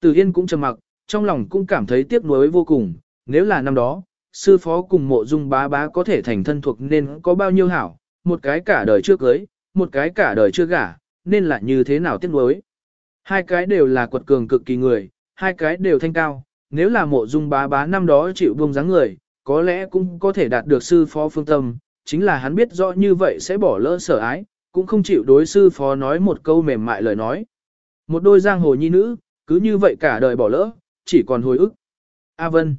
Tử Yên cũng trầm mặc, trong lòng cũng cảm thấy tiếc nuối vô cùng, nếu là năm đó, sư phó cùng mộ dung bá bá có thể thành thân thuộc nên có bao nhiêu hảo, một cái cả đời chưa cưới, một cái cả đời chưa gả, nên là như thế nào tiếc nuối. Hai cái đều là quật cường cực kỳ người, hai cái đều thanh cao, nếu là mộ dung bá bá năm đó chịu buông dáng người, có lẽ cũng có thể đạt được sư phó phương tâm, chính là hắn biết rõ như vậy sẽ bỏ lỡ sở ái, cũng không chịu đối sư phó nói một câu mềm mại lời nói. Một đôi giang hồ nhi nữ, cứ như vậy cả đời bỏ lỡ, chỉ còn hồi ức. A Vân.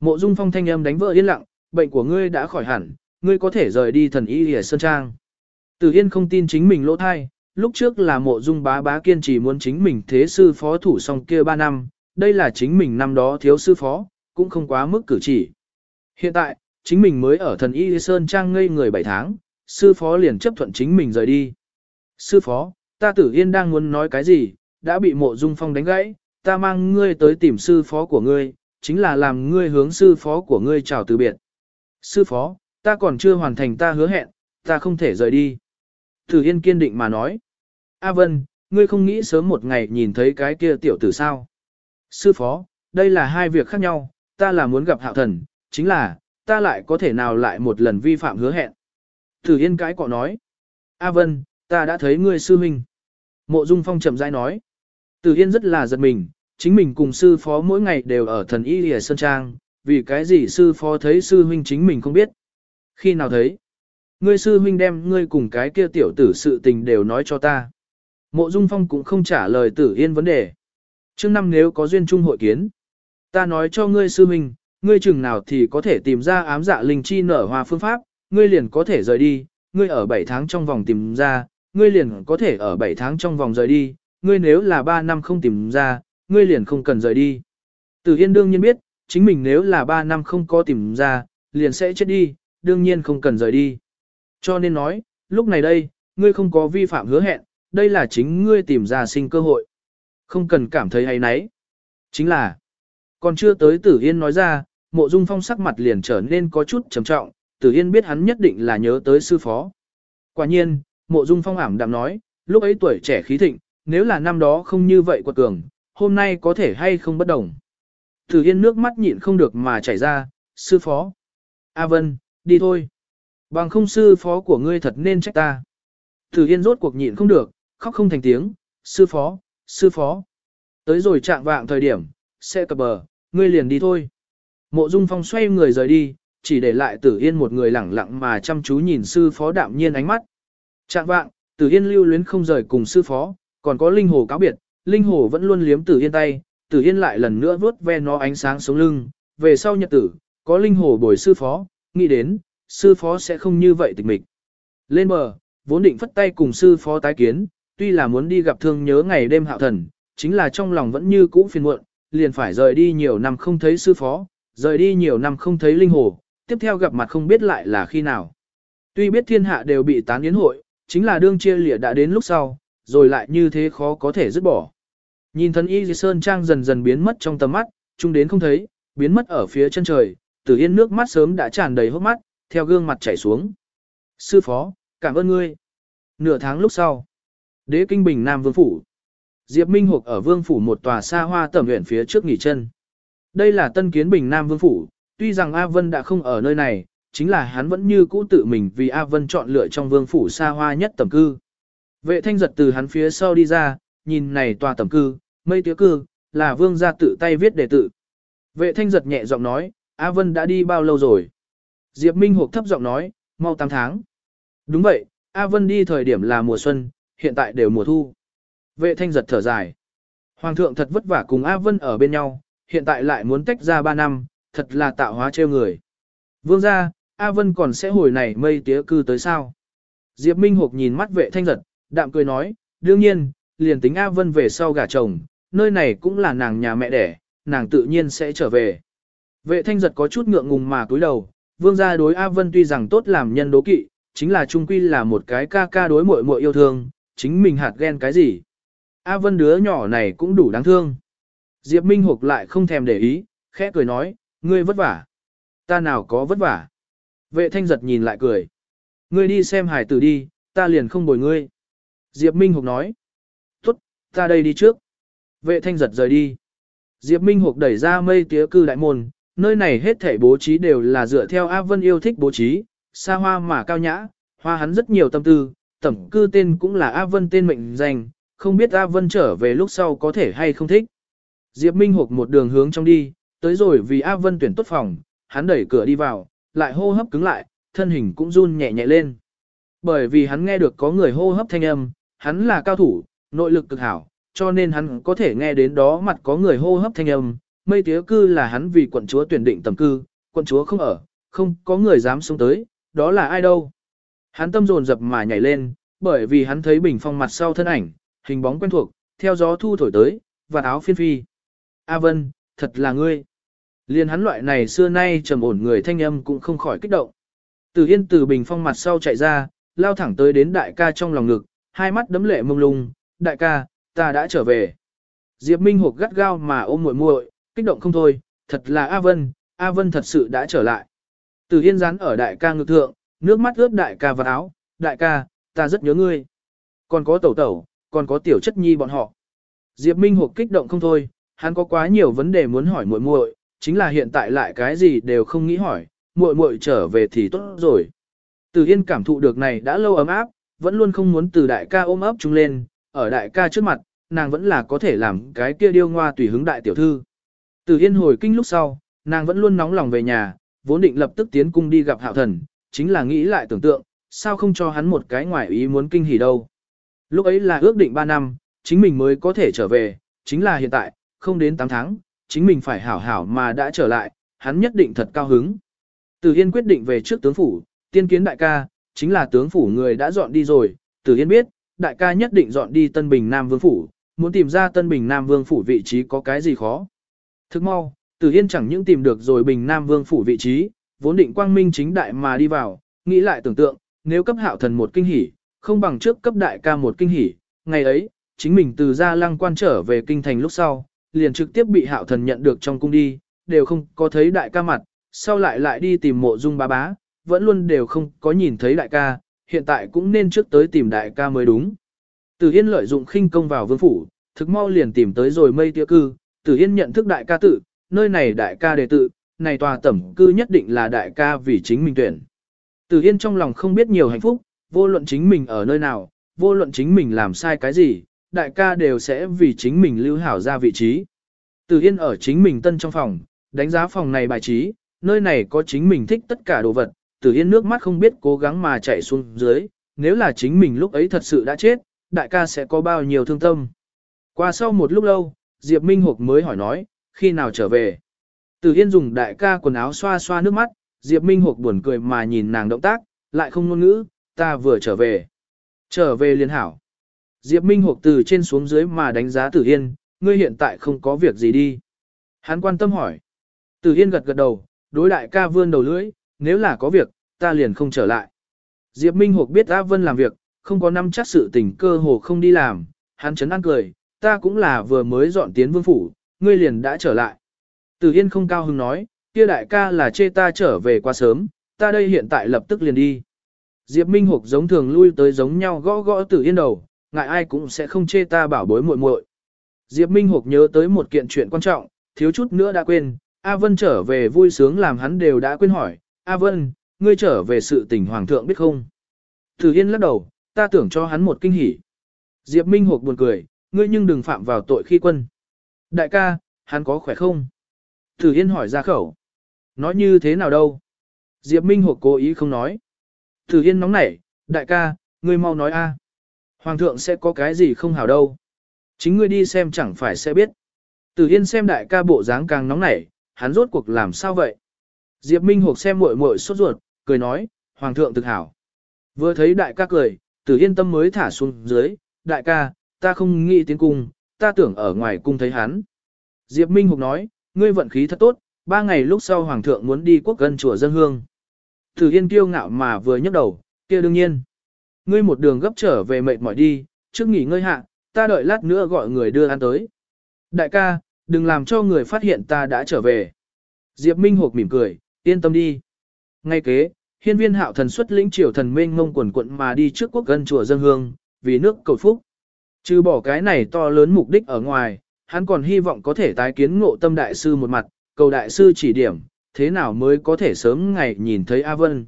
Mộ Dung Phong thanh âm đánh vỡ yên lặng, bệnh của ngươi đã khỏi hẳn, ngươi có thể rời đi thần y Liễu Sơn Trang. Tử Yên không tin chính mình lỗ thai, lúc trước là mộ dung bá bá kiên trì muốn chính mình thế sư phó thủ xong kia 3 năm, đây là chính mình năm đó thiếu sư phó, cũng không quá mức cử chỉ. Hiện tại, chính mình mới ở thần y Sơn Trang ngây người 7 tháng, sư phó liền chấp thuận chính mình rời đi. Sư phó, ta tử yên đang muốn nói cái gì, đã bị mộ dung phong đánh gãy, ta mang ngươi tới tìm sư phó của ngươi, chính là làm ngươi hướng sư phó của ngươi chào từ biệt. Sư phó, ta còn chưa hoàn thành ta hứa hẹn, ta không thể rời đi. thử Yên kiên định mà nói. A Vân, ngươi không nghĩ sớm một ngày nhìn thấy cái kia tiểu tử sao? Sư phó, đây là hai việc khác nhau, ta là muốn gặp hạo thần, chính là, ta lại có thể nào lại một lần vi phạm hứa hẹn. thử Yên cái cọ nói. A Vân, ta đã thấy ngươi sư huynh. Mộ Dung Phong chậm rãi nói. Tử Yên rất là giật mình, chính mình cùng sư phó mỗi ngày đều ở thần y lìa sơn trang, vì cái gì sư phó thấy sư huynh chính mình không biết. Khi nào thấy? Ngươi sư huynh đem ngươi cùng cái kia tiểu tử sự tình đều nói cho ta. Mộ Dung Phong cũng không trả lời Tử Yên vấn đề. Trước năm nếu có duyên chung hội kiến, ta nói cho ngươi sư huynh, ngươi chừng nào thì có thể tìm ra ám dạ linh chi nở hoa phương pháp, ngươi liền có thể rời đi, ngươi ở 7 tháng trong vòng tìm ra, ngươi liền có thể ở 7 tháng trong vòng rời đi, ngươi nếu là 3 năm không tìm ra, ngươi liền không cần rời đi. Tử Yên đương nhiên biết, chính mình nếu là 3 năm không có tìm ra, liền sẽ chết đi, đương nhiên không cần rời đi. Cho nên nói, lúc này đây, ngươi không có vi phạm hứa hẹn, đây là chính ngươi tìm ra sinh cơ hội. Không cần cảm thấy hay nấy. Chính là, còn chưa tới Tử Yên nói ra, mộ dung phong sắc mặt liền trở nên có chút trầm trọng, Tử Yên biết hắn nhất định là nhớ tới sư phó. Quả nhiên, mộ dung phong ảm đạm nói, lúc ấy tuổi trẻ khí thịnh, nếu là năm đó không như vậy quật cường, hôm nay có thể hay không bất đồng. Tử Yên nước mắt nhịn không được mà chảy ra, sư phó. A Vân, đi thôi. Bằng không sư phó của ngươi thật nên trách ta. Tử Yên rốt cuộc nhịn không được, khóc không thành tiếng, sư phó, sư phó. Tới rồi trạng vạng thời điểm, sẽ cập bờ, ngươi liền đi thôi. Mộ Dung Phong xoay người rời đi, chỉ để lại Tử Yên một người lẳng lặng mà chăm chú nhìn sư phó đạm nhiên ánh mắt. Trạng vạng, Tử Yên lưu luyến không rời cùng sư phó, còn có Linh Hồ cáo biệt, Linh Hồ vẫn luôn liếm Tử Yên tay, Tử Yên lại lần nữa vớt ve nó ánh sáng sống lưng, về sau nhật tử, có Linh Hồ bồi sư phó, nghĩ đến, sư phó sẽ không như vậy tịch mịch. Lên bờ, vốn định phất tay cùng sư phó tái kiến, tuy là muốn đi gặp thương nhớ ngày đêm hạo thần, chính là trong lòng vẫn như cũ phiền muộn, liền phải rời đi nhiều năm không thấy sư phó, rời đi nhiều năm không thấy linh hồ, tiếp theo gặp mặt không biết lại là khi nào. Tuy biết thiên hạ đều bị tán yến hội, chính là đương chia lìa đã đến lúc sau, rồi lại như thế khó có thể dứt bỏ. Nhìn thân y sơn trang dần dần biến mất trong tầm mắt, chung đến không thấy, biến mất ở phía chân trời, tử yên nước mắt sớm đã tràn đầy hốc mắt, theo gương mặt chảy xuống. Sư phó, cảm ơn ngươi. Nửa tháng lúc sau, đế kinh bình Nam Vương Phủ. Diệp Minh Hục ở Vương Phủ một tòa xa hoa tẩm huyện phía trước nghỉ chân. Đây là tân kiến bình Nam Vương Phủ, tuy rằng A Vân đã không ở nơi này, chính là hắn vẫn như cũ tự mình vì A Vân chọn lựa trong Vương Phủ xa hoa nhất tầm cư. Vệ thanh giật từ hắn phía sau đi ra, nhìn này tòa tầm cư, mây tía cư, là Vương gia tự tay viết đề tự. Vệ thanh giật nhẹ giọng nói, A Vân đã đi bao lâu rồi? Diệp Minh Hục thấp giọng nói, mau 8 tháng. Đúng vậy, A Vân đi thời điểm là mùa xuân, hiện tại đều mùa thu. Vệ thanh giật thở dài. Hoàng thượng thật vất vả cùng A Vân ở bên nhau, hiện tại lại muốn tách ra 3 năm, thật là tạo hóa trêu người. Vương gia, A Vân còn sẽ hồi này mây tía cư tới sao? Diệp Minh Hục nhìn mắt vệ thanh giật, đạm cười nói, đương nhiên, liền tính A Vân về sau gả chồng, nơi này cũng là nàng nhà mẹ đẻ, nàng tự nhiên sẽ trở về. Vệ thanh giật có chút ngượng ngùng mà cúi đầu, vương gia đối A Vân tuy rằng tốt làm nhân đố kỵ, chính là trung quy là một cái ca ca đối muội muội yêu thương, chính mình hạt ghen cái gì. A Vân đứa nhỏ này cũng đủ đáng thương. Diệp Minh Hục lại không thèm để ý, khẽ cười nói, ngươi vất vả. Ta nào có vất vả. Vệ thanh giật nhìn lại cười. Ngươi đi xem hải tử đi, ta liền không bồi ngươi. Diệp Minh Hục nói. Tốt, ta đây đi trước. Vệ thanh giật rời đi. Diệp Minh Hục đẩy ra mây tía cư đại môn, nơi này hết thảy bố trí đều là dựa theo A Vân yêu thích bố trí, xa hoa mà cao nhã, hoa hắn rất nhiều tâm tư, tẩm cư tên cũng là A Vân tên mệnh danh, không biết A Vân trở về lúc sau có thể hay không thích. Diệp Minh Hục một đường hướng trong đi, tới rồi vì A Vân tuyển tốt phòng, hắn đẩy cửa đi vào, lại hô hấp cứng lại, thân hình cũng run nhẹ nhẹ lên. Bởi vì hắn nghe được có người hô hấp thanh âm, hắn là cao thủ, nội lực cực hảo, cho nên hắn có thể nghe đến đó mặt có người hô hấp thanh âm. Mây tía cư là hắn vì quận chúa tuyển định tầm cư, quận chúa không ở, không có người dám xuống tới, đó là ai đâu. Hắn tâm dồn dập mà nhảy lên, bởi vì hắn thấy bình phong mặt sau thân ảnh, hình bóng quen thuộc, theo gió thu thổi tới, và áo phiên phi. A Vân, thật là ngươi. Liên hắn loại này xưa nay trầm ổn người thanh âm cũng không khỏi kích động. Từ Yên từ bình phong mặt sau chạy ra, lao thẳng tới đến đại ca trong lòng ngực, hai mắt đấm lệ mông lung, đại ca, ta đã trở về. Diệp Minh Hục gắt gao mà ôm muội muội, kích động không thôi, thật là A Vân, A Vân thật sự đã trở lại. Từ Yên rán ở đại ca ngực thượng, nước mắt ướt đại ca vào áo, đại ca, ta rất nhớ ngươi. Còn có tẩu tẩu, còn có tiểu chất nhi bọn họ. Diệp Minh Hục kích động không thôi, hắn có quá nhiều vấn đề muốn hỏi muội muội, chính là hiện tại lại cái gì đều không nghĩ hỏi, muội muội trở về thì tốt rồi. Từ Yên cảm thụ được này đã lâu ấm áp, vẫn luôn không muốn từ đại ca ôm ấp chúng lên, ở đại ca trước mặt, nàng vẫn là có thể làm cái kia điêu ngoa tùy hứng đại tiểu thư. Từ Yên hồi kinh lúc sau, nàng vẫn luôn nóng lòng về nhà, vốn định lập tức tiến cung đi gặp hạo thần, chính là nghĩ lại tưởng tượng, sao không cho hắn một cái ngoại ý muốn kinh hỉ đâu. Lúc ấy là ước định 3 năm, chính mình mới có thể trở về, chính là hiện tại, không đến 8 tháng, chính mình phải hảo hảo mà đã trở lại, hắn nhất định thật cao hứng. Từ Yên quyết định về trước tướng phủ, tiên kiến đại ca, chính là tướng phủ người đã dọn đi rồi, Từ Yên biết, đại ca nhất định dọn đi Tân Bình Nam Vương phủ, muốn tìm ra Tân Bình Nam Vương phủ vị trí có cái gì khó. Thức mau, Từ Yên chẳng những tìm được rồi Bình Nam Vương phủ vị trí, vốn định quang minh chính đại mà đi vào, nghĩ lại tưởng tượng, nếu cấp hạo thần một kinh hỉ, không bằng trước cấp đại ca một kinh hỉ, ngày ấy, chính mình từ gia lăng quan trở về kinh thành lúc sau, liền trực tiếp bị hạo thần nhận được trong cung đi, đều không có thấy đại ca mặt, sau lại lại đi tìm mộ dung bá bá, vẫn luôn đều không có nhìn thấy đại ca, hiện tại cũng nên trước tới tìm đại ca mới đúng. Tử Yên lợi dụng khinh công vào vương phủ, thực mau liền tìm tới rồi mây tiêu cư, Tử Yên nhận thức đại ca tự, nơi này đại ca đề tự, này tòa tẩm cư nhất định là đại ca vì chính mình tuyển. Tử Yên trong lòng không biết nhiều hạnh phúc, vô luận chính mình ở nơi nào, vô luận chính mình làm sai cái gì, đại ca đều sẽ vì chính mình lưu hảo ra vị trí. Tử Yên ở chính mình tân trong phòng, đánh giá phòng này bài trí, nơi này có chính mình thích tất cả đồ vật, Tử Yên nước mắt không biết cố gắng mà chạy xuống dưới, nếu là chính mình lúc ấy thật sự đã chết, đại ca sẽ có bao nhiêu thương tâm. Qua sau một lúc lâu, Diệp Minh Hục mới hỏi nói, khi nào trở về. Tử Yên dùng đại ca quần áo xoa xoa nước mắt, Diệp Minh Hục buồn cười mà nhìn nàng động tác, lại không ngôn ngữ, ta vừa trở về. Trở về liên hảo. Diệp Minh Hục từ trên xuống dưới mà đánh giá Tử Yên, ngươi hiện tại không có việc gì đi. Hắn quan tâm hỏi. Tử Yên gật gật đầu, đối đại ca vươn đầu lưỡi, nếu là có việc, ta liền không trở lại. Diệp Minh Hục biết A Vân làm việc, không có năm chắc sự tình cơ hồ không đi làm, hắn chấn an cười, ta cũng là vừa mới dọn tiến vương phủ, ngươi liền đã trở lại. Tử Yên không cao hứng nói, kia đại ca là chê ta trở về quá sớm, ta đây hiện tại lập tức liền đi. Diệp Minh Hục giống thường lui tới giống nhau gõ gõ Tử Yên đầu, ngại ai cũng sẽ không chê ta bảo bối muội muội. Diệp Minh Hục nhớ tới một kiện chuyện quan trọng, thiếu chút nữa đã quên, A Vân trở về vui sướng làm hắn đều đã quên hỏi, A Vân, ngươi trở về sự tình hoàng thượng biết không? Thử Yên lắc đầu, ta tưởng cho hắn một kinh hỉ. Diệp Minh Hục buồn cười, ngươi nhưng đừng phạm vào tội khi quân. Đại ca, hắn có khỏe không? Thử Yên hỏi ra khẩu. Nói như thế nào đâu? Diệp Minh Hục cố ý không nói. Thử Yên nóng nảy, đại ca, ngươi mau nói a. Hoàng thượng sẽ có cái gì không hảo đâu. Chính ngươi đi xem chẳng phải sẽ biết. Tử Yên xem đại ca bộ dáng càng nóng nảy, hắn rốt cuộc làm sao vậy? Diệp Minh Hục xem muội muội sốt ruột, cười nói, Hoàng thượng thực hảo. Vừa thấy đại ca cười, Tử Yên tâm mới thả xuống dưới, đại ca, ta không nghĩ tiến cung, ta tưởng ở ngoài cung thấy hắn. Diệp Minh Hục nói, ngươi vận khí thật tốt, ba ngày lúc sau Hoàng thượng muốn đi quốc gần chùa dân hương. Tử Yên kiêu ngạo mà vừa nhấc đầu, kia đương nhiên. Ngươi một đường gấp trở về mệt mỏi đi, trước nghỉ ngơi hạ, ta đợi lát nữa gọi người đưa ăn tới. Đại ca, đừng làm cho người phát hiện ta đã trở về. Diệp Minh Hục mỉm cười, yên tâm đi. Ngay kế, hiên viên hạo thần xuất lĩnh triều thần mênh mông quần quận mà đi trước quốc gần chùa dân hương, vì nước cầu phúc. Trừ bỏ cái này to lớn mục đích ở ngoài, hắn còn hy vọng có thể tái kiến ngộ tâm đại sư một mặt, cầu đại sư chỉ điểm, thế nào mới có thể sớm ngày nhìn thấy A Vân.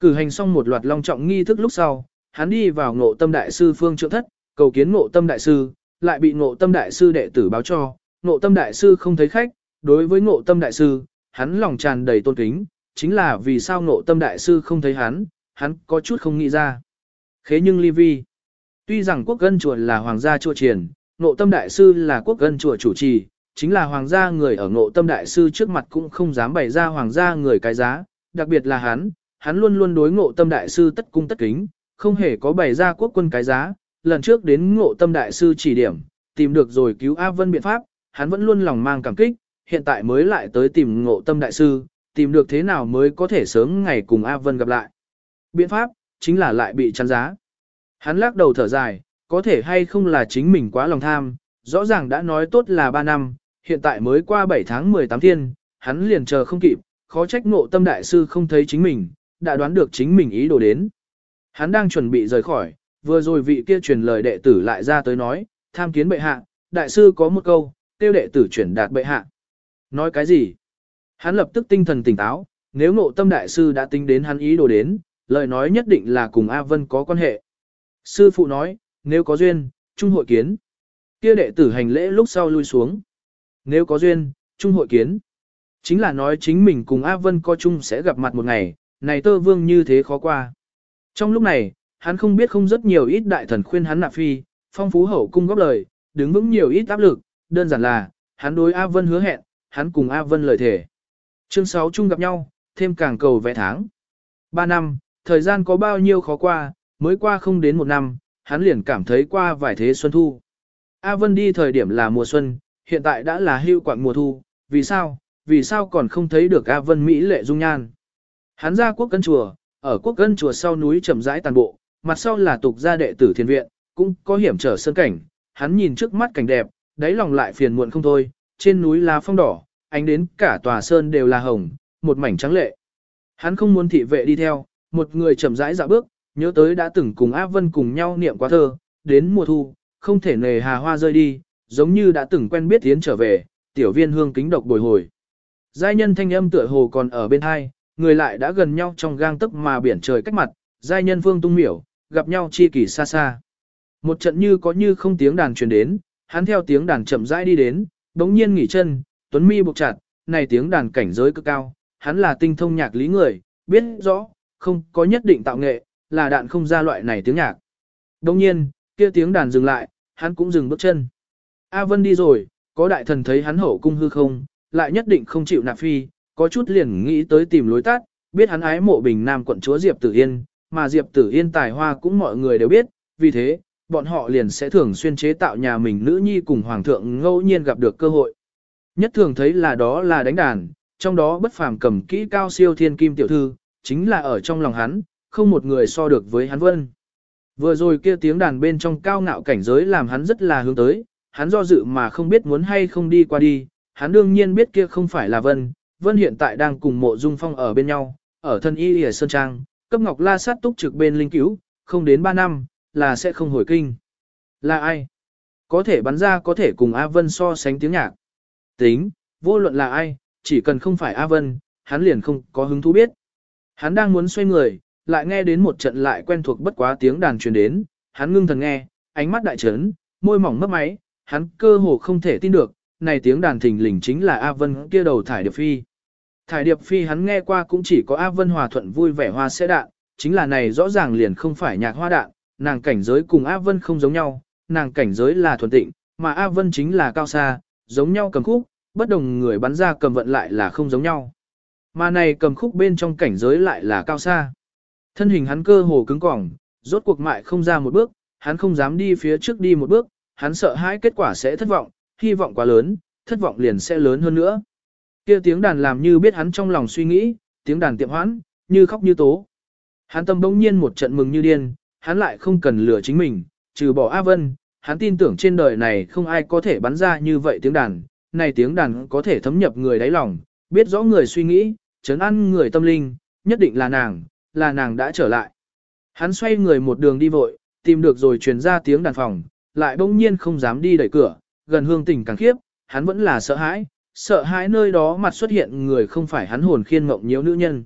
Cử hành xong một loạt long trọng nghi thức lúc sau, hắn đi vào ngộ tâm đại sư phương trượng thất, cầu kiến ngộ tâm đại sư, lại bị ngộ tâm đại sư đệ tử báo cho, ngộ tâm đại sư không thấy khách, đối với ngộ tâm đại sư, hắn lòng tràn đầy tôn kính, chính là vì sao ngộ tâm đại sư không thấy hắn, hắn có chút không nghĩ ra. Khế nhưng ly vi, tuy rằng quốc gân chùa là hoàng gia chùa triển, ngộ tâm đại sư là quốc gân chùa chủ trì, chính là hoàng gia người ở ngộ tâm đại sư trước mặt cũng không dám bày ra hoàng gia người cái giá, đặc biệt là hắn, hắn luôn luôn đối ngộ tâm đại sư tất cung tất kính, không hề có bày ra quốc quân cái giá, lần trước đến ngộ tâm đại sư chỉ điểm, tìm được rồi cứu A Vân biện pháp, hắn vẫn luôn lòng mang cảm kích, hiện tại mới lại tới tìm ngộ tâm đại sư, tìm được thế nào mới có thể sớm ngày cùng A Vân gặp lại. Biện pháp, chính là lại bị chăn giá. Hắn lắc đầu thở dài, có thể hay không là chính mình quá lòng tham, rõ ràng đã nói tốt là 3 năm, hiện tại mới qua 7 tháng 18 thiên, hắn liền chờ không kịp, khó trách ngộ tâm đại sư không thấy chính mình, đã đoán được chính mình ý đồ đến. Hắn đang chuẩn bị rời khỏi, vừa rồi vị kia truyền lời đệ tử lại ra tới nói, tham kiến bệ hạ, đại sư có một câu, tiêu đệ tử chuyển đạt bệ hạ. Nói cái gì? Hắn lập tức tinh thần tỉnh táo, nếu ngộ tâm đại sư đã tính đến hắn ý đồ đến, lời nói nhất định là cùng A Vân có quan hệ. Sư phụ nói, nếu có duyên, trung hội kiến. Kia đệ tử hành lễ lúc sau lui xuống. Nếu có duyên, trung hội kiến. Chính là nói chính mình cùng A Vân có chung sẽ gặp mặt một ngày, này tơ vương như thế khó qua. Trong lúc này, hắn không biết không rất nhiều ít đại thần khuyên hắn nạp phi, phong phú hậu cung góp lời, đứng vững nhiều ít áp lực, đơn giản là, hắn đối A Vân hứa hẹn, hắn cùng A Vân lời thể. Chương 6 chung gặp nhau, thêm càng cầu vẽ tháng. 3 năm, thời gian có bao nhiêu khó qua, mới qua không đến một năm, hắn liền cảm thấy qua vài thế xuân thu. A Vân đi thời điểm là mùa xuân, hiện tại đã là hưu quạng mùa thu, vì sao, vì sao còn không thấy được A Vân Mỹ lệ dung nhan. Hắn ra quốc cân chùa, ở quốc cân chùa sau núi chậm rãi toàn bộ, mặt sau là tục gia đệ tử thiên viện, cũng có hiểm trở sơn cảnh, hắn nhìn trước mắt cảnh đẹp, đáy lòng lại phiền muộn không thôi, trên núi là phong đỏ, ánh đến cả tòa sơn đều là hồng, một mảnh trắng lệ. Hắn không muốn thị vệ đi theo, một người chậm rãi dạo bước, nhớ tới đã từng cùng Á Vân cùng nhau niệm quá thơ, đến mùa thu, không thể nề hà hoa rơi đi, giống như đã từng quen biết tiến trở về, tiểu viên hương kính độc bồi hồi. Giai nhân thanh âm tựa hồ còn ở bên hai, người lại đã gần nhau trong gang tức mà biển trời cách mặt, giai nhân vương tung miểu, gặp nhau chi kỳ xa xa. Một trận như có như không tiếng đàn truyền đến, hắn theo tiếng đàn chậm rãi đi đến, đống nhiên nghỉ chân, tuấn mi buộc chặt, này tiếng đàn cảnh giới cực cao, hắn là tinh thông nhạc lý người, biết rõ, không có nhất định tạo nghệ, là đạn không ra loại này tiếng nhạc. Đồng nhiên, kia tiếng đàn dừng lại, hắn cũng dừng bước chân. A Vân đi rồi, có đại thần thấy hắn hậu cung hư không, lại nhất định không chịu nạp phi, có chút liền nghĩ tới tìm lối tắt, biết hắn ái mộ bình nam quận chúa Diệp Tử Yên, mà Diệp Tử Yên tài hoa cũng mọi người đều biết, vì thế, bọn họ liền sẽ thường xuyên chế tạo nhà mình nữ nhi cùng hoàng thượng ngẫu nhiên gặp được cơ hội. Nhất thường thấy là đó là đánh đàn, trong đó bất phàm cầm kỹ cao siêu thiên kim tiểu thư, chính là ở trong lòng hắn, không một người so được với hắn vân. Vừa rồi kia tiếng đàn bên trong cao ngạo cảnh giới làm hắn rất là hướng tới, hắn do dự mà không biết muốn hay không đi qua đi, hắn đương nhiên biết kia không phải là vân, vân hiện tại đang cùng mộ dung phong ở bên nhau, ở thân y ở Sơn Trang, cấp ngọc la sát túc trực bên linh cứu, không đến 3 năm, là sẽ không hồi kinh. Là ai? Có thể bắn ra có thể cùng A Vân so sánh tiếng nhạc. Tính, vô luận là ai, chỉ cần không phải A Vân, hắn liền không có hứng thú biết. Hắn đang muốn xoay người, lại nghe đến một trận lại quen thuộc bất quá tiếng đàn truyền đến, hắn ngưng thần nghe, ánh mắt đại trấn, môi mỏng mấp máy, hắn cơ hồ không thể tin được, này tiếng đàn thình lình chính là A Vân kia đầu thải điệp phi. Thải điệp phi hắn nghe qua cũng chỉ có A Vân hòa thuận vui vẻ hoa sẽ đạn, chính là này rõ ràng liền không phải nhạc hoa đạn, nàng cảnh giới cùng A Vân không giống nhau, nàng cảnh giới là thuần tịnh, mà A Vân chính là cao xa, giống nhau cầm khúc, bất đồng người bắn ra cầm vận lại là không giống nhau. Mà này cầm khúc bên trong cảnh giới lại là cao xa. Thân hình hắn cơ hồ cứng cỏng, rốt cuộc mại không ra một bước, hắn không dám đi phía trước đi một bước, hắn sợ hãi kết quả sẽ thất vọng, hy vọng quá lớn, thất vọng liền sẽ lớn hơn nữa. Kia tiếng đàn làm như biết hắn trong lòng suy nghĩ, tiếng đàn tiệm hoãn, như khóc như tố. Hắn tâm bỗng nhiên một trận mừng như điên, hắn lại không cần lừa chính mình, trừ bỏ A Vân, hắn tin tưởng trên đời này không ai có thể bắn ra như vậy tiếng đàn, này tiếng đàn có thể thấm nhập người đáy lòng, biết rõ người suy nghĩ, chấn ăn người tâm linh, nhất định là nàng, là nàng đã trở lại. Hắn xoay người một đường đi vội, tìm được rồi truyền ra tiếng đàn phòng, lại bỗng nhiên không dám đi đẩy cửa, gần hương tình càng khiếp, hắn vẫn là sợ hãi, sợ hãi nơi đó mặt xuất hiện người không phải hắn hồn khiên mộng nhiễu nữ nhân.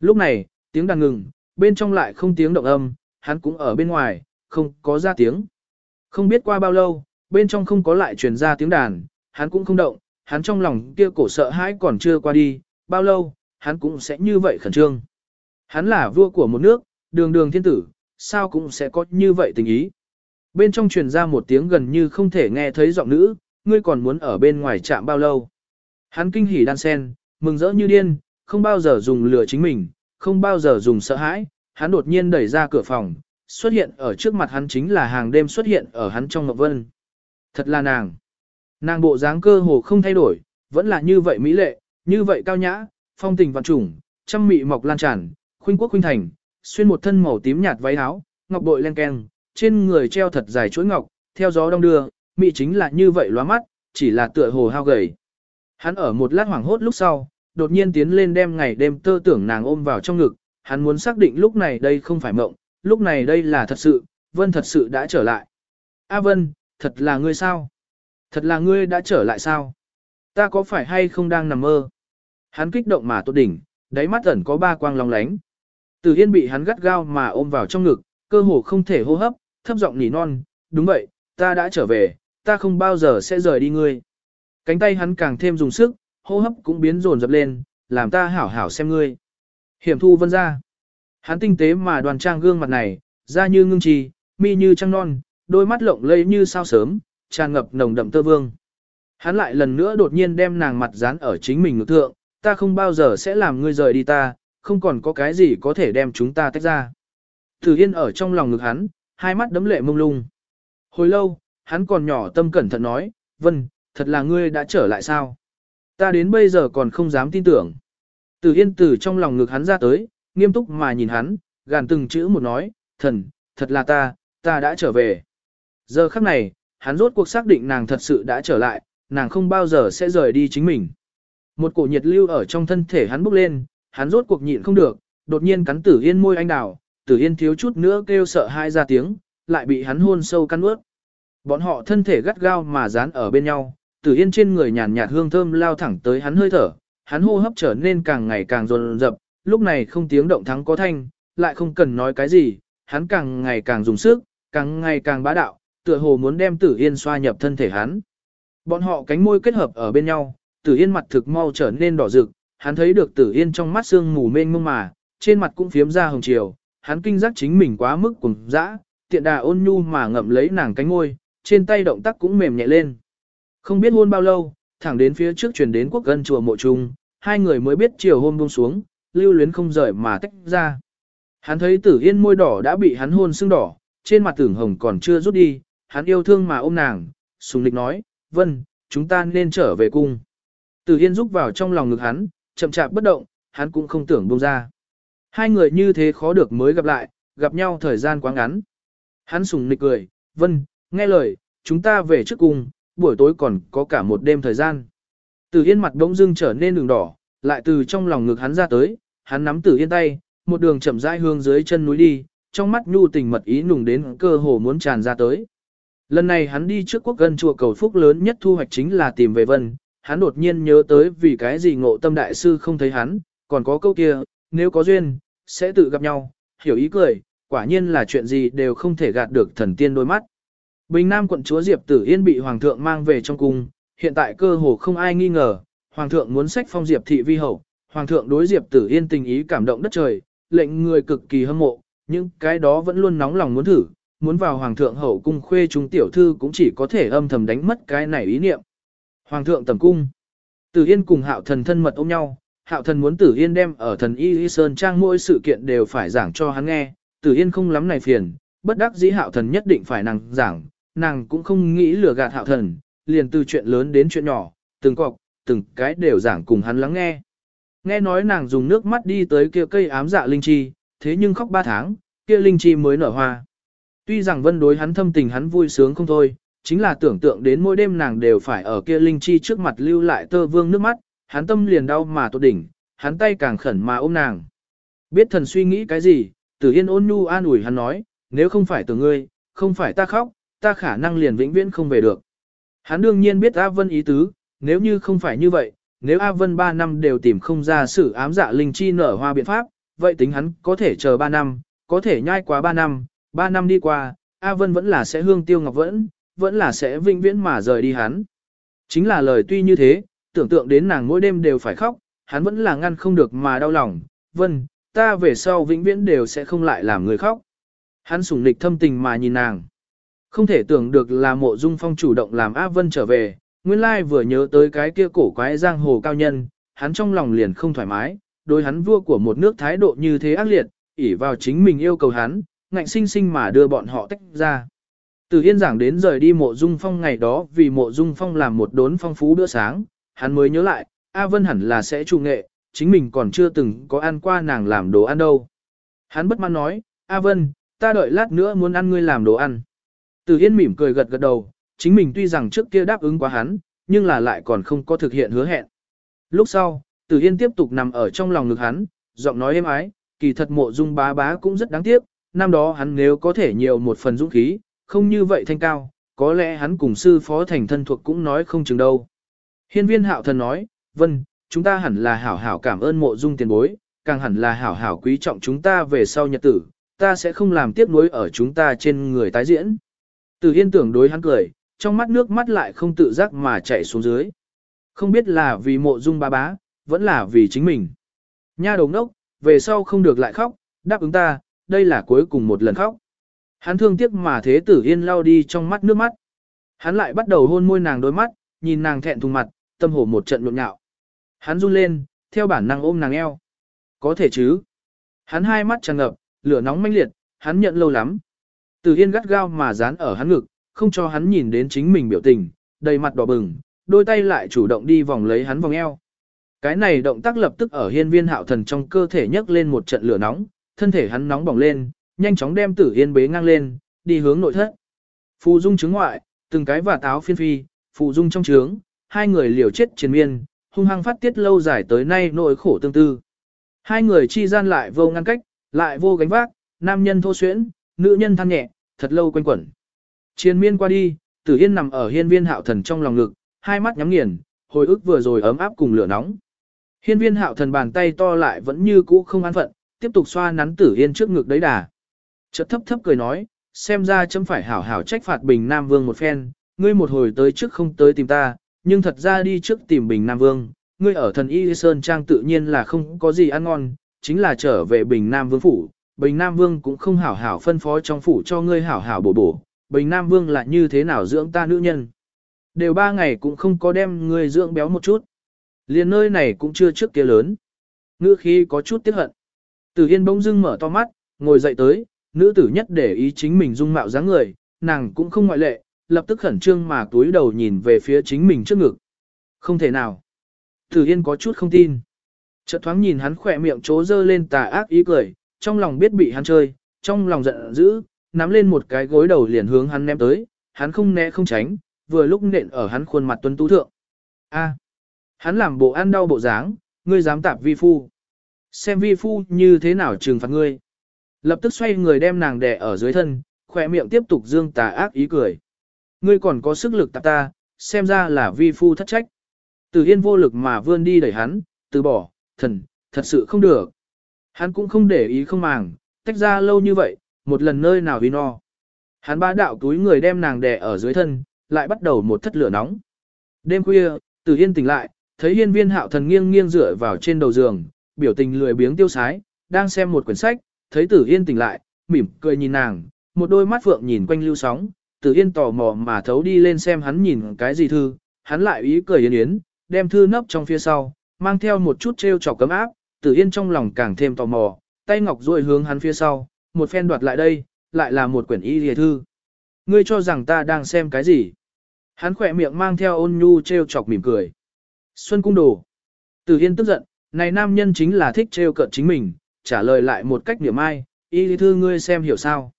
Lúc này, tiếng đàn ngừng, bên trong lại không tiếng động âm, hắn cũng ở bên ngoài, không có ra tiếng. Không biết qua bao lâu, bên trong không có lại truyền ra tiếng đàn, hắn cũng không động, hắn trong lòng kia cổ sợ hãi còn chưa qua đi, bao lâu, hắn cũng sẽ như vậy khẩn trương. Hắn là vua của một nước, đường đường thiên tử, sao cũng sẽ có như vậy tình ý. Bên trong truyền ra một tiếng gần như không thể nghe thấy giọng nữ, ngươi còn muốn ở bên ngoài chạm bao lâu. Hắn kinh hỉ đan sen, mừng rỡ như điên, không bao giờ dùng lừa chính mình, không bao giờ dùng sợ hãi, hắn đột nhiên đẩy ra cửa phòng, xuất hiện ở trước mặt hắn chính là hàng đêm xuất hiện ở hắn trong ngọc vân. Thật là nàng. Nàng bộ dáng cơ hồ không thay đổi, vẫn là như vậy mỹ lệ, như vậy cao nhã, phong tình vạn trùng, trăm mị mọc lan tràn, khuynh quốc khuynh thành, xuyên một thân màu tím nhạt váy áo, ngọc bội len keng, trên người treo thật dài chuỗi ngọc, theo gió đông đưa, mị chính là như vậy lóa mắt, chỉ là tựa hồ hao gầy. Hắn ở một lát hoảng hốt lúc sau, đột nhiên tiến lên đem ngày đêm tơ tưởng nàng ôm vào trong ngực, hắn muốn xác định lúc này đây không phải mộng, lúc này đây là thật sự, Vân thật sự đã trở lại. A Vân, thật là ngươi sao? Thật là ngươi đã trở lại sao? Ta có phải hay không đang nằm mơ? Hắn kích động mà tốt đỉnh, đáy mắt ẩn có ba quang long lánh. Từ Yên bị hắn gắt gao mà ôm vào trong ngực, cơ hồ không thể hô hấp, thấp giọng nỉ non, đúng vậy, ta đã trở về, ta không bao giờ sẽ rời đi ngươi. Cánh tay hắn càng thêm dùng sức, hô hấp cũng biến rồn dập lên, làm ta hảo hảo xem ngươi. Hiểm thu vân ra. Hắn tinh tế mà đoàn trang gương mặt này, da như ngưng trì, mi như trăng non, đôi mắt lộng lẫy như sao sớm, tràn ngập nồng đậm tơ vương. Hắn lại lần nữa đột nhiên đem nàng mặt dán ở chính mình ngực thượng, ta không bao giờ sẽ làm ngươi rời đi ta, không còn có cái gì có thể đem chúng ta tách ra. Thử Yên ở trong lòng ngực hắn, hai mắt đấm lệ mông lung. Hồi lâu, hắn còn nhỏ tâm cẩn thận nói, Vân, thật là ngươi đã trở lại sao? Ta đến bây giờ còn không dám tin tưởng. Tử Yên từ trong lòng ngực hắn ra tới, nghiêm túc mà nhìn hắn, gàn từng chữ một nói, thần, thật là ta, ta đã trở về. Giờ khắc này, hắn rốt cuộc xác định nàng thật sự đã trở lại, nàng không bao giờ sẽ rời đi chính mình. Một cổ nhiệt lưu ở trong thân thể hắn bốc lên, hắn rốt cuộc nhịn không được, đột nhiên cắn Tử Yên môi anh đào, Tử Yên thiếu chút nữa kêu sợ hai ra tiếng, lại bị hắn hôn sâu cắn ướt. Bọn họ thân thể gắt gao mà dán ở bên nhau, Tử Yên trên người nhàn nhạt hương thơm lao thẳng tới hắn hơi thở, hắn hô hấp trở nên càng ngày càng dồn dập, lúc này không tiếng động thắng có thanh, lại không cần nói cái gì, hắn càng ngày càng dùng sức, càng ngày càng bá đạo, tựa hồ muốn đem Tử Yên xoa nhập thân thể hắn. Bọn họ cánh môi kết hợp ở bên nhau, Tử Yên mặt thực mau trở nên đỏ rực, hắn thấy được Tử Yên trong mắt sương mù mênh mông mà, trên mặt cũng phiếm ra hồng chiều, hắn kinh giác chính mình quá mức cùng dã, tiện đà ôn nhu mà ngậm lấy nàng cánh môi, trên tay động tác cũng mềm nhẹ lên. Không biết hôn bao lâu, thẳng đến phía trước truyền đến quốc gân chùa mộ trung, hai người mới biết chiều hôm buông xuống, lưu luyến không rời mà tách ra. Hắn thấy tử yên môi đỏ đã bị hắn hôn sưng đỏ, trên mặt tưởng hồng còn chưa rút đi, hắn yêu thương mà ôm nàng, sùng lịch nói, vân, chúng ta nên trở về cung. Tử yên rúc vào trong lòng ngực hắn, chậm chạp bất động, hắn cũng không tưởng buông ra. Hai người như thế khó được mới gặp lại, gặp nhau thời gian quá ngắn. Hắn sùng nịch cười, vân, nghe lời, chúng ta về trước cung, buổi tối còn có cả một đêm thời gian. Tử Yên mặt đống dưng trở nên đường đỏ, lại từ trong lòng ngực hắn ra tới, hắn nắm Tử Yên tay, một đường chậm rãi hướng dưới chân núi đi, trong mắt nhu tình mật ý nùng đến cơ hồ muốn tràn ra tới. Lần này hắn đi trước quốc gần chùa cầu phúc lớn nhất thu hoạch chính là tìm về vân, hắn đột nhiên nhớ tới vì cái gì ngộ tâm đại sư không thấy hắn, còn có câu kia, nếu có duyên, sẽ tự gặp nhau, hiểu ý cười, quả nhiên là chuyện gì đều không thể gạt được thần tiên đôi mắt. Bình Nam quận chúa Diệp Tử Yên bị Hoàng thượng mang về trong cung, hiện tại cơ hồ không ai nghi ngờ, Hoàng thượng muốn sách phong Diệp thị vi hậu, Hoàng thượng đối Diệp Tử Yên tình ý cảm động đất trời, lệnh người cực kỳ hâm mộ, nhưng cái đó vẫn luôn nóng lòng muốn thử, muốn vào Hoàng thượng hậu cung khuê chúng tiểu thư cũng chỉ có thể âm thầm đánh mất cái này ý niệm. Hoàng thượng tầm cung, Tử Yên cùng Hạo Thần thân mật ôm nhau, Hạo Thần muốn Tử Yên đem ở thần Y Y Sơn Trang mỗi sự kiện đều phải giảng cho hắn nghe, Tử Yên không lắm này phiền, bất đắc dĩ Hạo Thần nhất định phải nàng giảng, nàng cũng không nghĩ lừa gạt hạo thần, liền từ chuyện lớn đến chuyện nhỏ, từng cọc, từng cái đều giảng cùng hắn lắng nghe. Nghe nói nàng dùng nước mắt đi tới kia cây ám dạ linh chi, thế nhưng khóc ba tháng, kia linh chi mới nở hoa. Tuy rằng vân đối hắn thâm tình hắn vui sướng không thôi, chính là tưởng tượng đến mỗi đêm nàng đều phải ở kia linh chi trước mặt lưu lại tơ vương nước mắt, hắn tâm liền đau mà tốt đỉnh, hắn tay càng khẩn mà ôm nàng. Biết thần suy nghĩ cái gì, tử yên ôn nhu an ủi hắn nói, nếu không phải từ ngươi, không phải ta khóc, ta khả năng liền vĩnh viễn không về được. Hắn đương nhiên biết A Vân ý tứ, nếu như không phải như vậy, nếu A Vân 3 năm đều tìm không ra sự ám dạ linh chi nở hoa biện pháp, vậy tính hắn có thể chờ 3 năm, có thể nhai quá 3 năm, 3 năm đi qua, A Vân vẫn là sẽ hương tiêu ngọc vẫn, vẫn là sẽ vĩnh viễn mà rời đi hắn. Chính là lời tuy như thế, tưởng tượng đến nàng mỗi đêm đều phải khóc, hắn vẫn là ngăn không được mà đau lòng, Vân, ta về sau vĩnh viễn đều sẽ không lại làm người khóc. Hắn sủng lịch thâm tình mà nhìn nàng. Không thể tưởng được là mộ dung phong chủ động làm A Vân trở về, nguyên lai vừa nhớ tới cái kia cổ quái giang hồ cao nhân, hắn trong lòng liền không thoải mái, đối hắn vua của một nước thái độ như thế ác liệt, ỷ vào chính mình yêu cầu hắn, ngạnh sinh sinh mà đưa bọn họ tách ra. Từ Yên giảng đến rời đi mộ dung phong ngày đó vì mộ dung phong làm một đốn phong phú bữa sáng, hắn mới nhớ lại, A Vân hẳn là sẽ trù nghệ, chính mình còn chưa từng có ăn qua nàng làm đồ ăn đâu. Hắn bất mãn nói, A Vân, ta đợi lát nữa muốn ăn ngươi làm đồ ăn. Từ Yên mỉm cười gật gật đầu, chính mình tuy rằng trước kia đáp ứng quá hắn, nhưng là lại còn không có thực hiện hứa hẹn. Lúc sau, Từ Yên tiếp tục nằm ở trong lòng ngực hắn, giọng nói êm ái, kỳ thật mộ dung bá bá cũng rất đáng tiếc, năm đó hắn nếu có thể nhiều một phần dũng khí, không như vậy thanh cao, có lẽ hắn cùng sư phó thành thân thuộc cũng nói không chừng đâu. Hiên viên hạo thần nói, vân, chúng ta hẳn là hảo hảo cảm ơn mộ dung tiền bối, càng hẳn là hảo hảo quý trọng chúng ta về sau nhật tử, ta sẽ không làm tiếc nuối ở chúng ta trên người tái diễn. Từ Yên tưởng đối hắn cười, trong mắt nước mắt lại không tự giác mà chảy xuống dưới. Không biết là vì mộ dung ba bá, vẫn là vì chính mình. Nha đồng đốc, về sau không được lại khóc, đáp ứng ta, đây là cuối cùng một lần khóc. Hắn thương tiếc mà thế tử yên lau đi trong mắt nước mắt. Hắn lại bắt đầu hôn môi nàng đôi mắt, nhìn nàng thẹn thùng mặt, tâm hổ một trận nhộn nhạo. Hắn run lên, theo bản năng ôm nàng eo. Có thể chứ. Hắn hai mắt tràn ngập, lửa nóng mãnh liệt, hắn nhận lâu lắm. Tử Yên gắt gao mà dán ở hắn ngực, không cho hắn nhìn đến chính mình biểu tình, đầy mặt đỏ bừng, đôi tay lại chủ động đi vòng lấy hắn vòng eo. Cái này động tác lập tức ở hiên viên hạo thần trong cơ thể nhấc lên một trận lửa nóng, thân thể hắn nóng bỏng lên, nhanh chóng đem tử yên bế ngang lên, đi hướng nội thất. Phù dung chứng ngoại, từng cái và táo phiên phi, phù dung trong trướng, hai người liều chết chiến miên, hung hăng phát tiết lâu dài tới nay nỗi khổ tương tư. Hai người chi gian lại vô ngăn cách, lại vô gánh vác, nam nhân thô xuyễn, nữ nhân than nhẹ, thật lâu quanh quẩn. Chiến miên qua đi, tử yên nằm ở hiên viên hạo thần trong lòng ngực, hai mắt nhắm nghiền, hồi ức vừa rồi ấm áp cùng lửa nóng. Hiên viên hạo thần bàn tay to lại vẫn như cũ không an phận, tiếp tục xoa nắn tử yên trước ngực đấy đà. Chợt thấp thấp cười nói, xem ra chấm phải hảo hảo trách phạt Bình Nam Vương một phen, ngươi một hồi tới trước không tới tìm ta, nhưng thật ra đi trước tìm Bình Nam Vương, ngươi ở thần Y Sơn Trang tự nhiên là không có gì ăn ngon, chính là trở về Bình Nam Vương phủ, Bình Nam Vương cũng không hảo hảo phân phó trong phủ cho ngươi hảo hảo bổ bổ, Bình Nam Vương là như thế nào dưỡng ta nữ nhân. Đều ba ngày cũng không có đem ngươi dưỡng béo một chút. Liền nơi này cũng chưa trước kia lớn. Ngữ khi có chút tiếc hận. Tử Yên bỗng dưng mở to mắt, ngồi dậy tới, nữ tử nhất để ý chính mình dung mạo dáng người, nàng cũng không ngoại lệ, lập tức khẩn trương mà túi đầu nhìn về phía chính mình trước ngực. Không thể nào. Tử Yên có chút không tin. Chợt thoáng nhìn hắn khỏe miệng trố dơ lên tà ác ý cười, trong lòng biết bị hắn chơi, trong lòng giận dữ, nắm lên một cái gối đầu liền hướng hắn ném tới, hắn không né không tránh, vừa lúc nện ở hắn khuôn mặt tuấn tú thượng. A, hắn làm bộ ăn đau bộ dáng, ngươi dám tạp vi phu. Xem vi phu như thế nào trừng phạt ngươi. Lập tức xoay người đem nàng đè ở dưới thân, khỏe miệng tiếp tục dương tà ác ý cười. Ngươi còn có sức lực tạp ta, xem ra là vi phu thất trách. Từ yên vô lực mà vươn đi đẩy hắn, từ bỏ, thần, thật sự không được. Hắn cũng không để ý không màng, tách ra lâu như vậy, một lần nơi nào vì no. Hắn ba đạo túi người đem nàng đè ở dưới thân, lại bắt đầu một thất lửa nóng. Đêm khuya, Từ Yên tỉnh lại, thấy hiên viên hạo thần nghiêng nghiêng dựa vào trên đầu giường, biểu tình lười biếng tiêu sái, đang xem một quyển sách, thấy Tử Yên tỉnh lại, mỉm cười nhìn nàng, một đôi mắt phượng nhìn quanh lưu sóng, Tử Yên tò mò mà thấu đi lên xem hắn nhìn cái gì thư, hắn lại ý cười yến yến, đem thư nấp trong phía sau, mang theo một chút trêu chọc cấm áp, Tử Yên trong lòng càng thêm tò mò, tay ngọc duỗi hướng hắn phía sau, một phen đoạt lại đây, lại là một quyển y lìa thư. Ngươi cho rằng ta đang xem cái gì? Hắn khỏe miệng mang theo ôn nhu treo chọc mỉm cười. Xuân cung đồ. Tử Yên tức giận, này nam nhân chính là thích treo cợt chính mình, trả lời lại một cách niệm ai, y lý thư ngươi xem hiểu sao.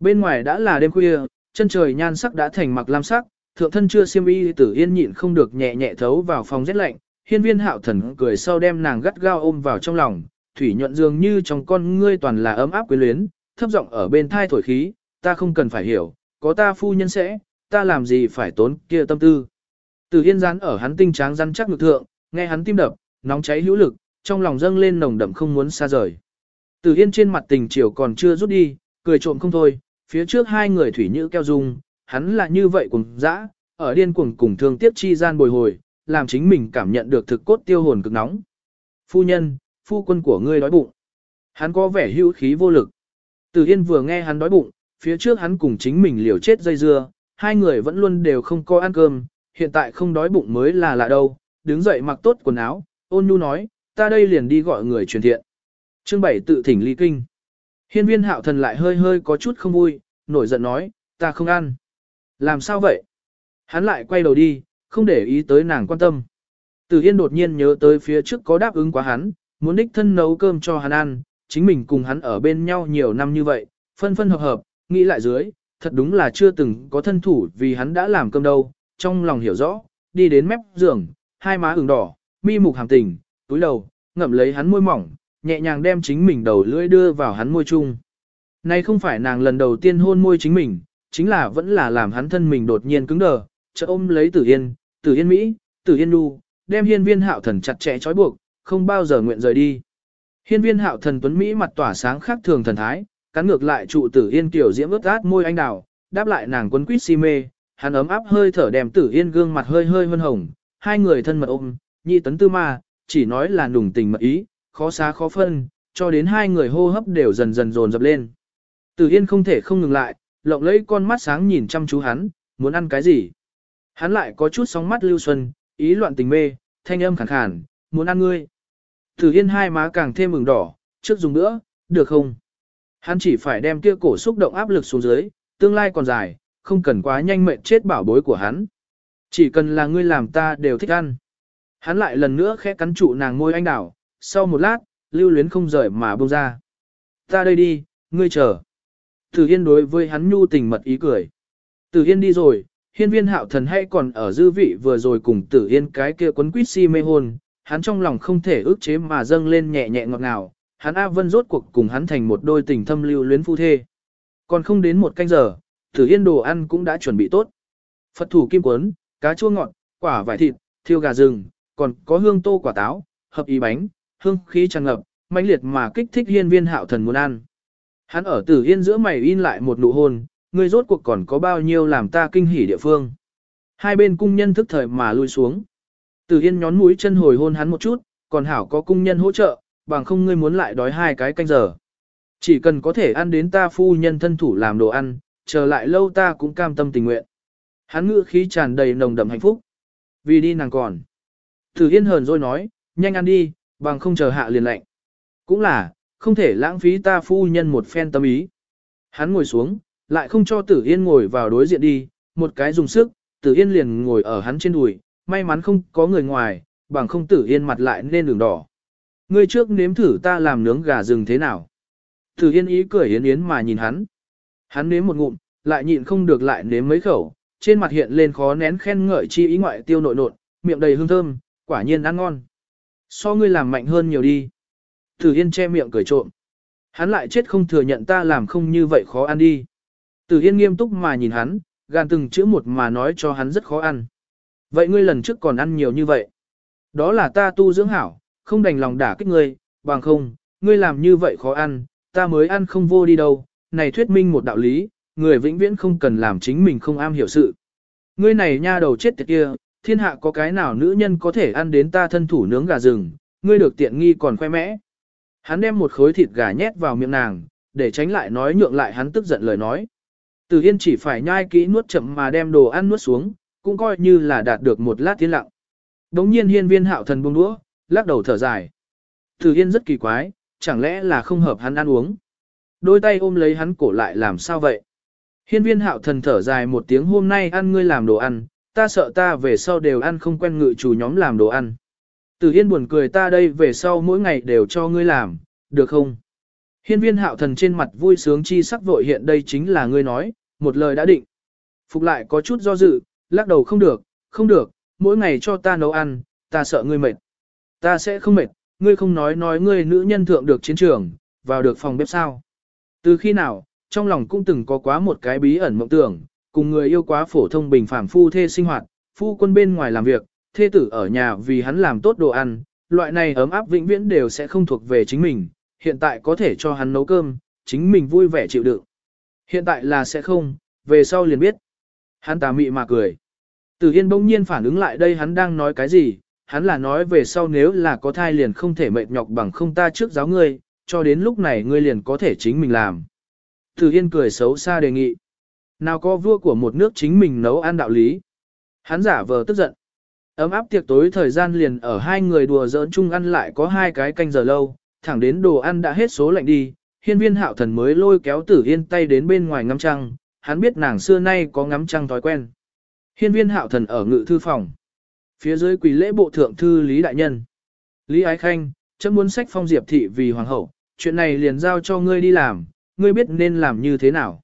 Bên ngoài đã là đêm khuya, chân trời nhan sắc đã thành mặc lam sắc, thượng thân chưa xiêm y tử yên nhịn không được nhẹ nhẹ thấu vào phòng rét lạnh, hiên viên hạo thần cười sau đem nàng gắt gao ôm vào trong lòng, thủy nhuận dường như trong con ngươi toàn là ấm áp quyến luyến, thấp giọng ở bên thai thổi khí, ta không cần phải hiểu, có ta phu nhân sẽ, ta làm gì phải tốn kia tâm tư. Từ Yên rán ở hắn tinh tráng rắn chắc ngực thượng, nghe hắn tim đập, nóng cháy hữu lực, trong lòng dâng lên nồng đậm không muốn xa rời. Từ Yên trên mặt tình chiều còn chưa rút đi, cười trộm không thôi, phía trước hai người thủy nhữ keo dung, hắn là như vậy cùng dã, ở điên cuồng cùng thương tiếp chi gian bồi hồi, làm chính mình cảm nhận được thực cốt tiêu hồn cực nóng. Phu nhân, phu quân của ngươi đói bụng. Hắn có vẻ hữu khí vô lực. Từ Yên vừa nghe hắn đói bụng, phía trước hắn cùng chính mình liều chết dây dưa, hai người vẫn luôn đều không có ăn cơm, hiện tại không đói bụng mới là lạ đâu, đứng dậy mặc tốt quần áo, ôn nhu nói, ta đây liền đi gọi người truyền thiện. Chương 7 tự thỉnh ly kinh. Hiên viên hạo thần lại hơi hơi có chút không vui, nổi giận nói, ta không ăn. Làm sao vậy? Hắn lại quay đầu đi, không để ý tới nàng quan tâm. Tử Yên đột nhiên nhớ tới phía trước có đáp ứng quá hắn, muốn đích thân nấu cơm cho hắn ăn, chính mình cùng hắn ở bên nhau nhiều năm như vậy, phân phân hợp hợp, nghĩ lại dưới, thật đúng là chưa từng có thân thủ vì hắn đã làm cơm đâu, trong lòng hiểu rõ, đi đến mép giường, hai má ửng đỏ, mi mục hàm tình, túi đầu, ngậm lấy hắn môi mỏng, nhẹ nhàng đem chính mình đầu lưỡi đưa vào hắn môi chung. Này không phải nàng lần đầu tiên hôn môi chính mình, chính là vẫn là làm hắn thân mình đột nhiên cứng đờ, chợt ôm lấy Tử Yên, Tử Yên Mỹ, Tử Yên Nu, đem hiên viên hạo thần chặt chẽ trói buộc, không bao giờ nguyện rời đi. Hiên viên hạo thần tuấn Mỹ mặt tỏa sáng khác thường thần thái, cắn ngược lại trụ Tử Yên tiểu diễm ướt át môi anh đào, đáp lại nàng quấn quýt si mê, hắn ấm áp hơi thở đem Tử Yên gương mặt hơi hơi vân hồng, hai người thân mật ôm, nhị tấn tư ma, chỉ nói là nùng tình mật ý, khó xá khó phân, cho đến hai người hô hấp đều dần dần dồn dập lên. Tử Yên không thể không ngừng lại, lộng lấy con mắt sáng nhìn chăm chú hắn, muốn ăn cái gì. Hắn lại có chút sóng mắt lưu xuân, ý loạn tình mê, thanh âm khàn khàn, muốn ăn ngươi. Tử Yên hai má càng thêm mừng đỏ, trước dùng nữa, được không? Hắn chỉ phải đem kia cổ xúc động áp lực xuống dưới, tương lai còn dài, không cần quá nhanh mệnh chết bảo bối của hắn. Chỉ cần là ngươi làm ta đều thích ăn. Hắn lại lần nữa khẽ cắn trụ nàng môi anh đảo, sau một lát, lưu luyến không rời mà buông ra. Ta đây đi, ngươi chờ. Tử Yên đối với hắn nhu tình mật ý cười. Tử Yên đi rồi, hiên viên hạo thần hay còn ở dư vị vừa rồi cùng Tử Yên cái kia quấn quýt si mê hôn, hắn trong lòng không thể ước chế mà dâng lên nhẹ nhẹ ngọt ngào, hắn A Vân rốt cuộc cùng hắn thành một đôi tình thâm lưu luyến phu thê. Còn không đến một canh giờ, Tử Yên đồ ăn cũng đã chuẩn bị tốt. Phật thủ kim quấn, cá chua ngọt, quả vải thịt, thiêu gà rừng, còn có hương tô quả táo, hợp ý bánh, hương khí tràn ngập, mãnh liệt mà kích thích hiên viên hạo thần muốn ăn. Hắn ở tử yên giữa mày in lại một nụ hôn, ngươi rốt cuộc còn có bao nhiêu làm ta kinh hỉ địa phương. Hai bên cung nhân thức thời mà lui xuống. Tử yên nhón mũi chân hồi hôn hắn một chút, còn hảo có cung nhân hỗ trợ, bằng không ngươi muốn lại đói hai cái canh giờ. Chỉ cần có thể ăn đến ta phu nhân thân thủ làm đồ ăn, chờ lại lâu ta cũng cam tâm tình nguyện. Hắn ngữ khí tràn đầy nồng đậm hạnh phúc. Vì đi nàng còn. Tử Yên hờn rồi nói, nhanh ăn đi, bằng không chờ hạ liền lạnh. Cũng là, không thể lãng phí ta phu nhân một phen tâm ý. Hắn ngồi xuống, lại không cho Tử Yên ngồi vào đối diện đi, một cái dùng sức, Tử Yên liền ngồi ở hắn trên đùi, may mắn không có người ngoài, bằng không Tử Yên mặt lại nên đường đỏ. Ngươi trước nếm thử ta làm nướng gà rừng thế nào. Tử Yên ý cười yến yến mà nhìn hắn. Hắn nếm một ngụm, lại nhịn không được lại nếm mấy khẩu, trên mặt hiện lên khó nén khen ngợi chi ý ngoại tiêu nội nột, miệng đầy hương thơm, quả nhiên ăn ngon. So ngươi làm mạnh hơn nhiều đi. Tử Yên che miệng cười trộm. Hắn lại chết không thừa nhận ta làm không như vậy khó ăn đi. Tử Yên nghiêm túc mà nhìn hắn, gan từng chữ một mà nói cho hắn rất khó ăn. Vậy ngươi lần trước còn ăn nhiều như vậy. Đó là ta tu dưỡng hảo, không đành lòng đả kích ngươi, bằng không, ngươi làm như vậy khó ăn, ta mới ăn không vô đi đâu. Này thuyết minh một đạo lý, người vĩnh viễn không cần làm chính mình không am hiểu sự. Ngươi này nha đầu chết tiệt kia, thiên hạ có cái nào nữ nhân có thể ăn đến ta thân thủ nướng gà rừng, ngươi được tiện nghi còn khoe mẽ. Hắn đem một khối thịt gà nhét vào miệng nàng, để tránh lại nói nhượng lại hắn tức giận lời nói. Từ Yên chỉ phải nhai kỹ nuốt chậm mà đem đồ ăn nuốt xuống, cũng coi như là đạt được một lát tiến lặng. Đống nhiên hiên viên hạo thần buông đũa, lắc đầu thở dài. Từ Yên rất kỳ quái, chẳng lẽ là không hợp hắn ăn uống. Đôi tay ôm lấy hắn cổ lại làm sao vậy? Hiên viên hạo thần thở dài một tiếng hôm nay ăn ngươi làm đồ ăn, ta sợ ta về sau đều ăn không quen ngự chủ nhóm làm đồ ăn. Tử Yên buồn cười ta đây về sau mỗi ngày đều cho ngươi làm, được không? Hiên viên hạo thần trên mặt vui sướng chi sắc vội hiện đây chính là ngươi nói, một lời đã định. Phục lại có chút do dự, lắc đầu không được, không được, mỗi ngày cho ta nấu ăn, ta sợ ngươi mệt. Ta sẽ không mệt, ngươi không nói nói ngươi nữ nhân thượng được chiến trường, vào được phòng bếp sao. Từ khi nào, trong lòng cũng từng có quá một cái bí ẩn mộng tưởng, cùng người yêu quá phổ thông bình phàm phu thê sinh hoạt, phu quân bên ngoài làm việc, thê tử ở nhà vì hắn làm tốt đồ ăn, loại này ấm áp vĩnh viễn đều sẽ không thuộc về chính mình, hiện tại có thể cho hắn nấu cơm, chính mình vui vẻ chịu đựng. Hiện tại là sẽ không, về sau liền biết. Hắn tà mị mà cười. Tử Yên bỗng nhiên phản ứng lại đây hắn đang nói cái gì, hắn là nói về sau nếu là có thai liền không thể mệt nhọc bằng không ta trước giáo ngươi, cho đến lúc này ngươi liền có thể chính mình làm. Tử Yên cười xấu xa đề nghị. Nào có vua của một nước chính mình nấu ăn đạo lý. Hắn giả vờ tức giận. Ấm áp tiệc tối thời gian liền ở hai người đùa giỡn chung ăn lại có hai cái canh giờ lâu, thẳng đến đồ ăn đã hết số lạnh đi, hiên viên hạo thần mới lôi kéo tử yên tay đến bên ngoài ngắm trăng, hắn biết nàng xưa nay có ngắm trăng thói quen. Hiên viên hạo thần ở ngự thư phòng. Phía dưới quỳ lễ bộ thượng thư Lý Đại Nhân. Lý Ái Khanh, chấm muốn sách phong diệp thị vì hoàng hậu, chuyện này liền giao cho ngươi đi làm, ngươi biết nên làm như thế nào.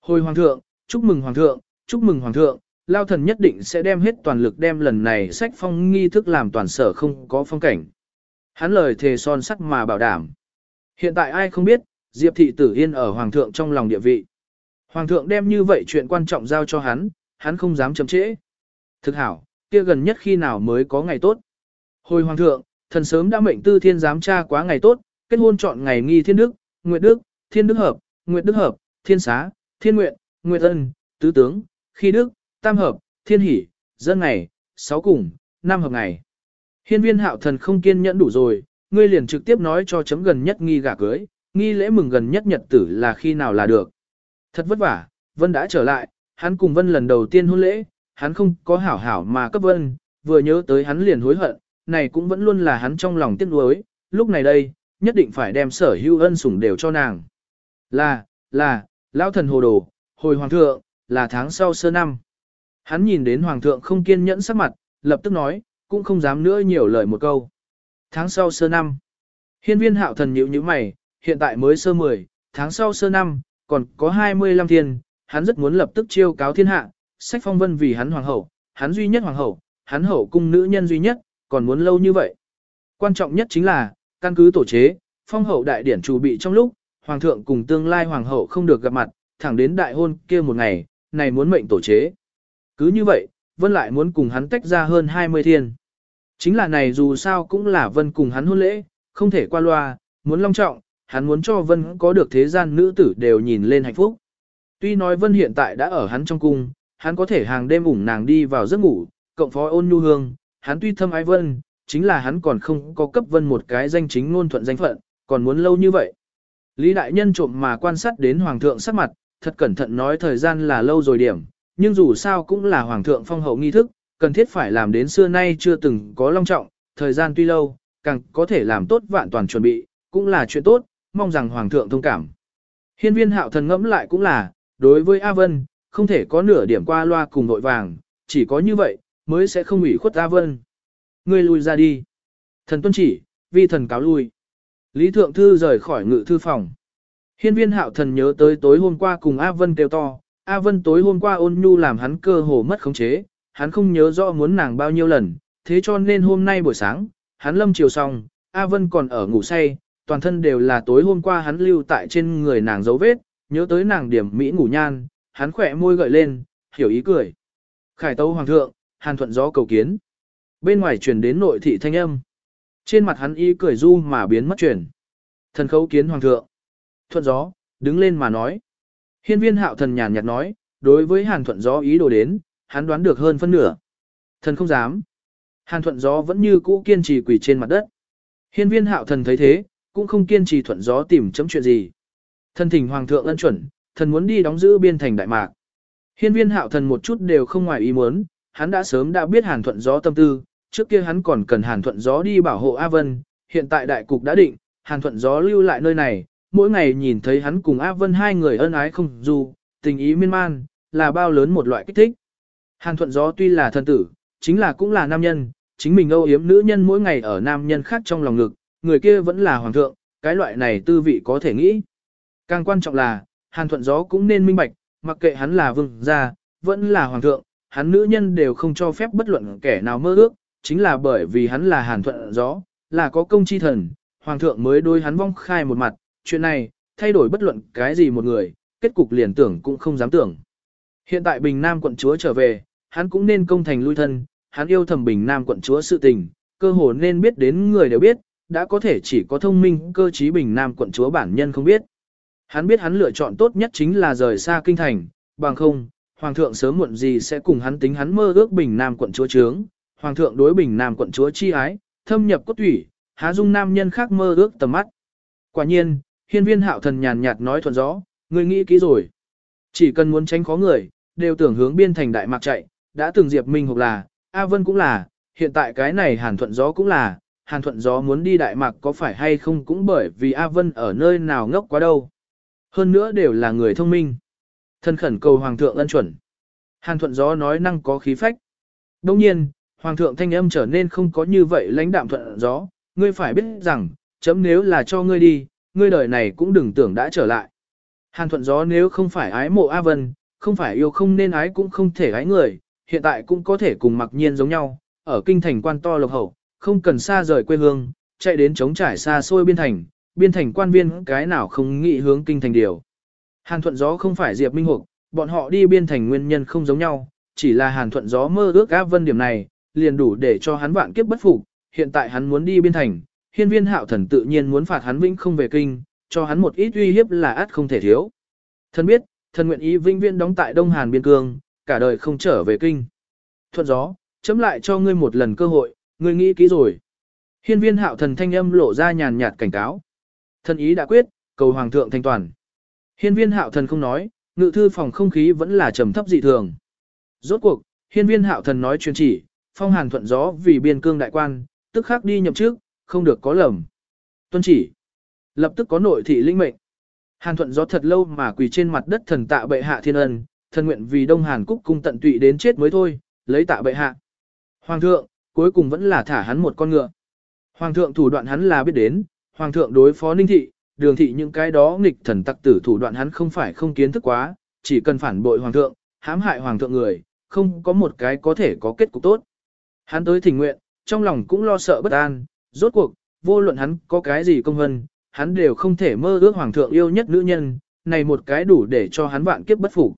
Hồi hoàng thượng, chúc mừng hoàng thượng, chúc mừng hoàng thượng, lao thần nhất định sẽ đem hết toàn lực đem lần này sách phong nghi thức làm toàn sở không có phong cảnh. Hắn lời thề son sắt mà bảo đảm. Hiện tại ai không biết, Diệp thị tử yên ở hoàng thượng trong lòng địa vị. Hoàng thượng đem như vậy chuyện quan trọng giao cho hắn, hắn không dám chậm trễ. Thực hảo, kia gần nhất khi nào mới có ngày tốt. Hồi hoàng thượng, thần sớm đã mệnh tư thiên giám tra quá ngày tốt, kết hôn chọn ngày nghi thiên đức, nguyệt đức, thiên đức hợp, nguyệt đức hợp, thiên xá, thiên nguyện, nguyệt ân, tứ tướng, khi đức, tam hợp, thiên hỷ, dân ngày, sáu cùng, năm hợp ngày. Hiên viên hạo thần không kiên nhẫn đủ rồi, ngươi liền trực tiếp nói cho chấm gần nhất nghi gả cưới, nghi lễ mừng gần nhất nhật tử là khi nào là được. Thật vất vả, Vân đã trở lại, hắn cùng Vân lần đầu tiên hôn lễ, hắn không có hảo hảo mà cấp Vân, vừa nhớ tới hắn liền hối hận, này cũng vẫn luôn là hắn trong lòng tiếc nuối, lúc này đây, nhất định phải đem sở hữu ân sủng đều cho nàng. Là, là, lão thần hồ đồ, hồi hoàng thượng, là tháng sau sơ năm. Hắn nhìn đến hoàng thượng không kiên nhẫn sắc mặt, lập tức nói, cũng không dám nữa nhiều lời một câu. Tháng sau sơ năm. Hiên viên hạo thần nhíu nhíu mày, hiện tại mới sơ 10, tháng sau sơ năm, còn có 25 thiên, hắn rất muốn lập tức chiêu cáo thiên hạ, sách phong vân vì hắn hoàng hậu, hắn duy nhất hoàng hậu, hắn hậu cung nữ nhân duy nhất, còn muốn lâu như vậy. Quan trọng nhất chính là, căn cứ tổ chế, phong hậu đại điển chủ bị trong lúc, hoàng thượng cùng tương lai hoàng hậu không được gặp mặt, thẳng đến đại hôn kia một ngày, này muốn mệnh tổ chế. Cứ như vậy, Vân lại muốn cùng hắn tách ra hơn 20 thiên. Chính là này dù sao cũng là Vân cùng hắn hôn lễ, không thể qua loa, muốn long trọng, hắn muốn cho Vân có được thế gian nữ tử đều nhìn lên hạnh phúc. Tuy nói Vân hiện tại đã ở hắn trong cung, hắn có thể hàng đêm ủng nàng đi vào giấc ngủ, cộng phó ôn nhu hương, hắn tuy thâm ái Vân, chính là hắn còn không có cấp Vân một cái danh chính ngôn thuận danh phận, còn muốn lâu như vậy. Lý đại nhân trộm mà quan sát đến hoàng thượng sắc mặt, thật cẩn thận nói thời gian là lâu rồi điểm, nhưng dù sao cũng là hoàng thượng phong hậu nghi thức, cần thiết phải làm đến xưa nay chưa từng có long trọng, thời gian tuy lâu, càng có thể làm tốt vạn toàn chuẩn bị, cũng là chuyện tốt, mong rằng hoàng thượng thông cảm. Hiên viên hạo thần ngẫm lại cũng là, đối với A Vân, không thể có nửa điểm qua loa cùng nội vàng, chỉ có như vậy, mới sẽ không ủy khuất A Vân. Ngươi lui ra đi. Thần tuân chỉ, vi thần cáo lui. Lý Thượng Thư rời khỏi ngự thư phòng. Hiên viên hạo thần nhớ tới tối hôm qua cùng A Vân kêu to, A Vân tối hôm qua ôn nhu làm hắn cơ hồ mất khống chế, hắn không nhớ rõ muốn nàng bao nhiêu lần, thế cho nên hôm nay buổi sáng, hắn lâm chiều xong, A Vân còn ở ngủ say, toàn thân đều là tối hôm qua hắn lưu tại trên người nàng dấu vết, nhớ tới nàng điểm mỹ ngủ nhan, hắn khỏe môi gợi lên, hiểu ý cười. Khải tấu hoàng thượng, hàn thuận gió cầu kiến. Bên ngoài truyền đến nội thị thanh âm. Trên mặt hắn ý cười du mà biến mất truyền. Thần khấu kiến hoàng thượng. Thuận gió, đứng lên mà nói. Hiên viên hạo thần nhàn nhạt nói, đối với hàn thuận gió ý đồ đến, hắn đoán được hơn phân nửa. Thần không dám. Hàn thuận gió vẫn như cũ kiên trì quỳ trên mặt đất. Hiên viên hạo thần thấy thế, cũng không kiên trì thuận gió tìm chấm chuyện gì. Thần thỉnh hoàng thượng ân chuẩn, thần muốn đi đóng giữ biên thành Đại Mạc. Hiên viên hạo thần một chút đều không ngoài ý muốn, hắn đã sớm đã biết hàn thuận gió tâm tư, trước kia hắn còn cần hàn thuận gió đi bảo hộ A Vân, hiện tại đại cục đã định, hàn thuận gió lưu lại nơi này, mỗi ngày nhìn thấy hắn cùng Á Vân hai người ân ái không dù, tình ý miên man, là bao lớn một loại kích thích. Hàn thuận gió tuy là thân tử, chính là cũng là nam nhân, chính mình âu yếm nữ nhân mỗi ngày ở nam nhân khác trong lòng ngực, người kia vẫn là hoàng thượng, cái loại này tư vị có thể nghĩ. Càng quan trọng là, hàn thuận gió cũng nên minh bạch, mặc kệ hắn là vương gia, vẫn là hoàng thượng, hắn nữ nhân đều không cho phép bất luận kẻ nào mơ ước, chính là bởi vì hắn là hàn thuận gió, là có công chi thần, hoàng thượng mới đôi hắn vong khai một mặt, chuyện này, thay đổi bất luận cái gì một người, kết cục liền tưởng cũng không dám tưởng. Hiện tại Bình Nam quận chúa trở về, hắn cũng nên công thành lui thân, hắn yêu thầm Bình Nam quận chúa sự tình, cơ hồ nên biết đến người đều biết, đã có thể chỉ có thông minh cơ trí Bình Nam quận chúa bản nhân không biết. Hắn biết hắn lựa chọn tốt nhất chính là rời xa kinh thành, bằng không, Hoàng thượng sớm muộn gì sẽ cùng hắn tính hắn mơ ước Bình Nam quận chúa trướng, Hoàng thượng đối Bình Nam quận chúa chi ái, thâm nhập cốt thủy, há dung nam nhân khác mơ ước tầm mắt. Quả nhiên, hiên viên hạo thần nhàn nhạt nói thuận rõ, người nghĩ kỹ rồi. Chỉ cần muốn tránh khó người, đều tưởng hướng biên thành Đại Mạc chạy, đã từng Diệp Minh hoặc là, A Vân cũng là, hiện tại cái này Hàn Thuận Gió cũng là, Hàn Thuận Gió muốn đi Đại Mạc có phải hay không cũng bởi vì A Vân ở nơi nào ngốc quá đâu. Hơn nữa đều là người thông minh. Thân khẩn cầu Hoàng thượng ân chuẩn. Hàn Thuận Gió nói năng có khí phách. Đông nhiên, Hoàng thượng thanh âm trở nên không có như vậy lãnh đạm Thuận Gió, ngươi phải biết rằng, chấm nếu là cho ngươi đi, ngươi đời này cũng đừng tưởng đã trở lại. Hàn Thuận Gió nếu không phải ái mộ A Vân, không phải yêu không nên ái cũng không thể ái người, hiện tại cũng có thể cùng mặc nhiên giống nhau, ở kinh thành quan to lộc hậu, không cần xa rời quê hương, chạy đến chống trải xa xôi biên thành, biên thành quan viên cái nào không nghĩ hướng kinh thành điều. Hàn thuận gió không phải Diệp Minh Hục, bọn họ đi biên thành nguyên nhân không giống nhau, chỉ là hàn thuận gió mơ ước A vân điểm này, liền đủ để cho hắn vạn kiếp bất phục, hiện tại hắn muốn đi biên thành, hiên viên hạo thần tự nhiên muốn phạt hắn vĩnh không về kinh, cho hắn một ít uy hiếp là át không thể thiếu. Thần biết, thần nguyện ý vĩnh viễn đóng tại Đông Hàn biên cương, cả đời không trở về kinh. Thuận gió, chấm lại cho ngươi một lần cơ hội, ngươi nghĩ kỹ rồi. Hiên viên hạo thần thanh âm lộ ra nhàn nhạt cảnh cáo. Thần ý đã quyết, cầu hoàng thượng thanh toàn. Hiên viên hạo thần không nói, ngự thư phòng không khí vẫn là trầm thấp dị thường. Rốt cuộc, hiên viên hạo thần nói chuyên chỉ, phong hàn thuận gió vì biên cương đại quan, tức khắc đi nhậm trước, không được có lầm. Tuân chỉ. Lập tức có nội thị linh mệnh. Hàn thuận gió thật lâu mà quỳ trên mặt đất thần tạ bệ hạ thiên ân, thần nguyện vì Đông Hàn Cúc cung tận tụy đến chết mới thôi, lấy tạ bệ hạ. Hoàng thượng, cuối cùng vẫn là thả hắn một con ngựa. Hoàng thượng thủ đoạn hắn là biết đến, hoàng thượng đối phó ninh thị, đường thị những cái đó nghịch thần tặc tử thủ đoạn hắn không phải không kiến thức quá, chỉ cần phản bội hoàng thượng, hãm hại hoàng thượng người, không có một cái có thể có kết cục tốt. Hắn tới thỉnh nguyện, trong lòng cũng lo sợ bất an, rốt cuộc, vô luận hắn có cái gì công hân, hắn đều không thể mơ ước hoàng thượng yêu nhất nữ nhân, này một cái đủ để cho hắn vạn kiếp bất phục.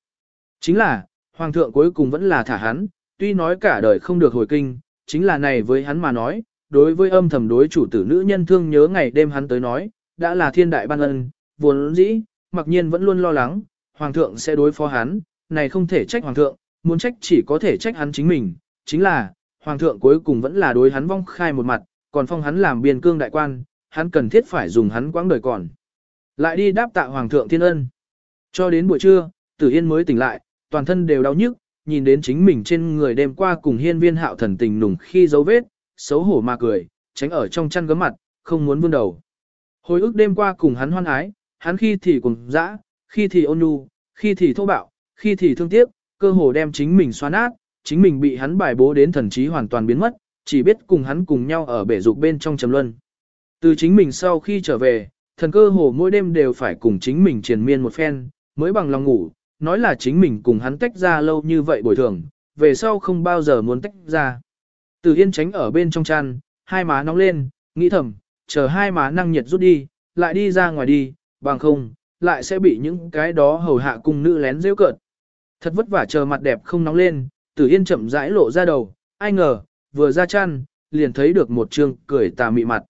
Chính là, hoàng thượng cuối cùng vẫn là thả hắn, tuy nói cả đời không được hồi kinh, chính là này với hắn mà nói, đối với âm thầm đối chủ tử nữ nhân thương nhớ ngày đêm hắn tới nói, đã là thiên đại ban ân, vốn dĩ, mặc nhiên vẫn luôn lo lắng, hoàng thượng sẽ đối phó hắn, này không thể trách hoàng thượng, muốn trách chỉ có thể trách hắn chính mình, chính là, hoàng thượng cuối cùng vẫn là đối hắn vong khai một mặt, còn phong hắn làm biên cương đại quan, hắn cần thiết phải dùng hắn quãng đời còn. Lại đi đáp tạ hoàng thượng thiên ân. Cho đến buổi trưa, Tử Yên mới tỉnh lại, toàn thân đều đau nhức, nhìn đến chính mình trên người đêm qua cùng hiên viên hạo thần tình nùng khi dấu vết, xấu hổ mà cười, tránh ở trong chăn gấm mặt, không muốn vươn đầu. Hồi ức đêm qua cùng hắn hoan ái, hắn khi thì cùng dã, khi thì ôn nhu, khi thì thô bạo, khi thì thương tiếc, cơ hồ đem chính mình xoa nát, chính mình bị hắn bài bố đến thần trí hoàn toàn biến mất, chỉ biết cùng hắn cùng nhau ở bể dục bên trong trầm luân. Từ chính mình sau khi trở về, thần cơ hồ mỗi đêm đều phải cùng chính mình triền miên một phen, mới bằng lòng ngủ, nói là chính mình cùng hắn tách ra lâu như vậy bồi thường, về sau không bao giờ muốn tách ra. Từ Yên tránh ở bên trong chăn, hai má nóng lên, nghĩ thầm, chờ hai má năng nhiệt rút đi, lại đi ra ngoài đi, bằng không, lại sẽ bị những cái đó hầu hạ cung nữ lén rêu cợt. Thật vất vả chờ mặt đẹp không nóng lên, Tử Yên chậm rãi lộ ra đầu, ai ngờ, vừa ra chăn, liền thấy được một trương cười tà mị mặt.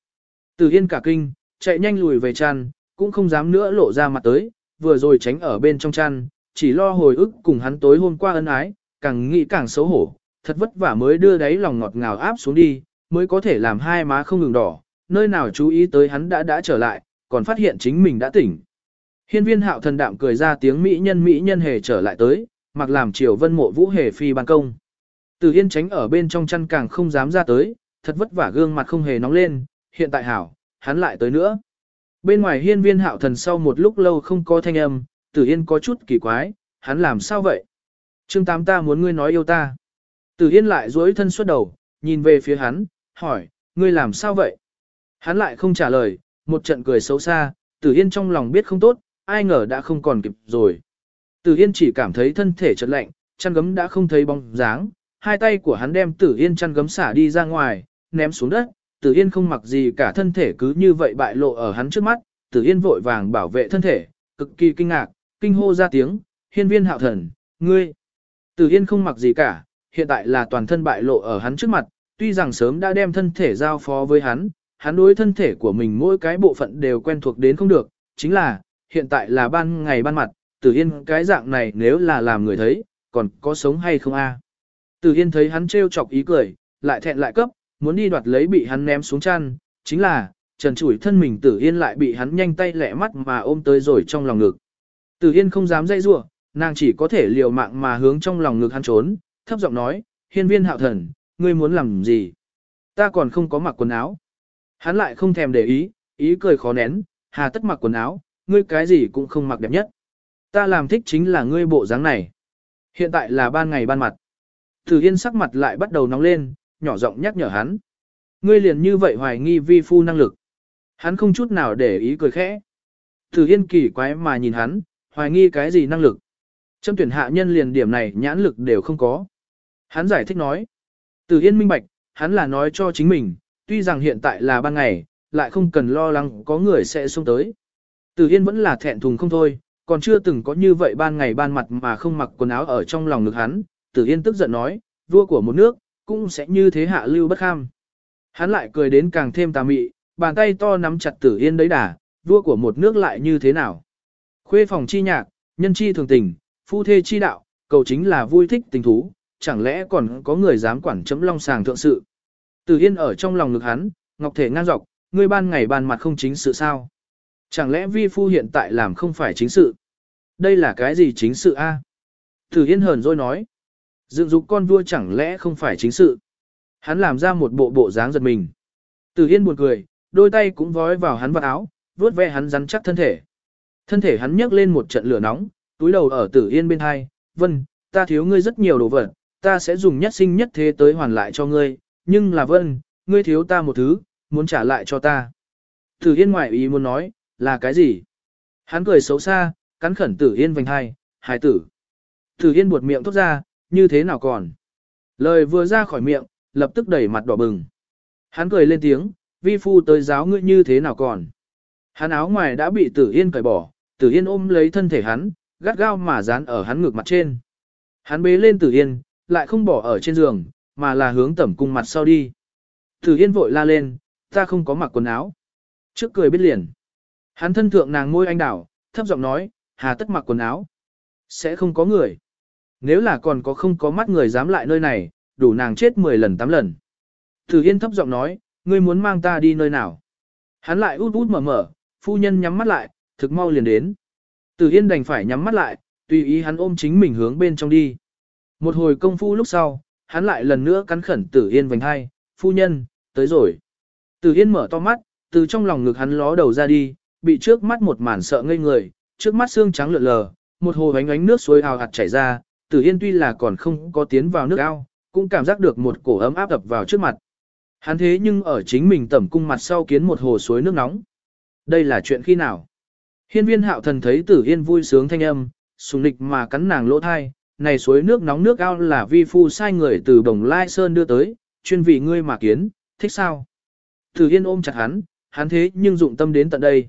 từ Yên cả kinh, chạy nhanh lùi về chăn, cũng không dám nữa lộ ra mặt tới, vừa rồi tránh ở bên trong chăn, chỉ lo hồi ức cùng hắn tối hôm qua ân ái, càng nghĩ càng xấu hổ, thật vất vả mới đưa đáy lòng ngọt ngào áp xuống đi, mới có thể làm hai má không ngừng đỏ, nơi nào chú ý tới hắn đã đã trở lại, còn phát hiện chính mình đã tỉnh. Hiên viên hạo thần đạm cười ra tiếng mỹ nhân mỹ nhân hề trở lại tới, mặc làm triều vân mộ vũ hề phi ban công. Từ yên tránh ở bên trong chăn càng không dám ra tới, thật vất vả gương mặt không hề nóng lên, hiện tại hảo, hắn lại tới nữa. Bên ngoài hiên viên hạo thần sau một lúc lâu không có thanh âm, tử yên có chút kỳ quái, hắn làm sao vậy? Trương Tám ta muốn ngươi nói yêu ta. Tử yên lại duỗi thân xuất đầu, nhìn về phía hắn, hỏi, ngươi làm sao vậy? Hắn lại không trả lời, một trận cười xấu xa, tử yên trong lòng biết không tốt, ai ngờ đã không còn kịp rồi. Tử yên chỉ cảm thấy thân thể chợt lạnh, chăn gấm đã không thấy bóng dáng, hai tay của hắn đem tử yên chăn gấm xả đi ra ngoài, ném xuống đất, tử yên không mặc gì cả thân thể cứ như vậy bại lộ ở hắn trước mắt, tử yên vội vàng bảo vệ thân thể, cực kỳ kinh ngạc, kinh hô ra tiếng, hiên viên hạo thần, ngươi, Tử Yên không mặc gì cả, hiện tại là toàn thân bại lộ ở hắn trước mặt, tuy rằng sớm đã đem thân thể giao phó với hắn, hắn đối thân thể của mình mỗi cái bộ phận đều quen thuộc đến không được, chính là, hiện tại là ban ngày ban mặt, Tử Yên cái dạng này nếu là làm người thấy, còn có sống hay không a? Tử Yên thấy hắn trêu chọc ý cười, lại thẹn lại cấp, muốn đi đoạt lấy bị hắn ném xuống chăn, chính là, trần chủi thân mình Tử Yên lại bị hắn nhanh tay lẹ mắt mà ôm tới rồi trong lòng ngực. Tử Yên không dám dây rủa, nàng chỉ có thể liều mạng mà hướng trong lòng ngực hắn trốn, thấp giọng nói, hiên viên hạo thần, ngươi muốn làm gì? Ta còn không có mặc quần áo. Hắn lại không thèm để ý, ý cười khó nén, hà tất mặc quần áo, ngươi cái gì cũng không mặc đẹp nhất. Ta làm thích chính là ngươi bộ dáng này. Hiện tại là ban ngày ban mặt. Tử Yên sắc mặt lại bắt đầu nóng lên, nhỏ giọng nhắc nhở hắn. Ngươi liền như vậy hoài nghi vi phu năng lực. Hắn không chút nào để ý cười khẽ. Tử Yên kỳ quái mà nhìn hắn, hoài nghi cái gì năng lực. Trâm tuyển hạ nhân liền điểm này nhãn lực đều không có. Hắn giải thích nói. Tử Yên minh bạch, hắn là nói cho chính mình, tuy rằng hiện tại là ban ngày, lại không cần lo lắng có người sẽ xông tới. Tử Yên vẫn là thẹn thùng không thôi, còn chưa từng có như vậy ban ngày ban mặt mà không mặc quần áo ở trong lòng ngực hắn. Tử Yên tức giận nói, vua của một nước, cũng sẽ như thế hạ lưu bất kham. Hắn lại cười đến càng thêm tà mị, bàn tay to nắm chặt Tử Yên đấy đà, vua của một nước lại như thế nào. Khuê phòng chi nhạc, nhân chi thường tình, phu thê chi đạo, cầu chính là vui thích tình thú, chẳng lẽ còn có người dám quản chấm long sàng thượng sự. Tử Yên ở trong lòng ngực hắn, ngọc thể ngang dọc, ngươi ban ngày ban mặt không chính sự sao. Chẳng lẽ vi phu hiện tại làm không phải chính sự? Đây là cái gì chính sự a? Tử Yên hờn rồi nói. Dựng dục con vua chẳng lẽ không phải chính sự? Hắn làm ra một bộ bộ dáng giật mình. Tử Yên buồn cười, đôi tay cũng vói vào hắn vào áo, vuốt ve hắn rắn chắc thân thể. Thân thể hắn nhấc lên một trận lửa nóng, túi đầu ở Tử Yên bên hai, "Vân, ta thiếu ngươi rất nhiều đồ vật, ta sẽ dùng nhất sinh nhất thế tới hoàn lại cho ngươi, nhưng là Vân, ngươi thiếu ta một thứ, muốn trả lại cho ta." Tử Yên ngoại ý muốn nói, "Là cái gì?" Hắn cười xấu xa, cắn khẩn Tử Yên vành hai, "Hải tử." Tử Yên buột miệng thốt ra, "Như thế nào còn?" Lời vừa ra khỏi miệng, lập tức đẩy mặt đỏ bừng. Hắn cười lên tiếng, "Vi phu tới giáo ngươi như thế nào còn?" Hắn áo ngoài đã bị Tử Yên cởi bỏ, Tử Yên ôm lấy thân thể hắn, gắt gao mà dán ở hắn ngực mặt trên. Hắn bế lên Tử Yên, lại không bỏ ở trên giường, mà là hướng tẩm cung mặt sau đi. Tử Yên vội la lên, ta không có mặc quần áo. Trước cười biết liền. Hắn thân thượng nàng môi anh đảo, thấp giọng nói, hà tất mặc quần áo. Sẽ không có người. Nếu là còn có không có mắt người dám lại nơi này, đủ nàng chết 10 lần 8 lần. Tử Yên thấp giọng nói, ngươi muốn mang ta đi nơi nào? Hắn lại út út mở mở, phu nhân nhắm mắt lại, thực mau liền đến. Tử Yên đành phải nhắm mắt lại, tùy ý hắn ôm chính mình hướng bên trong đi. Một hồi công phu lúc sau, hắn lại lần nữa cắn khẩn Tử Yên vành hai, phu nhân, tới rồi. Tử Yên mở to mắt, từ trong lòng ngực hắn ló đầu ra đi, bị trước mắt một màn sợ ngây người, trước mắt xương trắng lượn lờ, một hồ ánh ánh nước suối ào hạt chảy ra, Tử Yên tuy là còn không có tiến vào nước ao, cũng cảm giác được một cổ ấm áp ập vào trước mặt. Hắn thế nhưng ở chính mình tẩm cung mặt sau kiến một hồ suối nước nóng. Đây là chuyện khi nào? Hiên viên hạo thần thấy tử yên vui sướng thanh âm, sùng lịch mà cắn nàng lỗ thai, này suối nước nóng nước ao là vi phu sai người từ đồng lai sơn đưa tới, chuyên vị ngươi mà kiến, thích sao? Tử yên ôm chặt hắn, hắn thế nhưng dụng tâm đến tận đây.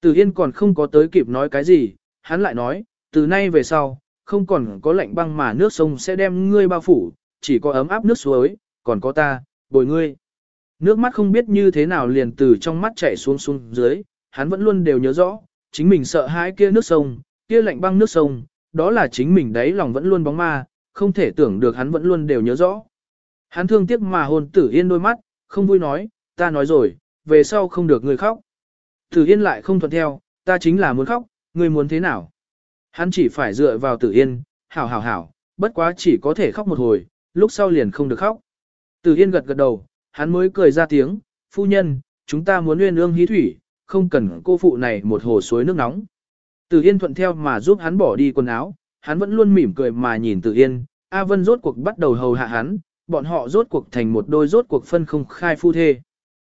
Tử yên còn không có tới kịp nói cái gì, hắn lại nói, từ nay về sau, không còn có lạnh băng mà nước sông sẽ đem ngươi bao phủ, chỉ có ấm áp nước suối, còn có ta, bồi ngươi. Nước mắt không biết như thế nào liền từ trong mắt chảy xuống xuống dưới, hắn vẫn luôn đều nhớ rõ, chính mình sợ hãi kia nước sông, kia lạnh băng nước sông, đó là chính mình đấy lòng vẫn luôn bóng ma, không thể tưởng được hắn vẫn luôn đều nhớ rõ. Hắn thương tiếc mà hồn tử yên đôi mắt, không vui nói, ta nói rồi, về sau không được người khóc. Tử yên lại không thuận theo, ta chính là muốn khóc, người muốn thế nào? Hắn chỉ phải dựa vào tử yên, hảo hảo hảo, bất quá chỉ có thể khóc một hồi, lúc sau liền không được khóc. Tử yên gật gật đầu, hắn mới cười ra tiếng, phu nhân, chúng ta muốn nguyên ương hí thủy, không cần cô phụ này một hồ suối nước nóng. Tử Yên thuận theo mà giúp hắn bỏ đi quần áo, hắn vẫn luôn mỉm cười mà nhìn Tử Yên, A Vân rốt cuộc bắt đầu hầu hạ hắn, bọn họ rốt cuộc thành một đôi rốt cuộc phân không khai phu thê.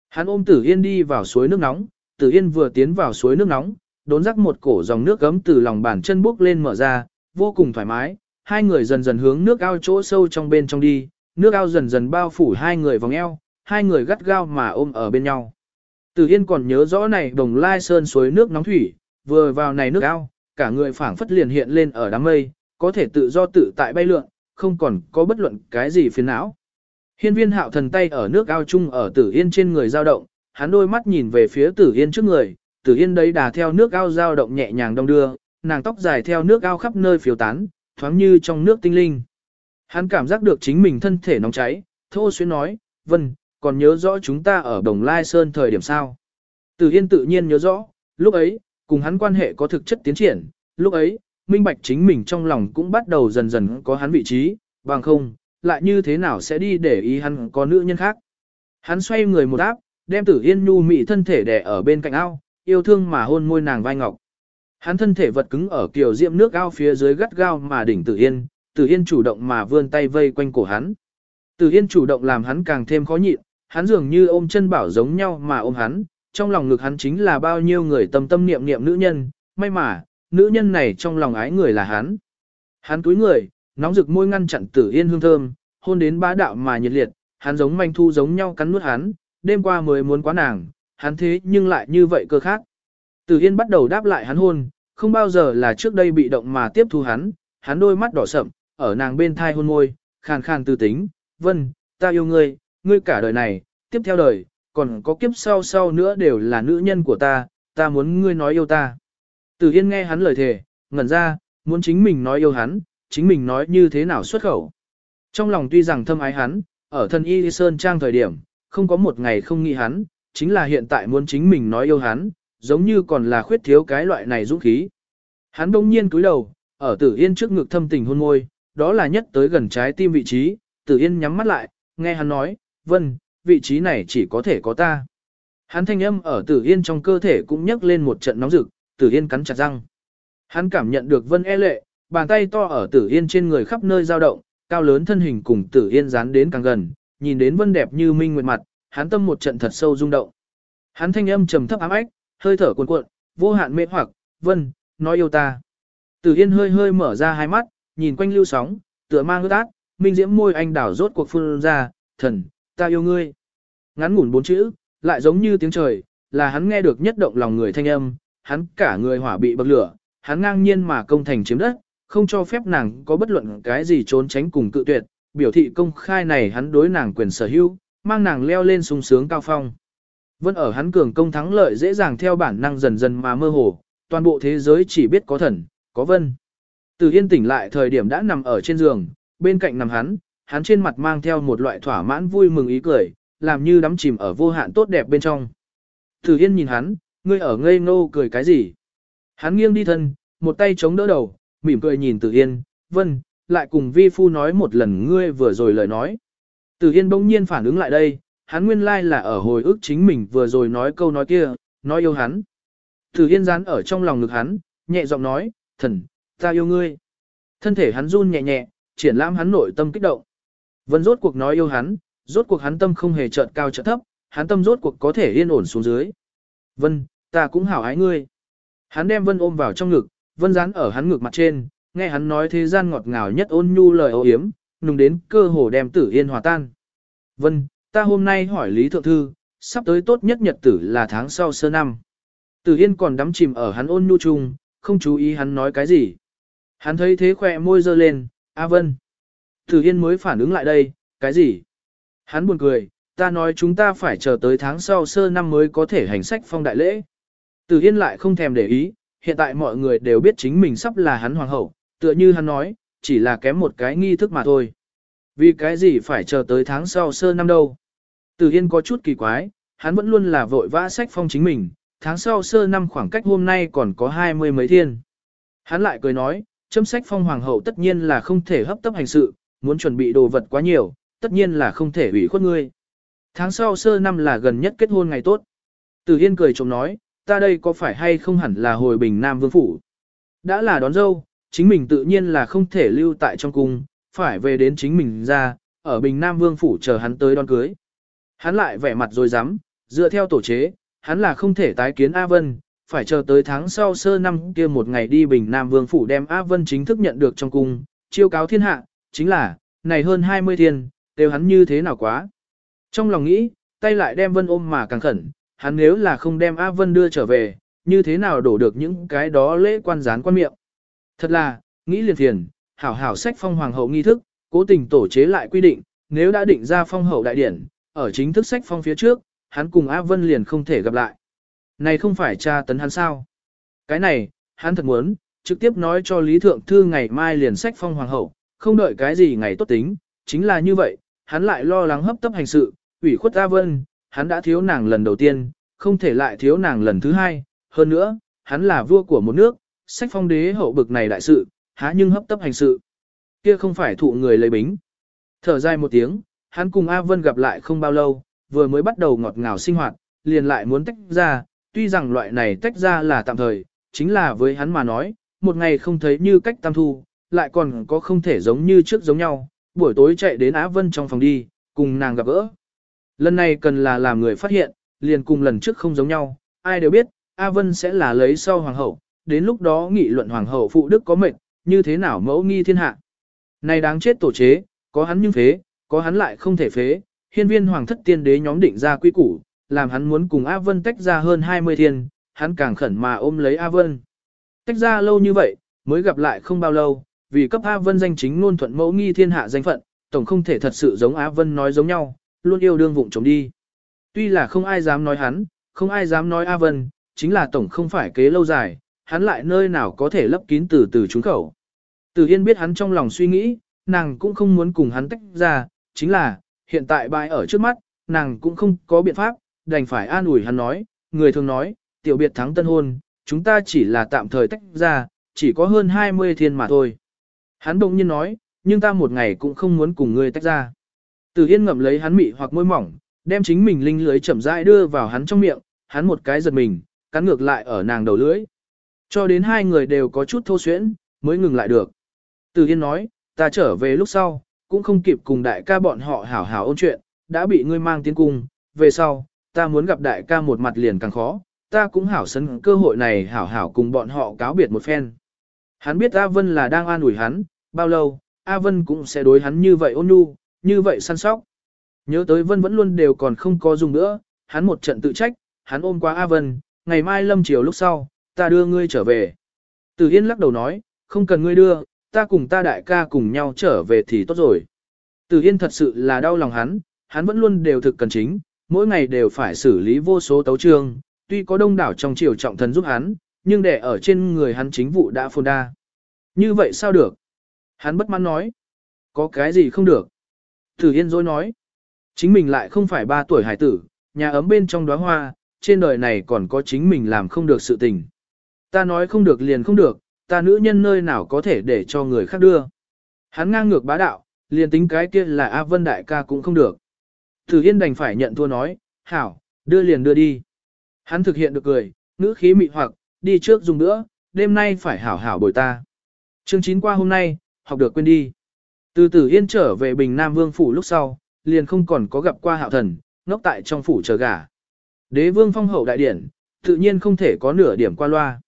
Hắn ôm Tử Yên đi vào suối nước nóng, Tử Yên vừa tiến vào suối nước nóng, đốn rắc một cổ dòng nước gấm từ lòng bàn chân bước lên mở ra, vô cùng thoải mái, hai người dần dần hướng nước ao chỗ sâu trong bên trong đi, nước ao dần dần bao phủ hai người vòng eo, hai người gắt gao mà ôm ở bên nhau. Từ Yên còn nhớ rõ này đồng lai sơn suối nước nóng thủy, vừa vào này nước ao, cả người phảng phất liền hiện lên ở đám mây, có thể tự do tự tại bay lượn, không còn có bất luận cái gì phiền não. Hiên viên hạo thần tay ở nước ao chung ở tử yên trên người dao động, hắn đôi mắt nhìn về phía tử yên trước người, tử yên đấy đà theo nước ao dao động nhẹ nhàng đông đưa, nàng tóc dài theo nước ao khắp nơi phiêu tán, thoáng như trong nước tinh linh. Hắn cảm giác được chính mình thân thể nóng cháy, thô xuyên nói, vân, còn nhớ rõ chúng ta ở Đồng Lai Sơn thời điểm sao. Tử Yên tự nhiên nhớ rõ, lúc ấy, cùng hắn quan hệ có thực chất tiến triển, lúc ấy, minh bạch chính mình trong lòng cũng bắt đầu dần dần có hắn vị trí, bằng không, lại như thế nào sẽ đi để ý hắn có nữ nhân khác. Hắn xoay người một áp, đem Tử Yên nhu mị thân thể đè ở bên cạnh ao, yêu thương mà hôn môi nàng vai ngọc. Hắn thân thể vật cứng ở kiểu diệm nước ao phía dưới gắt gao mà đỉnh Tử Yên, Tử Yên chủ động mà vươn tay vây quanh cổ hắn. Tử Yên chủ động làm hắn càng thêm khó nhịn, hắn dường như ôm chân bảo giống nhau mà ôm hắn, trong lòng ngực hắn chính là bao nhiêu người tâm tâm niệm niệm nữ nhân, may mà, nữ nhân này trong lòng ái người là hắn. Hắn túi người, nóng rực môi ngăn chặn Tử Yên hương thơm, hôn đến bá đạo mà nhiệt liệt, hắn giống manh thu giống nhau cắn nuốt hắn, đêm qua mới muốn quá nàng, hắn thế nhưng lại như vậy cơ khác. Từ Yên bắt đầu đáp lại hắn hôn, không bao giờ là trước đây bị động mà tiếp thu hắn, hắn đôi mắt đỏ sậm, ở nàng bên thai hôn môi, khàn khàn tư tính, vân, ta yêu ngươi, ngươi cả đời này, tiếp theo đời, còn có kiếp sau sau nữa đều là nữ nhân của ta, ta muốn ngươi nói yêu ta. Từ Yên nghe hắn lời thề, ngẩn ra, muốn chính mình nói yêu hắn, chính mình nói như thế nào xuất khẩu. Trong lòng tuy rằng thâm ái hắn, ở thân y sơn trang thời điểm, không có một ngày không nghĩ hắn, chính là hiện tại muốn chính mình nói yêu hắn, giống như còn là khuyết thiếu cái loại này dũng khí. Hắn đông nhiên cúi đầu, ở tử yên trước ngực thâm tình hôn môi, đó là nhất tới gần trái tim vị trí, tử yên nhắm mắt lại, nghe hắn nói, vân, vị trí này chỉ có thể có ta. Hắn thanh âm ở tử yên trong cơ thể cũng nhấc lên một trận nóng rực, tử yên cắn chặt răng. Hắn cảm nhận được vân e lệ, bàn tay to ở tử yên trên người khắp nơi dao động, cao lớn thân hình cùng tử yên dán đến càng gần, nhìn đến vân đẹp như minh nguyệt mặt, hắn tâm một trận thật sâu rung động. Hắn thanh âm trầm thấp ám ách, hơi thở cuồn cuộn, vô hạn mê hoặc, vân, nói yêu ta. Tử yên hơi hơi mở ra hai mắt, nhìn quanh lưu sóng, tựa mang ướt át, minh diễm môi anh đảo rốt cuộc phun ra, thần, ta yêu ngươi. Ngắn ngủn bốn chữ, lại giống như tiếng trời, là hắn nghe được nhất động lòng người thanh âm, hắn cả người hỏa bị bậc lửa, hắn ngang nhiên mà công thành chiếm đất, không cho phép nàng có bất luận cái gì trốn tránh cùng cự tuyệt, biểu thị công khai này hắn đối nàng quyền sở hữu, mang nàng leo lên sung sướng cao phong. Vẫn ở hắn cường công thắng lợi dễ dàng theo bản năng dần dần mà mơ hồ, toàn bộ thế giới chỉ biết có thần, có vân. Từ yên tỉnh lại thời điểm đã nằm ở trên giường, bên cạnh nằm hắn, hắn trên mặt mang theo một loại thỏa mãn vui mừng ý cười, làm như đắm chìm ở vô hạn tốt đẹp bên trong. Từ yên nhìn hắn, ngươi ở ngây ngô cười cái gì? Hắn nghiêng đi thân, một tay chống đỡ đầu, mỉm cười nhìn Từ Yên, vân, lại cùng vi phu nói một lần ngươi vừa rồi lời nói. Tử Yên bỗng nhiên phản ứng lại đây, hắn nguyên lai là ở hồi ức chính mình vừa rồi nói câu nói kia, nói yêu hắn. Tử Yên dán ở trong lòng ngực hắn, nhẹ giọng nói, thần, ta yêu ngươi. Thân thể hắn run nhẹ nhẹ, triển lãm hắn nội tâm kích động. Vân rốt cuộc nói yêu hắn, rốt cuộc hắn tâm không hề chợt cao chợt thấp, hắn tâm rốt cuộc có thể yên ổn xuống dưới. Vân, ta cũng hảo ái ngươi. Hắn đem Vân ôm vào trong ngực, Vân dán ở hắn ngực mặt trên, nghe hắn nói thế gian ngọt ngào nhất ôn nhu lời ô yếm, nùng đến cơ hồ đem tử yên hòa tan. Vân, ta hôm nay hỏi Lý Thượng Thư, sắp tới tốt nhất nhật tử là tháng sau sơ năm. Tử yên còn đắm chìm ở hắn ôn nhu chung, không chú ý hắn nói cái gì. Hắn thấy thế khỏe môi dơ lên, A Vân. Tử yên mới phản ứng lại đây, cái gì? Hắn buồn cười, ta nói chúng ta phải chờ tới tháng sau sơ năm mới có thể hành sách phong đại lễ. Tử yên lại không thèm để ý, hiện tại mọi người đều biết chính mình sắp là hắn hoàng hậu, tựa như hắn nói, chỉ là kém một cái nghi thức mà thôi. Vì cái gì phải chờ tới tháng sau sơ năm đâu. Từ Yên có chút kỳ quái, hắn vẫn luôn là vội vã sách phong chính mình, tháng sau sơ năm khoảng cách hôm nay còn có hai mươi mấy thiên. Hắn lại cười nói, châm sách phong hoàng hậu tất nhiên là không thể hấp tấp hành sự, muốn chuẩn bị đồ vật quá nhiều, tất nhiên là không thể ủy khuất ngươi. Tháng sau sơ năm là gần nhất kết hôn ngày tốt. Từ Yên cười chồng nói, ta đây có phải hay không hẳn là hồi bình Nam Vương Phủ. Đã là đón dâu, chính mình tự nhiên là không thể lưu tại trong cung, phải về đến chính mình ra, ở bình Nam Vương Phủ chờ hắn tới đón cưới. Hắn lại vẻ mặt rồi dám, dựa theo tổ chế, hắn là không thể tái kiến A Vân, phải chờ tới tháng sau sơ năm kia một ngày đi bình Nam Vương Phủ đem A Vân chính thức nhận được trong cung, chiêu cáo thiên hạ, chính là, này hơn 20 thiên, đều hắn như thế nào quá. Trong lòng nghĩ, tay lại đem Vân ôm mà càng khẩn, hắn nếu là không đem A Vân đưa trở về, như thế nào đổ được những cái đó lễ quan gián quan miệng. Thật là, nghĩ liền thiền, hảo hảo sách phong hoàng hậu nghi thức, cố tình tổ chế lại quy định, nếu đã định ra phong hậu đại điển, ở chính thức sách phong phía trước, hắn cùng A Vân liền không thể gặp lại. Này không phải cha tấn hắn sao? Cái này, hắn thật muốn, trực tiếp nói cho Lý Thượng Thư ngày mai liền sách phong hoàng hậu, không đợi cái gì ngày tốt tính, chính là như vậy, hắn lại lo lắng hấp tấp hành sự, ủy khuất A Vân, hắn đã thiếu nàng lần đầu tiên, không thể lại thiếu nàng lần thứ hai, hơn nữa, hắn là vua của một nước, sách phong đế hậu bực này đại sự, há nhưng hấp tấp hành sự. Kia không phải thụ người lấy bính. Thở dài một tiếng, hắn cùng A Vân gặp lại không bao lâu, vừa mới bắt đầu ngọt ngào sinh hoạt, liền lại muốn tách ra, tuy rằng loại này tách ra là tạm thời, chính là với hắn mà nói, một ngày không thấy như cách tam thu, lại còn có không thể giống như trước giống nhau, buổi tối chạy đến Á Vân trong phòng đi, cùng nàng gặp gỡ. Lần này cần là làm người phát hiện, liền cùng lần trước không giống nhau, ai đều biết, A Vân sẽ là lấy sau hoàng hậu, đến lúc đó nghị luận hoàng hậu phụ đức có mệnh, như thế nào mẫu nghi thiên hạ. Này đáng chết tổ chế, có hắn nhưng phế, có hắn lại không thể phế, hiên viên hoàng thất tiên đế nhóm định ra quy củ, làm hắn muốn cùng A Vân tách ra hơn 20 thiên, hắn càng khẩn mà ôm lấy A Vân. Tách ra lâu như vậy, mới gặp lại không bao lâu, vì cấp A Vân danh chính luôn thuận mẫu nghi thiên hạ danh phận, tổng không thể thật sự giống A Vân nói giống nhau, luôn yêu đương vụng chống đi. Tuy là không ai dám nói hắn, không ai dám nói A Vân, chính là tổng không phải kế lâu dài, hắn lại nơi nào có thể lấp kín từ từ trúng khẩu. Từ Yên biết hắn trong lòng suy nghĩ, nàng cũng không muốn cùng hắn tách ra, chính là, hiện tại bại ở trước mắt, nàng cũng không có biện pháp, đành phải an ủi hắn nói, người thường nói, tiểu biệt thắng tân hôn, chúng ta chỉ là tạm thời tách ra, chỉ có hơn 20 thiên mà thôi. Hắn đồng nhiên nói, nhưng ta một ngày cũng không muốn cùng ngươi tách ra. Từ Yên ngậm lấy hắn mị hoặc môi mỏng, đem chính mình linh lưới chậm rãi đưa vào hắn trong miệng, hắn một cái giật mình, cắn ngược lại ở nàng đầu lưỡi. Cho đến hai người đều có chút thô xuyễn, mới ngừng lại được. Từ Yên nói, ta trở về lúc sau, cũng không kịp cùng đại ca bọn họ hảo hảo ôn chuyện, đã bị ngươi mang tiến cung, về sau, ta muốn gặp đại ca một mặt liền càng khó, ta cũng hảo sân cơ hội này hảo hảo cùng bọn họ cáo biệt một phen. Hắn biết A Vân là đang an ủi hắn, bao lâu, A Vân cũng sẽ đối hắn như vậy ôn nhu, như vậy săn sóc. Nhớ tới Vân vẫn luôn đều còn không có dùng nữa, hắn một trận tự trách, hắn ôm qua A Vân, ngày mai lâm chiều lúc sau, ta đưa ngươi trở về. Từ Yên lắc đầu nói, không cần ngươi đưa, ta cùng ta đại ca cùng nhau trở về thì tốt rồi. Từ Yên thật sự là đau lòng hắn, hắn vẫn luôn đều thực cần chính, mỗi ngày đều phải xử lý vô số tấu trương, tuy có đông đảo trong triều trọng thần giúp hắn, nhưng để ở trên người hắn chính vụ đã phồn đa. Như vậy sao được? Hắn bất mãn nói. Có cái gì không được? Tử Yên dối nói. Chính mình lại không phải ba tuổi hải tử, nhà ấm bên trong đóa hoa, trên đời này còn có chính mình làm không được sự tình. Ta nói không được liền không được, ta nữ nhân nơi nào có thể để cho người khác đưa. Hắn ngang ngược bá đạo, liền tính cái kia là A Vân Đại ca cũng không được. Tử Yên đành phải nhận thua nói, hảo, đưa liền đưa đi. Hắn thực hiện được cười, ngữ khí mị hoặc, đi trước dùng nữa, đêm nay phải hảo hảo bồi ta. Chương 9 qua hôm nay, học được quên đi. Từ tử yên trở về Bình Nam Vương Phủ lúc sau, liền không còn có gặp qua hạo thần, ngốc tại trong phủ chờ gà. Đế vương phong hậu đại điển, tự nhiên không thể có nửa điểm qua loa.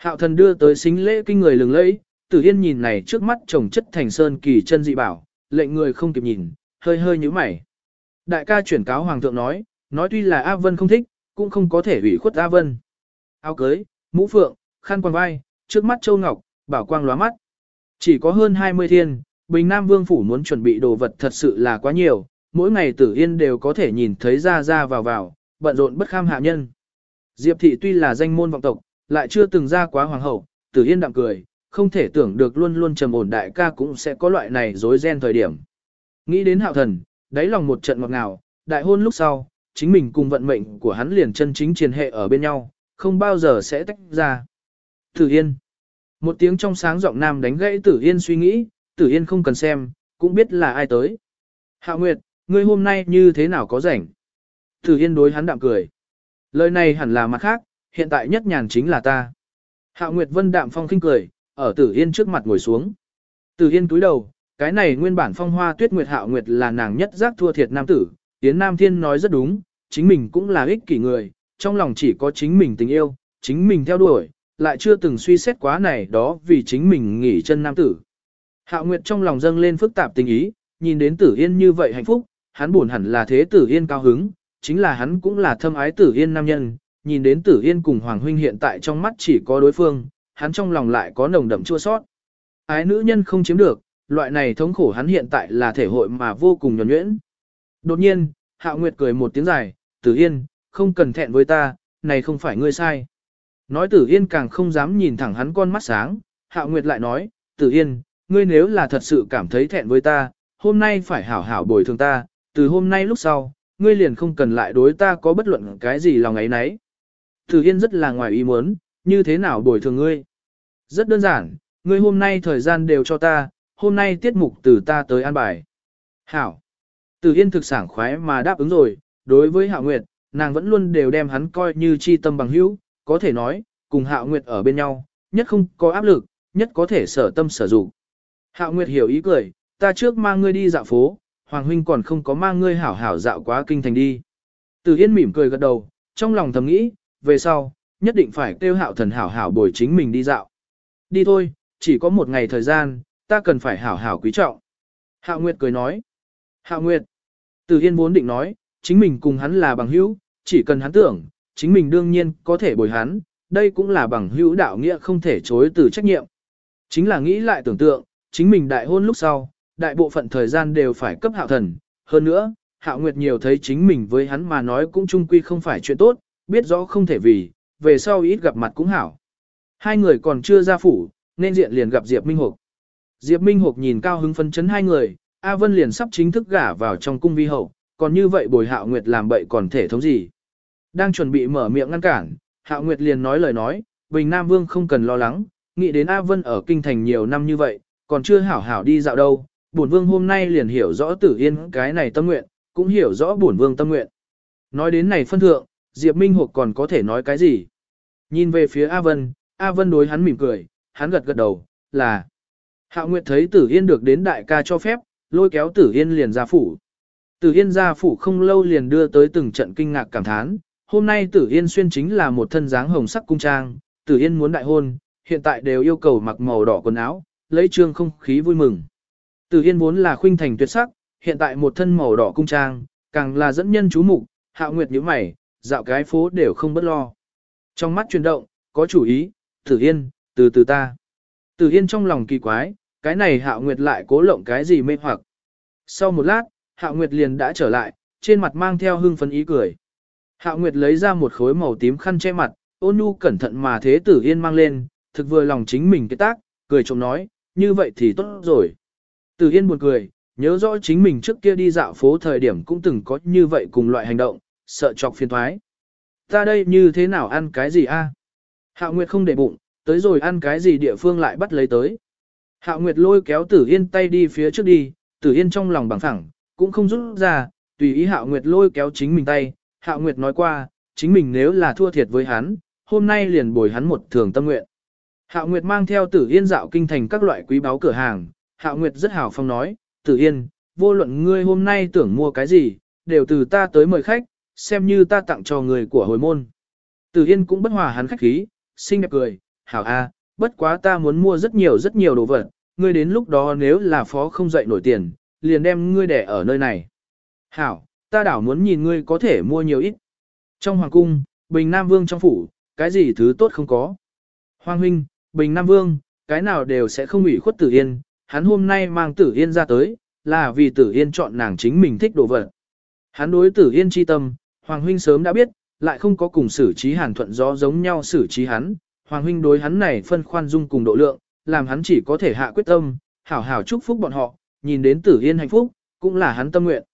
Hạo thần đưa tới xính lễ kinh người lừng lẫy, tử yên nhìn này trước mắt chồng chất thành sơn kỳ chân dị bảo, lệnh người không kịp nhìn, hơi hơi nhíu mày. Đại ca chuyển cáo hoàng thượng nói, nói tuy là A Vân không thích, cũng không có thể ủy khuất A Vân. Áo cưới, mũ phượng, khăn quàng vai, trước mắt châu ngọc, bảo quang lóa mắt. Chỉ có hơn 20 thiên, Bình Nam Vương Phủ muốn chuẩn bị đồ vật thật sự là quá nhiều, mỗi ngày tử yên đều có thể nhìn thấy ra ra vào vào, bận rộn bất kham hạ nhân. Diệp thị tuy là danh môn vọng tộc, lại chưa từng ra quá hoàng hậu, tử yên đạm cười, không thể tưởng được luôn luôn trầm ổn đại ca cũng sẽ có loại này dối ren thời điểm. Nghĩ đến hạo thần, đáy lòng một trận ngọt ngào, đại hôn lúc sau, chính mình cùng vận mệnh của hắn liền chân chính triền hệ ở bên nhau, không bao giờ sẽ tách ra. Tử Yên. Một tiếng trong sáng giọng nam đánh gãy Tử Yên suy nghĩ, Tử Yên không cần xem, cũng biết là ai tới. Hạ Nguyệt, ngươi hôm nay như thế nào có rảnh? Tử Yên đối hắn đạm cười. Lời này hẳn là mặt khác, hiện tại nhất nhàn chính là ta. Hạ Nguyệt Vân đạm phong khinh cười, ở Tử Yên trước mặt ngồi xuống. Tử Yên túi đầu, cái này nguyên bản phong hoa tuyết nguyệt Hạ Nguyệt là nàng nhất giác thua thiệt nam tử. Tiến Nam Thiên nói rất đúng, chính mình cũng là ích kỷ người, trong lòng chỉ có chính mình tình yêu, chính mình theo đuổi, lại chưa từng suy xét quá này đó vì chính mình nghỉ chân nam tử. Hạo Nguyệt trong lòng dâng lên phức tạp tình ý, nhìn đến Tử Yên như vậy hạnh phúc, hắn buồn hẳn là thế Tử Yên cao hứng, chính là hắn cũng là thâm ái Tử Yên nam nhân, nhìn đến Tử Yên cùng Hoàng huynh hiện tại trong mắt chỉ có đối phương, hắn trong lòng lại có nồng đậm chua sót. Ái nữ nhân không chiếm được, loại này thống khổ hắn hiện tại là thể hội mà vô cùng nhuẩn nhuyễn. Đột nhiên, Hạo Nguyệt cười một tiếng dài, Tử Yên, không cần thẹn với ta, này không phải ngươi sai. Nói Tử Yên càng không dám nhìn thẳng hắn con mắt sáng, Hạo Nguyệt lại nói, Tử Yên, ngươi nếu là thật sự cảm thấy thẹn với ta, hôm nay phải hảo hảo bồi thường ta, từ hôm nay lúc sau, ngươi liền không cần lại đối ta có bất luận cái gì lòng ấy nấy. Tử Yên rất là ngoài ý muốn, như thế nào bồi thường ngươi? Rất đơn giản, ngươi hôm nay thời gian đều cho ta, hôm nay tiết mục từ ta tới an bài. Hảo. Tử Yên thực sảng khoái mà đáp ứng rồi, đối với Hạo Nguyệt, nàng vẫn luôn đều đem hắn coi như chi tâm bằng hữu, có thể nói, cùng Hạo Nguyệt ở bên nhau, nhất không có áp lực, nhất có thể sở tâm sở dụng. Hạo Nguyệt hiểu ý cười, ta trước mang ngươi đi dạo phố, Hoàng huynh còn không có mang ngươi hảo hảo dạo quá kinh thành đi. Tử Yên mỉm cười gật đầu, trong lòng thầm nghĩ, về sau, nhất định phải kêu Hạo thần hảo hảo bồi chính mình đi dạo. Đi thôi, chỉ có một ngày thời gian, ta cần phải hảo hảo quý trọng. Hạo Nguyệt cười nói. Hạo Nguyệt. từ Yên vốn định nói, chính mình cùng hắn là bằng hữu, chỉ cần hắn tưởng, chính mình đương nhiên có thể bồi hắn, đây cũng là bằng hữu đạo nghĩa không thể chối từ trách nhiệm. Chính là nghĩ lại tưởng tượng, chính mình đại hôn lúc sau, đại bộ phận thời gian đều phải cấp hạo thần, hơn nữa, hạo nguyệt nhiều thấy chính mình với hắn mà nói cũng chung quy không phải chuyện tốt, biết rõ không thể vì, về sau ít gặp mặt cũng hảo. Hai người còn chưa ra phủ, nên diện liền gặp Diệp Minh Hục. Diệp Minh Hục nhìn cao hứng phân chấn hai người, A Vân liền sắp chính thức gả vào trong cung vi hậu, còn như vậy bồi hạo nguyệt làm bậy còn thể thống gì. Đang chuẩn bị mở miệng ngăn cản, hạo nguyệt liền nói lời nói, Bình Nam Vương không cần lo lắng, nghĩ đến A Vân ở kinh thành nhiều năm như vậy, còn chưa hảo hảo đi dạo đâu. Bổn Vương hôm nay liền hiểu rõ tử yên cái này tâm nguyện, cũng hiểu rõ bổn Vương tâm nguyện. Nói đến này phân thượng, Diệp Minh Hục còn có thể nói cái gì? Nhìn về phía A Vân, A Vân đối hắn mỉm cười, hắn gật gật đầu, là. Hạo Nguyệt thấy Tử Yên được đến đại ca cho phép, lôi kéo Tử Yên liền ra phủ. Tử Yên ra phủ không lâu liền đưa tới từng trận kinh ngạc cảm thán, hôm nay Tử Yên xuyên chính là một thân dáng hồng sắc cung trang, Tử Yên muốn đại hôn, hiện tại đều yêu cầu mặc màu đỏ quần áo, lấy trương không khí vui mừng. Tử Yên vốn là khuynh thành tuyệt sắc, hiện tại một thân màu đỏ cung trang, càng là dẫn nhân chú mục, Hạo Nguyệt nhíu mày, dạo cái phố đều không bất lo. Trong mắt chuyển động, có chủ ý, Tử Yên, từ từ ta. Tử Yên trong lòng kỳ quái, cái này Hạo Nguyệt lại cố lộng cái gì mê hoặc. Sau một lát, Hạo Nguyệt liền đã trở lại, trên mặt mang theo hưng phấn ý cười. Hạo Nguyệt lấy ra một khối màu tím khăn che mặt, ôn nhu cẩn thận mà thế Tử Yên mang lên, thực vừa lòng chính mình cái tác, cười trộm nói, như vậy thì tốt rồi. Tử Yên buồn cười, nhớ rõ chính mình trước kia đi dạo phố thời điểm cũng từng có như vậy cùng loại hành động, sợ chọc phiền thoái. Ta đây như thế nào ăn cái gì a? Hạo Nguyệt không để bụng, tới rồi ăn cái gì địa phương lại bắt lấy tới. Hạo Nguyệt lôi kéo Tử Yên tay đi phía trước đi, Tử Yên trong lòng bằng phẳng, cũng không rút ra, tùy ý Hạo Nguyệt lôi kéo chính mình tay. Hạo Nguyệt nói qua, chính mình nếu là thua thiệt với hắn, hôm nay liền bồi hắn một thường tâm nguyện. Hạo Nguyệt mang theo Tử Yên dạo kinh thành các loại quý báu cửa hàng, Hạo Nguyệt rất hào phong nói, Tử Yên, vô luận ngươi hôm nay tưởng mua cái gì, đều từ ta tới mời khách, xem như ta tặng cho người của hồi môn. Tử Yên cũng bất hòa hắn khách khí, xinh đẹp cười, hảo a, bất quá ta muốn mua rất nhiều rất nhiều đồ vật, ngươi đến lúc đó nếu là phó không dậy nổi tiền, liền đem ngươi để ở nơi này. Hảo, ta đảo muốn nhìn ngươi có thể mua nhiều ít. Trong hoàng cung, Bình Nam Vương trong phủ, cái gì thứ tốt không có. Hoàng huynh, Bình Nam Vương, cái nào đều sẽ không ủy khuất Tử Yên, hắn hôm nay mang Tử Yên ra tới, là vì Tử Yên chọn nàng chính mình thích đồ vật. Hắn đối Tử Yên chi tâm, Hoàng huynh sớm đã biết, lại không có cùng xử trí hàn thuận gió giống nhau xử trí hắn, Hoàng huynh đối hắn này phân khoan dung cùng độ lượng, làm hắn chỉ có thể hạ quyết tâm, hảo hảo chúc phúc bọn họ, nhìn đến Tử Yên hạnh phúc, cũng là hắn tâm nguyện.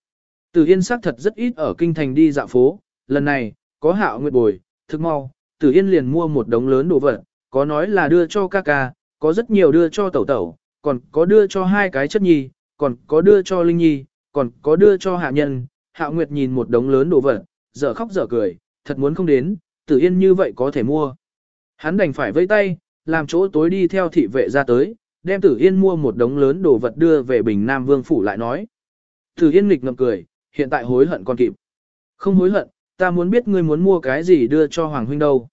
Tử Yên xác thật rất ít ở kinh thành đi dạo phố, lần này, có hạo nguyệt bồi, thức mau, Tử Yên liền mua một đống lớn đồ vật, có nói là đưa cho ca ca, có rất nhiều đưa cho tẩu tẩu, còn có đưa cho hai cái chất nhi, còn có đưa cho Linh Nhi, còn có đưa cho hạ nhân. Hạ Nguyệt nhìn một đống lớn đồ vật, dở khóc dở cười, thật muốn không đến, Tử Yên như vậy có thể mua. Hắn đành phải vây tay, làm chỗ tối đi theo thị vệ ra tới, đem Tử Yên mua một đống lớn đồ vật đưa về Bình Nam Vương phủ lại nói. Tử Yên nghịch ngậm cười, hiện tại hối hận còn kịp. Không hối hận, ta muốn biết ngươi muốn mua cái gì đưa cho Hoàng huynh đâu.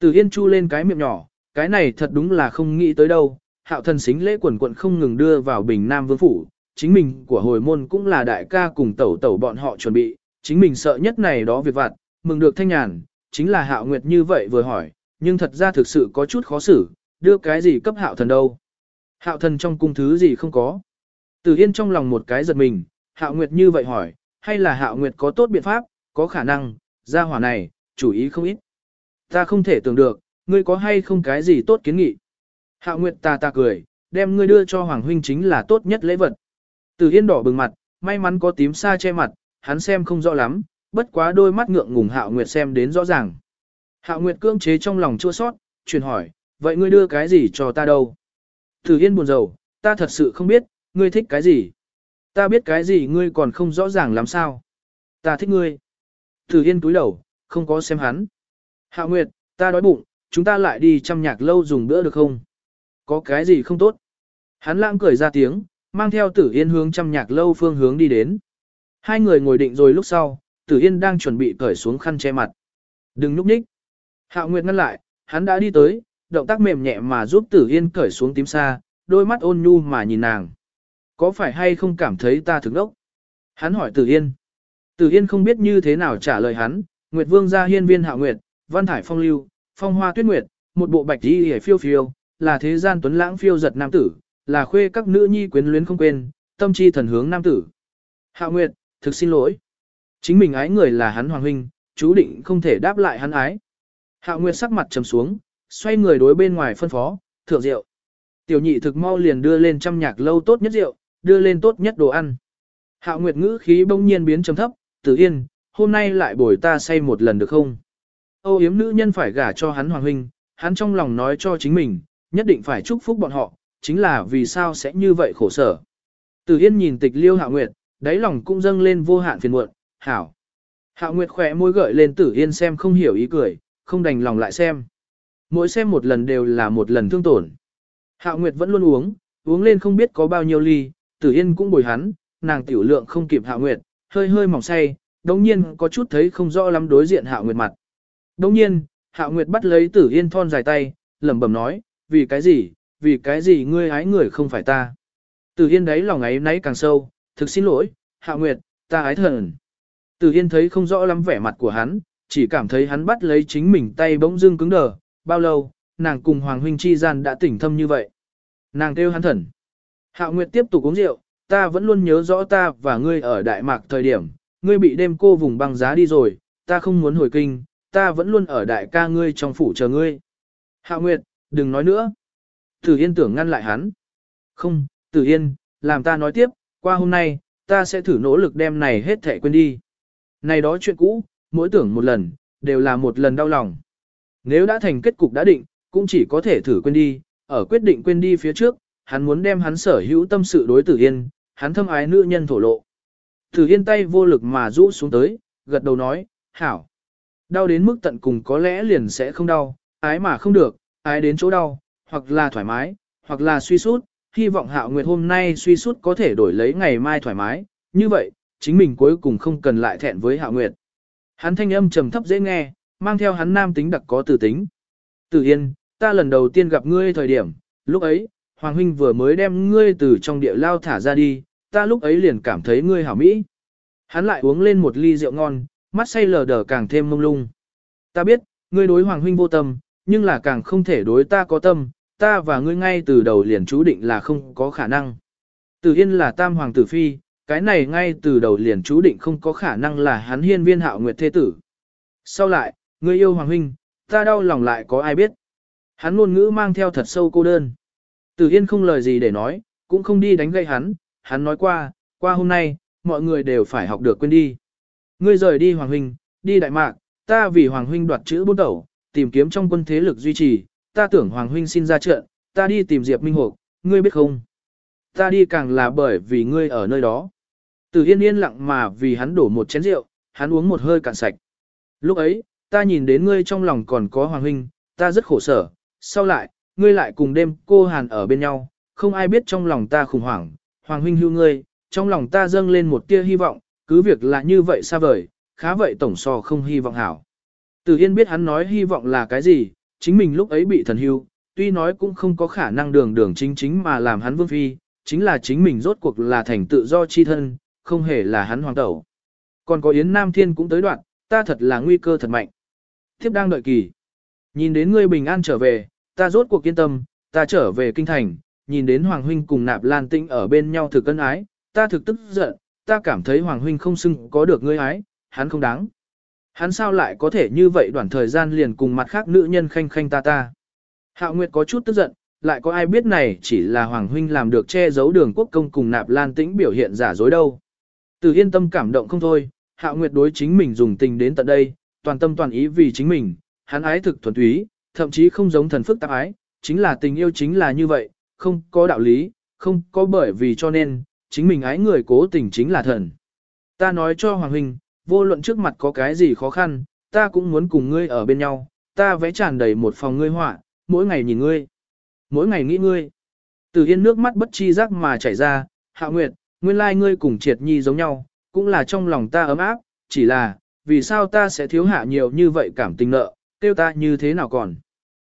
Tử Yên chu lên cái miệng nhỏ, cái này thật đúng là không nghĩ tới đâu. Hạo thần xính lễ quần quận không ngừng đưa vào Bình Nam Vương phủ, chính mình của hồi môn cũng là đại ca cùng tẩu tẩu bọn họ chuẩn bị, chính mình sợ nhất này đó việc vặt, mừng được thanh nhàn, chính là Hạo Nguyệt như vậy vừa hỏi, nhưng thật ra thực sự có chút khó xử, đưa cái gì cấp hạo thần đâu. Hạo thần trong cung thứ gì không có. từ Yên trong lòng một cái giật mình, Hạo Nguyệt như vậy hỏi, hay là Hạo Nguyệt có tốt biện pháp, có khả năng, ra hỏa này, chủ ý không ít. Ta không thể tưởng được, ngươi có hay không cái gì tốt kiến nghị. Hạo Nguyệt ta ta cười, đem ngươi đưa cho Hoàng Huynh chính là tốt nhất lễ vật. từ Yên đỏ bừng mặt, may mắn có tím sa che mặt, hắn xem không rõ lắm, bất quá đôi mắt ngượng ngùng Hạo Nguyệt xem đến rõ ràng. Hạo Nguyệt cưỡng chế trong lòng chua sót, truyền hỏi, vậy ngươi đưa cái gì cho ta đâu? Tử Yên buồn rầu, ta thật sự không biết, ngươi thích cái gì? Ta biết cái gì ngươi còn không rõ ràng làm sao? Ta thích ngươi. Tử Yên túi đầu, không có xem hắn. Hạo Nguyệt, ta đói bụng, chúng ta lại đi chăm nhạc lâu dùng bữa được không? Có cái gì không tốt? Hắn lãng cười ra tiếng, mang theo Tử Yên hướng chăm nhạc lâu phương hướng đi đến. Hai người ngồi định rồi lúc sau, Tử Yên đang chuẩn bị cởi xuống khăn che mặt. Đừng lúc nhích. Hạo Nguyệt ngăn lại, hắn đã đi tới, động tác mềm nhẹ mà giúp Tử Yên cởi xuống tím xa, đôi mắt ôn nhu mà nhìn nàng. Có phải hay không cảm thấy ta thực đốc? Hắn hỏi Tử Yên. Tử Yên không biết như thế nào trả lời hắn, Nguyệt Vương gia hiên viên Hạo Nguyệt, văn thải phong lưu, phong hoa tuyết nguyệt, một bộ bạch y hề phiêu phiêu, là thế gian tuấn lãng phiêu giật nam tử, là khuê các nữ nhi quyến luyến không quên, tâm chi thần hướng nam tử. Hạo Nguyệt, thực xin lỗi. Chính mình ái người là hắn hoàng huynh, chú định không thể đáp lại hắn ái. Hạo Nguyệt sắc mặt trầm xuống, xoay người đối bên ngoài phân phó, thượng rượu. Tiểu nhị thực mau liền đưa lên trăm nhạc lâu tốt nhất rượu, đưa lên tốt nhất đồ ăn. Hạo Nguyệt ngữ khí bỗng nhiên biến trầm thấp, tử yên, hôm nay lại bồi ta say một lần được không? Âu yếm nữ nhân phải gả cho hắn hoàng huynh, hắn trong lòng nói cho chính mình, nhất định phải chúc phúc bọn họ, chính là vì sao sẽ như vậy khổ sở. Tử Yên nhìn tịch liêu Hạo Nguyệt, đáy lòng cũng dâng lên vô hạn phiền muộn, hảo. Hạo Nguyệt khỏe môi gợi lên Tử Yên xem không hiểu ý cười, không đành lòng lại xem. Mỗi xem một lần đều là một lần thương tổn. Hạo Nguyệt vẫn luôn uống, uống lên không biết có bao nhiêu ly, Tử Yên cũng bồi hắn, nàng tiểu lượng không kịp Hạo Nguyệt, hơi hơi mỏng say, đồng nhiên có chút thấy không rõ lắm đối diện Hạo Nguyệt mặt. Đồng nhiên, Hạo Nguyệt bắt lấy Tử Yên thon dài tay, lẩm bẩm nói, vì cái gì, vì cái gì ngươi ái người không phải ta. Tử Yên đấy lòng ấy nấy càng sâu, thực xin lỗi, hạ Nguyệt, ta ái thần. Tử Yên thấy không rõ lắm vẻ mặt của hắn, chỉ cảm thấy hắn bắt lấy chính mình tay bỗng dưng cứng đờ, bao lâu, nàng cùng Hoàng Huynh chi gian đã tỉnh thâm như vậy. Nàng kêu hắn thần. hạ Nguyệt tiếp tục uống rượu, ta vẫn luôn nhớ rõ ta và ngươi ở Đại Mạc thời điểm, ngươi bị đêm cô vùng băng giá đi rồi, ta không muốn hồi kinh, ta vẫn luôn ở đại ca ngươi trong phủ chờ ngươi. hạ Nguyệt, đừng nói nữa. Tử Yên tưởng ngăn lại hắn. Không, Tử Yên, làm ta nói tiếp, qua hôm nay, ta sẽ thử nỗ lực đem này hết thể quên đi. Này đó chuyện cũ, mỗi tưởng một lần, đều là một lần đau lòng. Nếu đã thành kết cục đã định, cũng chỉ có thể thử quên đi, ở quyết định quên đi phía trước, hắn muốn đem hắn sở hữu tâm sự đối Tử Yên, hắn thâm ái nữ nhân thổ lộ. Tử Yên tay vô lực mà rũ xuống tới, gật đầu nói, hảo. Đau đến mức tận cùng có lẽ liền sẽ không đau, ái mà không được, ái đến chỗ đau, hoặc là thoải mái, hoặc là suy sút, hy vọng Hạo Nguyệt hôm nay suy sút có thể đổi lấy ngày mai thoải mái, như vậy, chính mình cuối cùng không cần lại thẹn với Hạo Nguyệt. Hắn thanh âm trầm thấp dễ nghe, mang theo hắn nam tính đặc có tử tính. Tử Yên, ta lần đầu tiên gặp ngươi thời điểm, lúc ấy, Hoàng Huynh vừa mới đem ngươi từ trong địa lao thả ra đi, ta lúc ấy liền cảm thấy ngươi hảo mỹ. Hắn lại uống lên một ly rượu ngon, mắt say lờ đờ càng thêm mông lung. Ta biết, ngươi đối Hoàng Huynh vô tâm, nhưng là càng không thể đối ta có tâm, ta và ngươi ngay từ đầu liền chú định là không có khả năng. Tử Yên là tam hoàng tử phi, cái này ngay từ đầu liền chú định không có khả năng là hắn hiên viên hạo nguyệt thế tử. Sau lại, ngươi yêu Hoàng Huynh, ta đau lòng lại có ai biết. Hắn ngôn ngữ mang theo thật sâu cô đơn. Tử Yên không lời gì để nói, cũng không đi đánh gây hắn, hắn nói qua, qua hôm nay, mọi người đều phải học được quên đi. Ngươi rời đi Hoàng Huynh, đi Đại Mạc, ta vì Hoàng Huynh đoạt chữ bút đầu, tìm kiếm trong quân thế lực duy trì, ta tưởng Hoàng Huynh xin ra trận, ta đi tìm Diệp Minh Hục, ngươi biết không? Ta đi càng là bởi vì ngươi ở nơi đó. Từ Yên yên lặng mà vì hắn đổ một chén rượu, hắn uống một hơi cạn sạch. Lúc ấy, ta nhìn đến ngươi trong lòng còn có Hoàng Huynh, ta rất khổ sở, sau lại, ngươi lại cùng đêm cô Hàn ở bên nhau, không ai biết trong lòng ta khủng hoảng, Hoàng Huynh hưu ngươi, trong lòng ta dâng lên một tia hy vọng, cứ việc là như vậy xa vời, khá vậy tổng so không hy vọng hảo. Từ Yên biết hắn nói hy vọng là cái gì, chính mình lúc ấy bị thần hưu, tuy nói cũng không có khả năng đường đường chính chính mà làm hắn vương phi, chính là chính mình rốt cuộc là thành tự do chi thân, không hề là hắn hoàng tẩu. Còn có Yến Nam Thiên cũng tới đoạn, ta thật là nguy cơ thật mạnh. Thiếp đang đợi kỳ. Nhìn đến ngươi bình an trở về, ta rốt cuộc yên tâm, ta trở về kinh thành, nhìn đến Hoàng Huynh cùng Nạp Lan tinh ở bên nhau thực cân ái, ta thực tức giận, ta cảm thấy Hoàng Huynh không xưng có được ngươi ái, hắn không đáng. Hắn sao lại có thể như vậy đoạn thời gian liền cùng mặt khác nữ nhân khanh khanh ta ta. Hạo Nguyệt có chút tức giận, lại có ai biết này chỉ là Hoàng Huynh làm được che giấu đường quốc công cùng Nạp Lan Tĩnh biểu hiện giả dối đâu. Từ yên tâm cảm động không thôi, Hạo Nguyệt đối chính mình dùng tình đến tận đây, toàn tâm toàn ý vì chính mình, hắn ái thực thuần túy, thậm chí không giống thần phức tạp ái, chính là tình yêu chính là như vậy, không có đạo lý, không có bởi vì cho nên, chính mình ái người cố tình chính là thần. Ta nói cho Hoàng Huynh, vô luận trước mặt có cái gì khó khăn, ta cũng muốn cùng ngươi ở bên nhau, ta vẽ tràn đầy một phòng ngươi họa, mỗi ngày nhìn ngươi, mỗi ngày nghĩ ngươi. Từ yên nước mắt bất chi giác mà chảy ra, hạ nguyệt, nguyên lai ngươi cùng triệt nhi giống nhau, cũng là trong lòng ta ấm áp, chỉ là, vì sao ta sẽ thiếu hạ nhiều như vậy cảm tình nợ, tiêu ta như thế nào còn.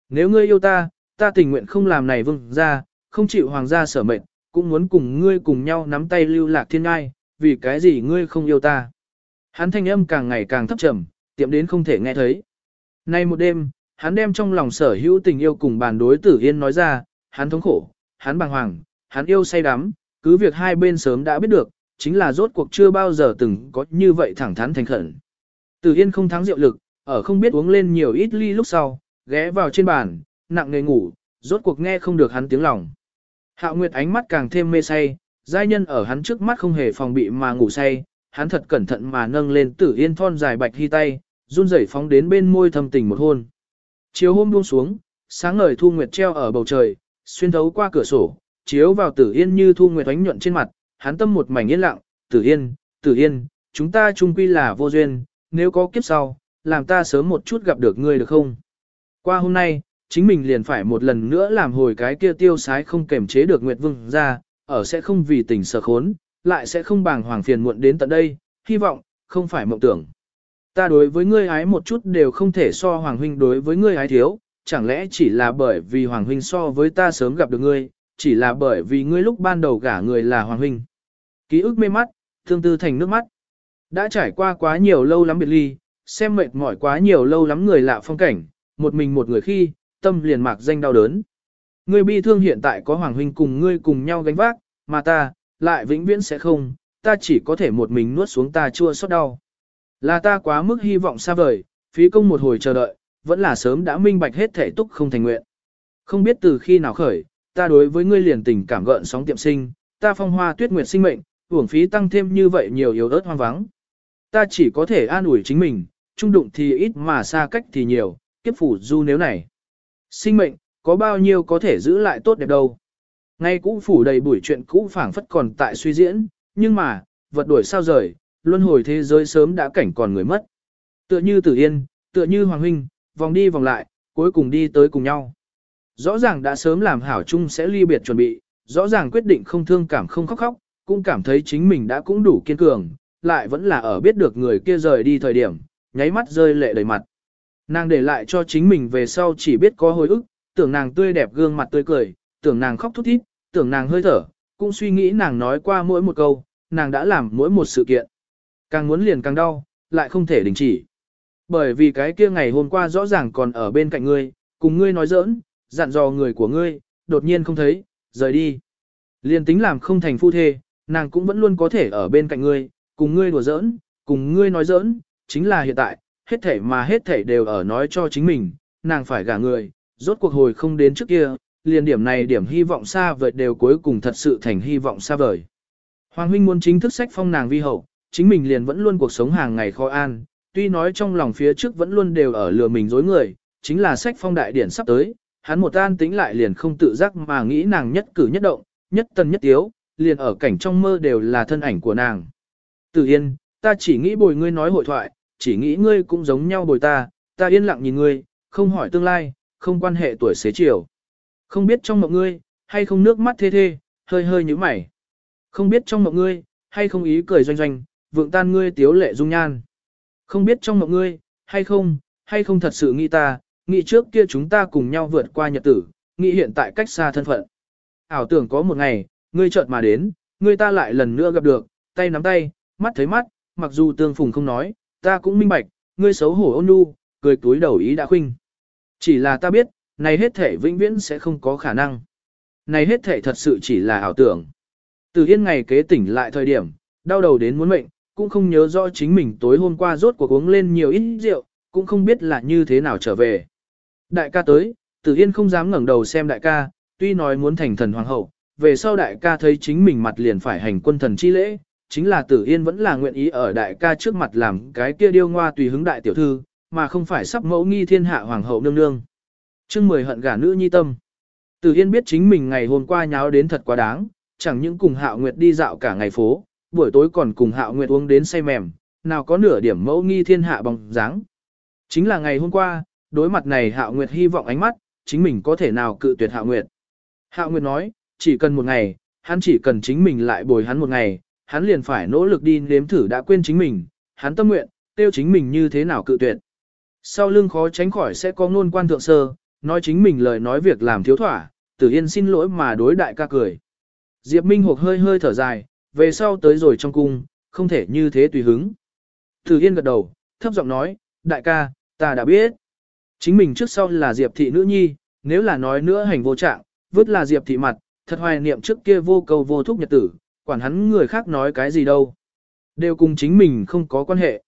Nếu ngươi yêu ta, ta tình nguyện không làm này vương ra, không chịu hoàng gia sở mệnh, cũng muốn cùng ngươi cùng nhau nắm tay lưu lạc thiên ngai, vì cái gì ngươi không yêu ta. Hắn thanh âm càng ngày càng thấp trầm, tiệm đến không thể nghe thấy. Nay một đêm, hắn đem trong lòng sở hữu tình yêu cùng bàn đối tử yên nói ra, hắn thống khổ, hắn bàng hoàng, hắn yêu say đắm, cứ việc hai bên sớm đã biết được, chính là rốt cuộc chưa bao giờ từng có như vậy thẳng thắn thành khẩn. Tử yên không thắng rượu lực, ở không biết uống lên nhiều ít ly lúc sau, ghé vào trên bàn, nặng nề ngủ, rốt cuộc nghe không được hắn tiếng lòng. Hạo Nguyệt ánh mắt càng thêm mê say, giai nhân ở hắn trước mắt không hề phòng bị mà ngủ say, hắn thật cẩn thận mà nâng lên tử yên thon dài bạch hy tay, run rẩy phóng đến bên môi thầm tình một hôn. Chiều hôm buông xuống, sáng ngời thu nguyệt treo ở bầu trời, xuyên thấu qua cửa sổ, chiếu vào tử yên như thu nguyệt ánh nhuận trên mặt, hắn tâm một mảnh yên lặng, tử yên, tử yên, chúng ta chung quy là vô duyên, nếu có kiếp sau, làm ta sớm một chút gặp được ngươi được không? Qua hôm nay, chính mình liền phải một lần nữa làm hồi cái kia tiêu sái không kềm chế được Nguyệt Vương ra, ở sẽ không vì tình sợ khốn, lại sẽ không bàng hoàng phiền muộn đến tận đây, hy vọng, không phải mộng tưởng. Ta đối với ngươi ái một chút đều không thể so Hoàng Huynh đối với ngươi ái thiếu, chẳng lẽ chỉ là bởi vì Hoàng Huynh so với ta sớm gặp được ngươi, chỉ là bởi vì ngươi lúc ban đầu gả người là Hoàng Huynh. Ký ức mê mắt, thương tư thành nước mắt. Đã trải qua quá nhiều lâu lắm biệt ly, xem mệt mỏi quá nhiều lâu lắm người lạ phong cảnh, một mình một người khi, tâm liền mạc danh đau đớn. Ngươi bi thương hiện tại có Hoàng Huynh cùng ngươi cùng nhau gánh vác, mà ta, lại vĩnh viễn sẽ không, ta chỉ có thể một mình nuốt xuống ta chua xót đau. Là ta quá mức hy vọng xa vời, phí công một hồi chờ đợi, vẫn là sớm đã minh bạch hết thể túc không thành nguyện. Không biết từ khi nào khởi, ta đối với ngươi liền tình cảm gợn sóng tiệm sinh, ta phong hoa tuyết nguyệt sinh mệnh, uổng phí tăng thêm như vậy nhiều yếu ớt hoang vắng. Ta chỉ có thể an ủi chính mình, trung đụng thì ít mà xa cách thì nhiều, kiếp phủ du nếu này. Sinh mệnh, có bao nhiêu có thể giữ lại tốt đẹp đâu. Ngay cũ phủ đầy buổi chuyện cũ phảng phất còn tại suy diễn, nhưng mà, vật đổi sao rời, luân hồi thế giới sớm đã cảnh còn người mất. Tựa như Tử Yên, tựa như Hoàng Huynh, vòng đi vòng lại, cuối cùng đi tới cùng nhau. Rõ ràng đã sớm làm hảo chung sẽ ly biệt chuẩn bị, rõ ràng quyết định không thương cảm không khóc khóc, cũng cảm thấy chính mình đã cũng đủ kiên cường, lại vẫn là ở biết được người kia rời đi thời điểm, nháy mắt rơi lệ đầy mặt. Nàng để lại cho chính mình về sau chỉ biết có hồi ức, tưởng nàng tươi đẹp gương mặt tươi cười, tưởng nàng khóc thút thít, tưởng nàng hơi thở, cũng suy nghĩ nàng nói qua mỗi một câu, nàng đã làm mỗi một sự kiện. Càng muốn liền càng đau, lại không thể đình chỉ. Bởi vì cái kia ngày hôm qua rõ ràng còn ở bên cạnh ngươi, cùng ngươi nói giỡn, dặn dò người của ngươi, đột nhiên không thấy, rời đi. Liền tính làm không thành phu thê, nàng cũng vẫn luôn có thể ở bên cạnh ngươi, cùng ngươi đùa giỡn, cùng ngươi nói giỡn, chính là hiện tại, hết thể mà hết thể đều ở nói cho chính mình, nàng phải gả người, rốt cuộc hồi không đến trước kia, liền điểm này điểm hy vọng xa vời đều cuối cùng thật sự thành hy vọng xa vời. Hoàng huynh muốn chính thức sách phong nàng vi hậu, chính mình liền vẫn luôn cuộc sống hàng ngày khó an, tuy nói trong lòng phía trước vẫn luôn đều ở lừa mình dối người, chính là sách phong đại điển sắp tới, hắn một an tính lại liền không tự giác mà nghĩ nàng nhất cử nhất động, nhất tân nhất tiếu, liền ở cảnh trong mơ đều là thân ảnh của nàng. Tử yên, ta chỉ nghĩ bồi ngươi nói hội thoại, chỉ nghĩ ngươi cũng giống nhau bồi ta, ta yên lặng nhìn ngươi, không hỏi tương lai, không quan hệ tuổi xế chiều. Không biết trong mộng ngươi, hay không nước mắt thê thê, hơi hơi như mày. Không biết trong mộng ngươi, hay không ý cười doanh doanh, vượng tan ngươi tiếu lệ dung nhan. Không biết trong mộng ngươi, hay không, hay không thật sự nghĩ ta, nghĩ trước kia chúng ta cùng nhau vượt qua nhật tử, nghĩ hiện tại cách xa thân phận. Ảo tưởng có một ngày, ngươi chợt mà đến, ngươi ta lại lần nữa gặp được, tay nắm tay, mắt thấy mắt, mặc dù tương phùng không nói, ta cũng minh bạch, ngươi xấu hổ ôn nhu, cười túi đầu ý đã khuynh. Chỉ là ta biết, này hết thể vĩnh viễn sẽ không có khả năng. Này hết thể thật sự chỉ là ảo tưởng. Từ Yên ngày kế tỉnh lại thời điểm, đau đầu đến muốn mệnh, cũng không nhớ rõ chính mình tối hôm qua rốt cuộc uống lên nhiều ít rượu, cũng không biết là như thế nào trở về. Đại ca tới, Tử Yên không dám ngẩng đầu xem đại ca, tuy nói muốn thành thần hoàng hậu, về sau đại ca thấy chính mình mặt liền phải hành quân thần chi lễ, chính là Tử Yên vẫn là nguyện ý ở đại ca trước mặt làm cái kia điêu ngoa tùy hứng đại tiểu thư, mà không phải sắp mẫu nghi thiên hạ hoàng hậu nương nương. Chương mười hận gả nữ nhi tâm. Tử Yên biết chính mình ngày hôm qua nháo đến thật quá đáng, chẳng những cùng Hạo Nguyệt đi dạo cả ngày phố, buổi tối còn cùng Hạo Nguyệt uống đến say mềm, nào có nửa điểm mẫu nghi thiên hạ bằng dáng. Chính là ngày hôm qua, đối mặt này Hạo Nguyệt hy vọng ánh mắt, chính mình có thể nào cự tuyệt Hạo Nguyệt. Hạo Nguyệt nói, chỉ cần một ngày, hắn chỉ cần chính mình lại bồi hắn một ngày, hắn liền phải nỗ lực đi nếm thử đã quên chính mình, hắn tâm nguyện, tiêu chính mình như thế nào cự tuyệt. Sau lưng khó tránh khỏi sẽ có ngôn quan thượng sơ, nói chính mình lời nói việc làm thiếu thỏa, tử yên xin lỗi mà đối đại ca cười. Diệp Minh Hục hơi hơi thở dài, về sau tới rồi trong cung, không thể như thế tùy hứng. Tử yên gật đầu, thấp giọng nói, đại ca, ta đã biết. Chính mình trước sau là Diệp thị nữ nhi, nếu là nói nữa hành vô trạng, vứt là Diệp thị mặt, thật hoài niệm trước kia vô cầu vô thúc nhật tử, quản hắn người khác nói cái gì đâu. Đều cùng chính mình không có quan hệ.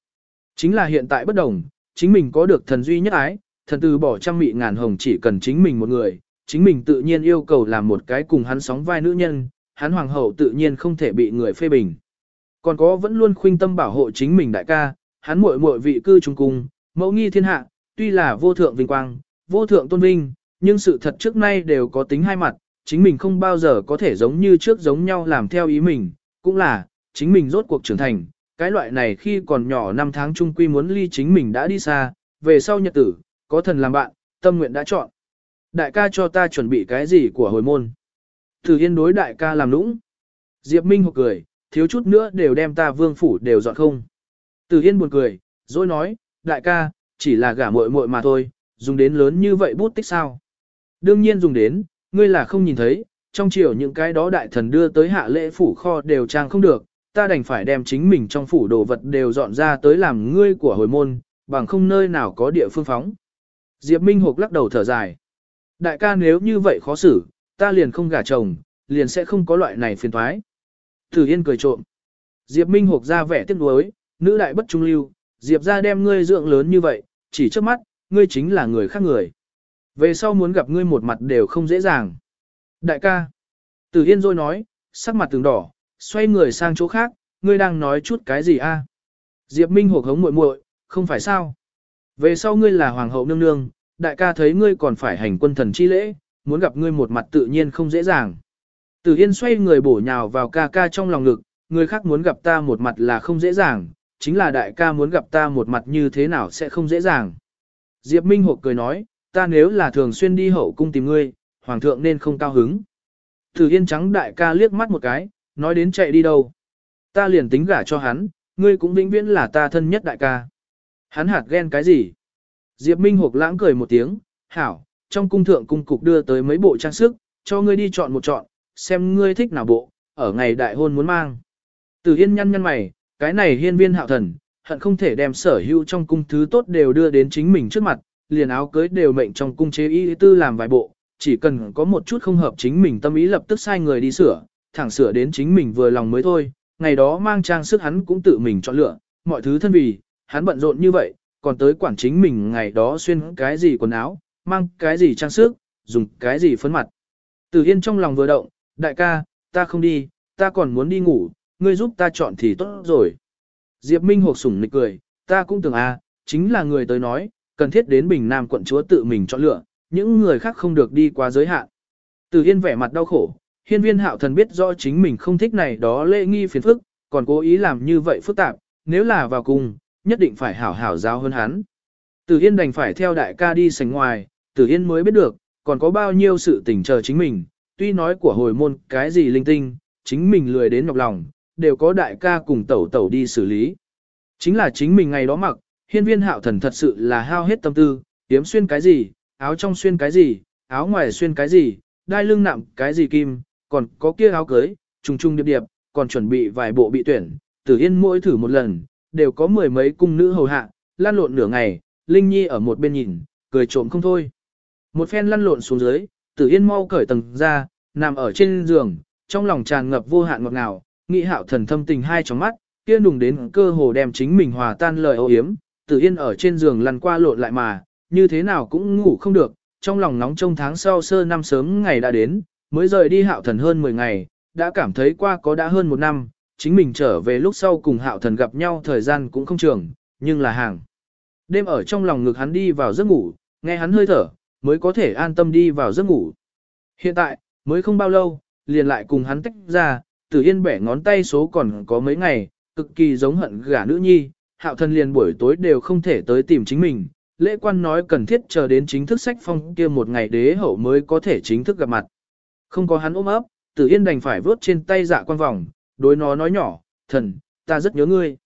Chính là hiện tại bất đồng, chính mình có được thần duy nhất ái, thần từ bỏ trăm mị ngàn hồng chỉ cần chính mình một người, chính mình tự nhiên yêu cầu làm một cái cùng hắn sóng vai nữ nhân, hắn hoàng hậu tự nhiên không thể bị người phê bình. Còn có vẫn luôn khuynh tâm bảo hộ chính mình đại ca, hắn muội muội vị cư trung cung, mẫu nghi thiên hạ, tuy là vô thượng vinh quang, vô thượng tôn vinh, nhưng sự thật trước nay đều có tính hai mặt, chính mình không bao giờ có thể giống như trước giống nhau làm theo ý mình, cũng là, chính mình rốt cuộc trưởng thành, cái loại này khi còn nhỏ năm tháng trung quy muốn ly chính mình đã đi xa, về sau nhật tử, có thần làm bạn, tâm nguyện đã chọn. Đại ca cho ta chuẩn bị cái gì của hồi môn? Thử yên đối đại ca làm lũng. Diệp Minh hộp cười, thiếu chút nữa đều đem ta vương phủ đều dọn không. Từ Yên buồn cười, rồi nói, đại ca, chỉ là gả muội muội mà thôi, dùng đến lớn như vậy bút tích sao. Đương nhiên dùng đến, ngươi là không nhìn thấy, trong chiều những cái đó đại thần đưa tới hạ lễ phủ kho đều trang không được, ta đành phải đem chính mình trong phủ đồ vật đều dọn ra tới làm ngươi của hồi môn, bằng không nơi nào có địa phương phóng. Diệp Minh Hục lắc đầu thở dài. Đại ca nếu như vậy khó xử, ta liền không gả chồng, liền sẽ không có loại này phiền thoái. Thử Yên cười trộm. Diệp Minh Hục ra vẻ tiếc nuối, nữ đại bất trung lưu, Diệp ra đem ngươi dưỡng lớn như vậy, chỉ trước mắt, ngươi chính là người khác người. Về sau muốn gặp ngươi một mặt đều không dễ dàng. Đại ca. Tử Yên rồi nói, sắc mặt từng đỏ, xoay người sang chỗ khác, ngươi đang nói chút cái gì a? Diệp Minh Hục hống muội muội, không phải sao? Về sau ngươi là hoàng hậu nương nương, đại ca thấy ngươi còn phải hành quân thần chi lễ, muốn gặp ngươi một mặt tự nhiên không dễ dàng. Tử Yên xoay người bổ nhào vào ca ca trong lòng ngực, người khác muốn gặp ta một mặt là không dễ dàng, chính là đại ca muốn gặp ta một mặt như thế nào sẽ không dễ dàng. Diệp Minh Hộp cười nói, ta nếu là thường xuyên đi hậu cung tìm ngươi, hoàng thượng nên không cao hứng. Tử Yên trắng đại ca liếc mắt một cái, nói đến chạy đi đâu. Ta liền tính gả cho hắn, ngươi cũng vĩnh viễn là ta thân nhất đại ca. Hắn hạt ghen cái gì? Diệp Minh Hục lãng cười một tiếng, hảo, trong cung thượng cung cục đưa tới mấy bộ trang sức, cho ngươi đi chọn một chọn, xem ngươi thích nào bộ, ở ngày đại hôn muốn mang. từ Yên nhăn nhăn mày, cái này hiên viên hạo thần, hận không thể đem sở hữu trong cung thứ tốt đều đưa đến chính mình trước mặt, liền áo cưới đều mệnh trong cung chế y tư làm vài bộ, chỉ cần có một chút không hợp chính mình tâm ý lập tức sai người đi sửa, thẳng sửa đến chính mình vừa lòng mới thôi, ngày đó mang trang sức hắn cũng tự mình chọn lựa, mọi thứ thân vì, hắn bận rộn như vậy, còn tới quản chính mình ngày đó xuyên cái gì quần áo, mang cái gì trang sức, dùng cái gì phấn mặt. Từ Yên trong lòng vừa động, đại ca, ta không đi, ta còn muốn đi ngủ, ngươi giúp ta chọn thì tốt rồi. Diệp Minh hộp sủng nịch cười, ta cũng tưởng à, chính là người tới nói, cần thiết đến Bình Nam quận chúa tự mình chọn lựa, những người khác không được đi qua giới hạn. Từ Yên vẻ mặt đau khổ, hiên viên hạo thần biết rõ chính mình không thích này đó lễ nghi phiền phức, còn cố ý làm như vậy phức tạp, nếu là vào cùng, nhất định phải hảo hảo giáo hơn hắn. Tử Yên đành phải theo đại ca đi sánh ngoài, Tử Yên mới biết được, còn có bao nhiêu sự tình chờ chính mình, tuy nói của hồi môn cái gì linh tinh, chính mình lười đến nhọc lòng, đều có đại ca cùng tẩu tẩu đi xử lý. Chính là chính mình ngày đó mặc, hiên viên hạo thần thật sự là hao hết tâm tư, tiếm xuyên cái gì, áo trong xuyên cái gì, áo ngoài xuyên cái gì, đai lưng nặng cái gì kim, còn có kia áo cưới, trùng trùng điệp điệp, còn chuẩn bị vài bộ bị tuyển, tử yên mỗi thử một lần, đều có mười mấy cung nữ hầu hạ, lan lộn nửa ngày, Linh Nhi ở một bên nhìn, cười trộm không thôi. Một phen lăn lộn xuống dưới, tử yên mau cởi tầng ra, nằm ở trên giường, trong lòng tràn ngập vô hạn ngọt ngào, nghị hạo thần thâm tình hai trong mắt, kia nùng đến cơ hồ đem chính mình hòa tan lời ô yếm, tử yên ở trên giường lăn qua lộn lại mà, như thế nào cũng ngủ không được, trong lòng nóng trong tháng sau sơ năm sớm ngày đã đến, mới rời đi hạo thần hơn 10 ngày, đã cảm thấy qua có đã hơn một năm, chính mình trở về lúc sau cùng hạo thần gặp nhau thời gian cũng không trường, nhưng là hàng. Đêm ở trong lòng ngực hắn đi vào giấc ngủ, nghe hắn hơi thở, mới có thể an tâm đi vào giấc ngủ. Hiện tại, mới không bao lâu, liền lại cùng hắn tách ra, tử yên bẻ ngón tay số còn có mấy ngày, cực kỳ giống hận gả nữ nhi, hạo thần liền buổi tối đều không thể tới tìm chính mình. Lễ quan nói cần thiết chờ đến chính thức sách phong kia một ngày đế hậu mới có thể chính thức gặp mặt. Không có hắn ôm ấp, tử yên đành phải vớt trên tay dạ quan vòng, đối nó nói nhỏ, thần, ta rất nhớ ngươi.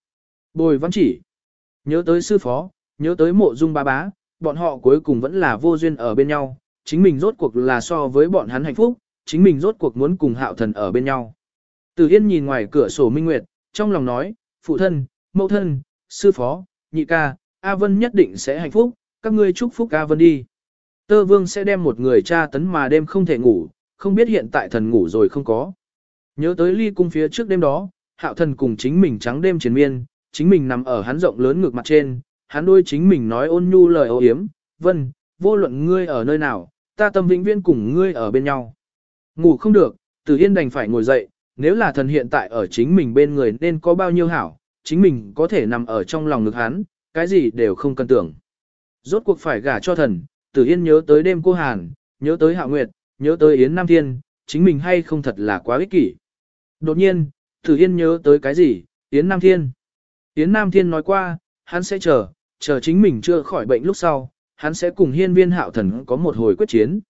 Bồi văn chỉ, nhớ tới sư phó, nhớ tới mộ dung ba bá, bọn họ cuối cùng vẫn là vô duyên ở bên nhau, chính mình rốt cuộc là so với bọn hắn hạnh phúc, chính mình rốt cuộc muốn cùng hạo thần ở bên nhau. Từ Yên nhìn ngoài cửa sổ minh nguyệt, trong lòng nói, phụ thân, mẫu thân, sư phó, nhị ca, A Vân nhất định sẽ hạnh phúc, các ngươi chúc phúc A Vân đi. Tơ vương sẽ đem một người cha tấn mà đêm không thể ngủ, không biết hiện tại thần ngủ rồi không có. Nhớ tới ly cung phía trước đêm đó, hạo thần cùng chính mình trắng đêm chiến miên, chính mình nằm ở hắn rộng lớn ngược mặt trên, hắn đôi chính mình nói ôn nhu lời ô hiếm, vân, vô luận ngươi ở nơi nào, ta tâm vĩnh viên cùng ngươi ở bên nhau. Ngủ không được, tử Yên đành phải ngồi dậy, nếu là thần hiện tại ở chính mình bên người nên có bao nhiêu hảo, chính mình có thể nằm ở trong lòng ngực hắn, cái gì đều không cần tưởng. Rốt cuộc phải gả cho thần, Tử Yên nhớ tới đêm cô Hàn, nhớ tới Hạ Nguyệt, nhớ tới Yến Nam Thiên, chính mình hay không thật là quá ích kỷ. Đột nhiên, Tử Yên nhớ tới cái gì, Yến Nam Thiên. Yến Nam Thiên nói qua, hắn sẽ chờ, chờ chính mình chưa khỏi bệnh lúc sau, hắn sẽ cùng hiên viên hạo thần có một hồi quyết chiến.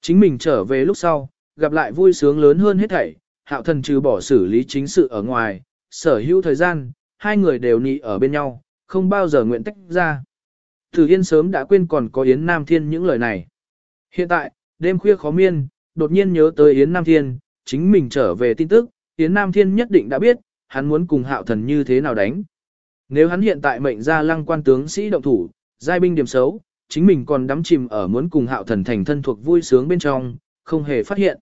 Chính mình trở về lúc sau, gặp lại vui sướng lớn hơn hết thảy, hạo thần trừ bỏ xử lý chính sự ở ngoài, sở hữu thời gian, hai người đều nị ở bên nhau, không bao giờ nguyện tách ra. Tử Yên sớm đã quên còn có Yến Nam Thiên những lời này. Hiện tại, đêm khuya khó miên, đột nhiên nhớ tới Yến Nam Thiên, chính mình trở về tin tức, Yến Nam Thiên nhất định đã biết, hắn muốn cùng hạo thần như thế nào đánh. Nếu hắn hiện tại mệnh ra lăng quan tướng sĩ động thủ, giai binh điểm xấu, chính mình còn đắm chìm ở muốn cùng hạo thần thành thân thuộc vui sướng bên trong, không hề phát hiện.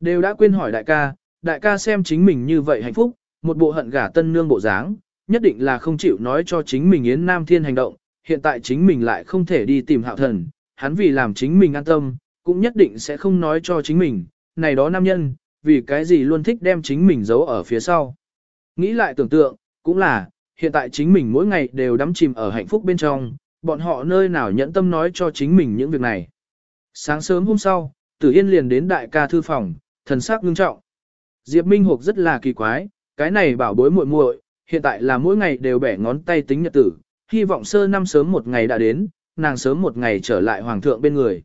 Đều đã quên hỏi đại ca, đại ca xem chính mình như vậy hạnh phúc, một bộ hận gả tân nương bộ dáng, nhất định là không chịu nói cho chính mình Yến Nam Thiên hành động, hiện tại chính mình lại không thể đi tìm hạo thần, hắn vì làm chính mình an tâm, cũng nhất định sẽ không nói cho chính mình, này đó nam nhân, vì cái gì luôn thích đem chính mình giấu ở phía sau. Nghĩ lại tưởng tượng, cũng là, hiện tại chính mình mỗi ngày đều đắm chìm ở hạnh phúc bên trong, bọn họ nơi nào nhẫn tâm nói cho chính mình những việc này. Sáng sớm hôm sau, Tử Yên liền đến đại ca thư phòng, thần sắc ngưng trọng. Diệp Minh Hục rất là kỳ quái, cái này bảo bối muội muội, hiện tại là mỗi ngày đều bẻ ngón tay tính nhật tử, hy vọng sơ năm sớm một ngày đã đến, nàng sớm một ngày trở lại hoàng thượng bên người.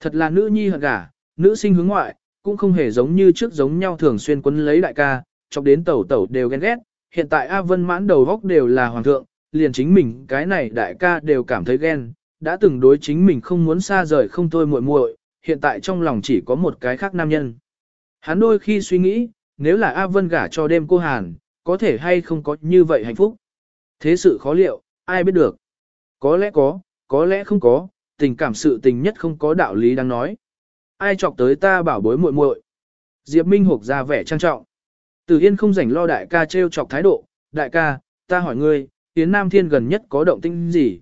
Thật là nữ nhi hận gả, nữ sinh hướng ngoại, cũng không hề giống như trước giống nhau thường xuyên quấn lấy đại ca, chọc đến tẩu tẩu đều ghen ghét, hiện tại A Vân mãn đầu góc đều là hoàng thượng, liền chính mình cái này đại ca đều cảm thấy ghen, đã từng đối chính mình không muốn xa rời không thôi muội muội, hiện tại trong lòng chỉ có một cái khác nam nhân. Hắn đôi khi suy nghĩ, nếu là A Vân gả cho đêm cô Hàn, có thể hay không có như vậy hạnh phúc. Thế sự khó liệu, ai biết được. Có lẽ có, có lẽ không có, tình cảm sự tình nhất không có đạo lý đang nói. Ai chọc tới ta bảo bối muội muội. Diệp Minh Hục ra vẻ trang trọng. Từ Yên không rảnh lo đại ca trêu chọc thái độ, đại ca, ta hỏi ngươi, Yến Nam Thiên gần nhất có động tĩnh gì?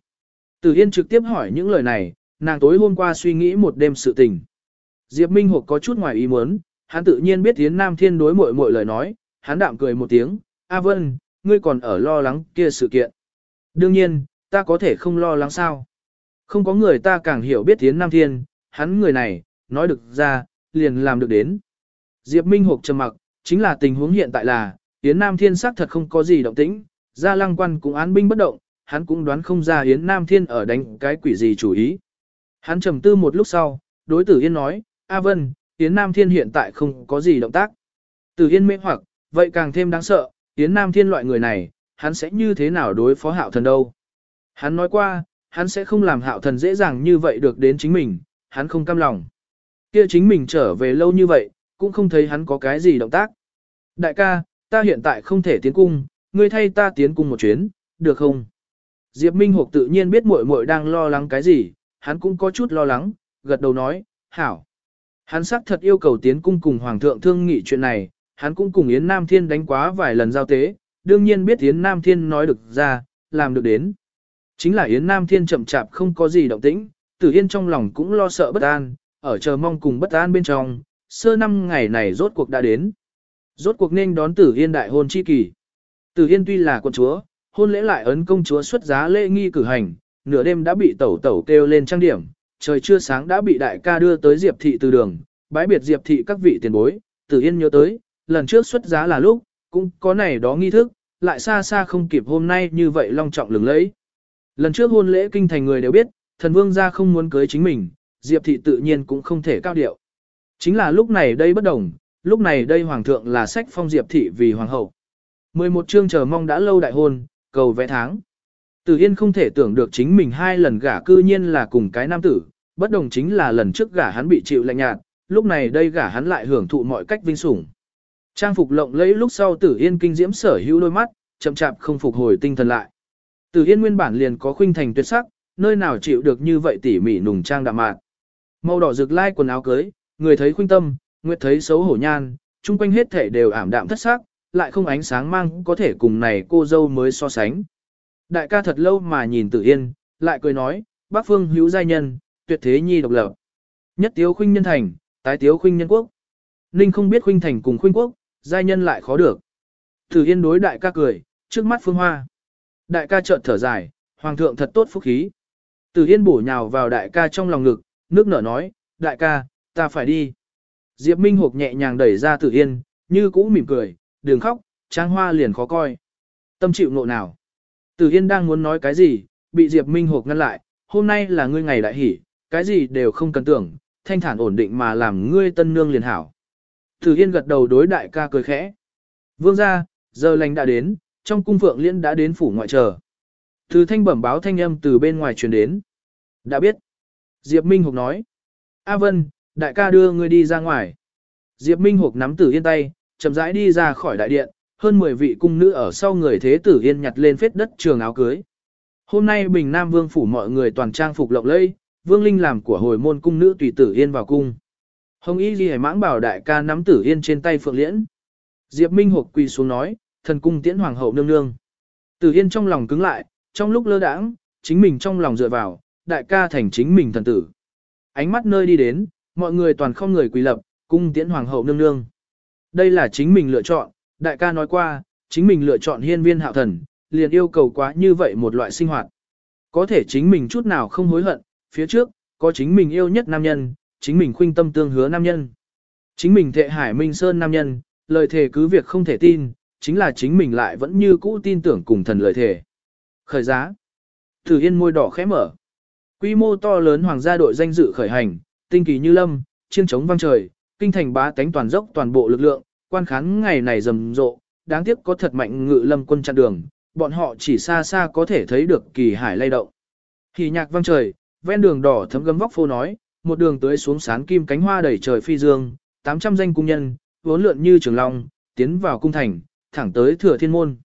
Từ Yên trực tiếp hỏi những lời này, nàng tối hôm qua suy nghĩ một đêm sự tình. Diệp Minh Hục có chút ngoài ý muốn, hắn tự nhiên biết Yến Nam Thiên đối muội muội lời nói, hắn đạm cười một tiếng, A Vân, ngươi còn ở lo lắng kia sự kiện. Đương nhiên, ta có thể không lo lắng sao. Không có người ta càng hiểu biết Yến Nam Thiên, hắn người này, nói được ra, liền làm được đến. Diệp Minh Hục trầm mặc, chính là tình huống hiện tại là, Yến Nam Thiên xác thật không có gì động tĩnh, gia lăng quan cũng án binh bất động, hắn cũng đoán không ra Yến Nam Thiên ở đánh cái quỷ gì chủ ý. Hắn trầm tư một lúc sau, đối tử Yên nói, A Vân, Yến Nam Thiên hiện tại không có gì động tác. Tử Yên mê hoặc, vậy càng thêm đáng sợ, Yến Nam Thiên loại người này, hắn sẽ như thế nào đối phó hạo thần đâu. Hắn nói qua, hắn sẽ không làm hạo thần dễ dàng như vậy được đến chính mình, hắn không cam lòng. Kia chính mình trở về lâu như vậy, cũng không thấy hắn có cái gì động tác. Đại ca, ta hiện tại không thể tiến cung, ngươi thay ta tiến cung một chuyến, được không? Diệp Minh Hục tự nhiên biết muội muội đang lo lắng cái gì, hắn cũng có chút lo lắng, gật đầu nói, hảo. Hắn xác thật yêu cầu tiến cung cùng Hoàng thượng thương nghị chuyện này, hắn cũng cùng Yến Nam Thiên đánh quá vài lần giao tế, đương nhiên biết Yến Nam Thiên nói được ra, làm được đến. Chính là Yến Nam Thiên chậm chạp không có gì động tĩnh, Tử Yên trong lòng cũng lo sợ bất an, ở chờ mong cùng bất an bên trong, sơ năm ngày này rốt cuộc đã đến. Rốt cuộc nên đón Tử Yên đại hôn chi kỳ. Tử Yên tuy là quận chúa, hôn lễ lại ấn công chúa xuất giá lễ nghi cử hành, nửa đêm đã bị tẩu tẩu kêu lên trang điểm, trời chưa sáng đã bị đại ca đưa tới Diệp thị từ đường, bái biệt Diệp thị các vị tiền bối, Tử Yên nhớ tới, lần trước xuất giá là lúc, cũng có này đó nghi thức, lại xa xa không kịp hôm nay như vậy long trọng lừng lẫy. Lần trước hôn lễ kinh thành người đều biết, thần vương gia không muốn cưới chính mình, Diệp thị tự nhiên cũng không thể cao điệu. Chính là lúc này đây bất đồng, lúc này đây hoàng thượng là sách phong Diệp thị vì hoàng hậu. 11 chương chờ mong đã lâu đại hôn, cầu vẽ tháng. Tử Yên không thể tưởng được chính mình hai lần gả cư nhiên là cùng cái nam tử, bất đồng chính là lần trước gả hắn bị chịu lạnh nhạt, lúc này đây gả hắn lại hưởng thụ mọi cách vinh sủng. Trang phục lộng lẫy lúc sau Tử Yên kinh diễm sở hữu đôi mắt, chậm chạp không phục hồi tinh thần lại. Tử Yên nguyên bản liền có khuynh thành tuyệt sắc, nơi nào chịu được như vậy tỉ mỉ nùng trang đạm mạc. Màu đỏ rực lai quần áo cưới, người thấy khuynh tâm, nguyệt thấy xấu hổ nhan, chung quanh hết thể đều ảm đạm thất sắc, lại không ánh sáng mang có thể cùng này cô dâu mới so sánh. Đại ca thật lâu mà nhìn Tử Yên, lại cười nói, bác phương hữu giai nhân, tuyệt thế nhi độc lập. Nhất tiếu khuynh nhân thành, tái tiếu khuynh nhân quốc. Ninh không biết khuynh thành cùng khuynh quốc, giai nhân lại khó được. Tử Yên đối đại ca cười, trước mắt phương hoa. Đại ca chợt thở dài, hoàng thượng thật tốt phúc khí. Tử Yên bổ nhào vào đại ca trong lòng ngực, nước nở nói, đại ca, ta phải đi. Diệp Minh Hục nhẹ nhàng đẩy ra Tử Yên, như cũ mỉm cười, đừng khóc, trang hoa liền khó coi. Tâm chịu nộ nào. Tử Yên đang muốn nói cái gì, bị Diệp Minh Hục ngăn lại, hôm nay là ngươi ngày đại hỷ, cái gì đều không cần tưởng, thanh thản ổn định mà làm ngươi tân nương liền hảo. Tử Yên gật đầu đối đại ca cười khẽ. Vương ra, giờ lành đã đến, trong cung phượng liên đã đến phủ ngoại chờ. Từ thanh bẩm báo thanh âm từ bên ngoài truyền đến. Đã biết. Diệp Minh Hục nói. A Vân, đại ca đưa ngươi đi ra ngoài. Diệp Minh Hục nắm tử yên tay, chậm rãi đi ra khỏi đại điện, hơn 10 vị cung nữ ở sau người thế tử yên nhặt lên phết đất trường áo cưới. Hôm nay Bình Nam Vương phủ mọi người toàn trang phục lộng lẫy, Vương Linh làm của hồi môn cung nữ tùy tử yên vào cung. Hồng Y Ghi mãng bảo đại ca nắm tử yên trên tay phượng liễn. Diệp Minh Hục quỳ xuống nói, thần cung tiễn hoàng hậu nương nương. Tử yên trong lòng cứng lại, trong lúc lơ đãng, chính mình trong lòng dựa vào, đại ca thành chính mình thần tử. Ánh mắt nơi đi đến, mọi người toàn không người quỳ lập, cung tiễn hoàng hậu nương nương. Đây là chính mình lựa chọn, đại ca nói qua, chính mình lựa chọn hiên viên hạo thần, liền yêu cầu quá như vậy một loại sinh hoạt. Có thể chính mình chút nào không hối hận, phía trước, có chính mình yêu nhất nam nhân, chính mình khuynh tâm tương hứa nam nhân. Chính mình thệ hải minh sơn nam nhân, lời thề cứ việc không thể tin, chính là chính mình lại vẫn như cũ tin tưởng cùng thần lời thề. Khởi giá. Thử Yên môi đỏ khẽ mở. Quy mô to lớn hoàng gia đội danh dự khởi hành, tinh kỳ như lâm, chiêng chống vang trời, kinh thành bá tánh toàn dốc toàn bộ lực lượng, quan khán ngày này rầm rộ, đáng tiếc có thật mạnh ngự lâm quân chặn đường, bọn họ chỉ xa xa có thể thấy được kỳ hải lay động. Kỳ nhạc vang trời, ven đường đỏ thấm gấm vóc phô nói, một đường tới xuống sán kim cánh hoa đầy trời phi dương, 800 danh cung nhân, vốn lượn như trường long, tiến vào cung thành, thẳng tới thừa thiên môn.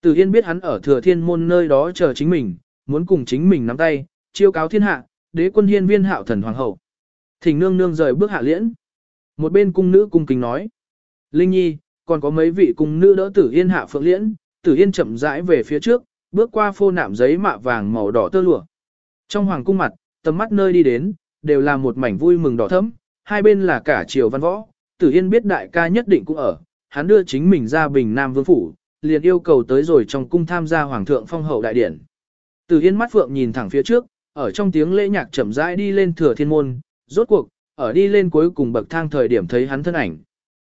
Từ Yên biết hắn ở thừa thiên môn nơi đó chờ chính mình, muốn cùng chính mình nắm tay, chiêu cáo thiên hạ, đế quân hiên viên hạo thần hoàng hậu. Thỉnh nương nương rời bước hạ liễn. Một bên cung nữ cung kính nói. Linh Nhi, còn có mấy vị cung nữ đỡ tử yên hạ phượng liễn, tử yên chậm rãi về phía trước, bước qua phô nạm giấy mạ vàng màu đỏ tơ lụa. Trong hoàng cung mặt, tầm mắt nơi đi đến, đều là một mảnh vui mừng đỏ thấm, hai bên là cả triều văn võ, tử yên biết đại ca nhất định cũng ở, hắn đưa chính mình ra bình nam vương phủ, liền yêu cầu tới rồi trong cung tham gia hoàng thượng phong hậu đại điển. Tử yên mắt phượng nhìn thẳng phía trước, ở trong tiếng lễ nhạc chậm rãi đi lên thừa thiên môn, rốt cuộc, ở đi lên cuối cùng bậc thang thời điểm thấy hắn thân ảnh.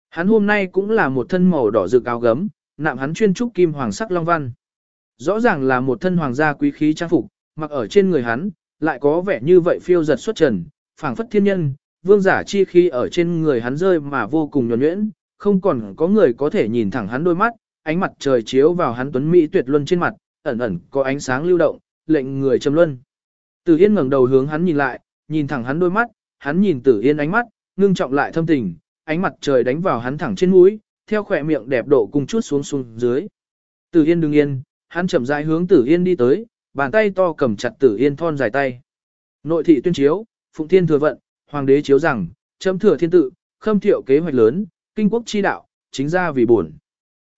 Hắn hôm nay cũng là một thân màu đỏ rực áo gấm, nạm hắn chuyên trúc kim hoàng sắc long văn. Rõ ràng là một thân hoàng gia quý khí trang phục, mặc ở trên người hắn, lại có vẻ như vậy phiêu giật xuất trần, phảng phất thiên nhân, vương giả chi khí ở trên người hắn rơi mà vô cùng nhuẩn nhuyễn, không còn có người có thể nhìn thẳng hắn đôi mắt, ánh mặt trời chiếu vào hắn tuấn mỹ tuyệt luân trên mặt, ẩn ẩn có ánh sáng lưu động, lệnh người trầm luân. Tử Yên ngẩng đầu hướng hắn nhìn lại, nhìn thẳng hắn đôi mắt, hắn nhìn Tử Yên ánh mắt, ngưng trọng lại thâm tình, ánh mặt trời đánh vào hắn thẳng trên mũi, theo khỏe miệng đẹp độ cùng chút xuống xuống dưới. Tử Yên đứng yên, hắn chậm rãi hướng Tử Yên đi tới, bàn tay to cầm chặt Tử Yên thon dài tay. Nội thị tuyên chiếu, Phụng Thiên thừa vận, hoàng đế chiếu rằng, chấm thừa thiên tự, khâm thiệu kế hoạch lớn, kinh quốc chi đạo, chính ra vì buồn.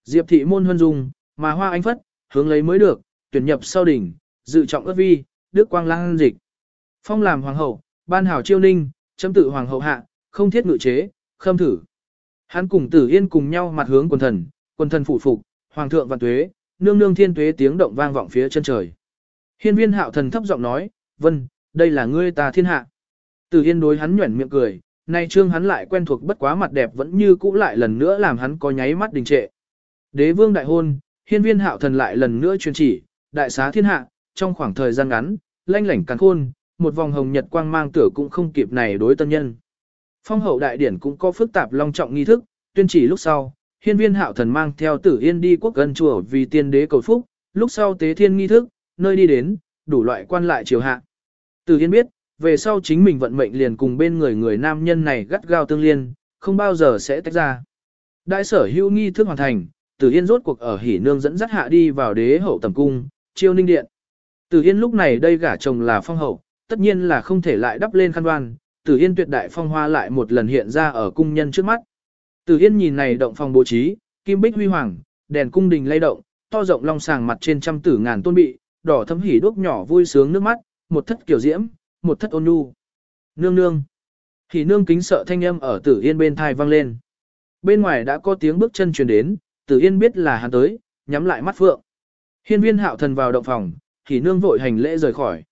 Diệp thị môn huân dung, mà hoa anh phất, hướng lấy mới được, tuyển nhập sau đỉnh, dự trọng ước vi, đức quang lang dịch. Phong làm hoàng hậu, ban hảo chiêu ninh, chấm tự hoàng hậu hạ, không thiết ngự chế, khâm thử. Hắn cùng tử yên cùng nhau mặt hướng quần thần, quần thần phụ phục, hoàng thượng vạn tuế, nương nương thiên tuế tiếng động vang vọng phía chân trời. Hiên viên hạo thần thấp giọng nói, vân, đây là ngươi ta thiên hạ. Tử yên đối hắn nhuẩn miệng cười, nay trương hắn lại quen thuộc bất quá mặt đẹp vẫn như cũ lại lần nữa làm hắn có nháy mắt đình trệ. Đế vương đại hôn, hiên viên hạo thần lại lần nữa truyền chỉ, đại xá thiên hạ, trong khoảng thời gian ngắn, lanh lảnh càng khôn, một vòng hồng nhật quang mang tử cũng không kịp này đối tân nhân. Phong hậu đại điển cũng có phức tạp long trọng nghi thức, tuyên chỉ lúc sau, hiên viên hạo thần mang theo tử yên đi quốc gần chùa vì tiên đế cầu phúc, lúc sau tế thiên nghi thức, nơi đi đến, đủ loại quan lại triều hạ. Tử yên biết, về sau chính mình vận mệnh liền cùng bên người người nam nhân này gắt gao tương liên, không bao giờ sẽ tách ra. Đại sở hữu nghi thức hoàn thành, tử yên rốt cuộc ở hỉ nương dẫn dắt hạ đi vào đế hậu tầm cung, chiêu ninh điện. Tử yên lúc này đây gả chồng là phong hậu, tất nhiên là không thể lại đắp lên khăn đoan, Tử Yên tuyệt đại phong hoa lại một lần hiện ra ở cung nhân trước mắt. Tử Yên nhìn này động phòng bố trí, kim bích huy hoàng, đèn cung đình lay động, to rộng long sàng mặt trên trăm tử ngàn tôn bị, đỏ thấm hỉ đuốc nhỏ vui sướng nước mắt, một thất kiểu diễm, một thất ôn nhu. Nương nương. Hỉ nương kính sợ thanh âm ở Tử Yên bên thai vang lên. Bên ngoài đã có tiếng bước chân truyền đến, Tử Yên biết là hắn tới, nhắm lại mắt phượng. Hiên viên hạo thần vào động phòng, hỉ nương vội hành lễ rời khỏi.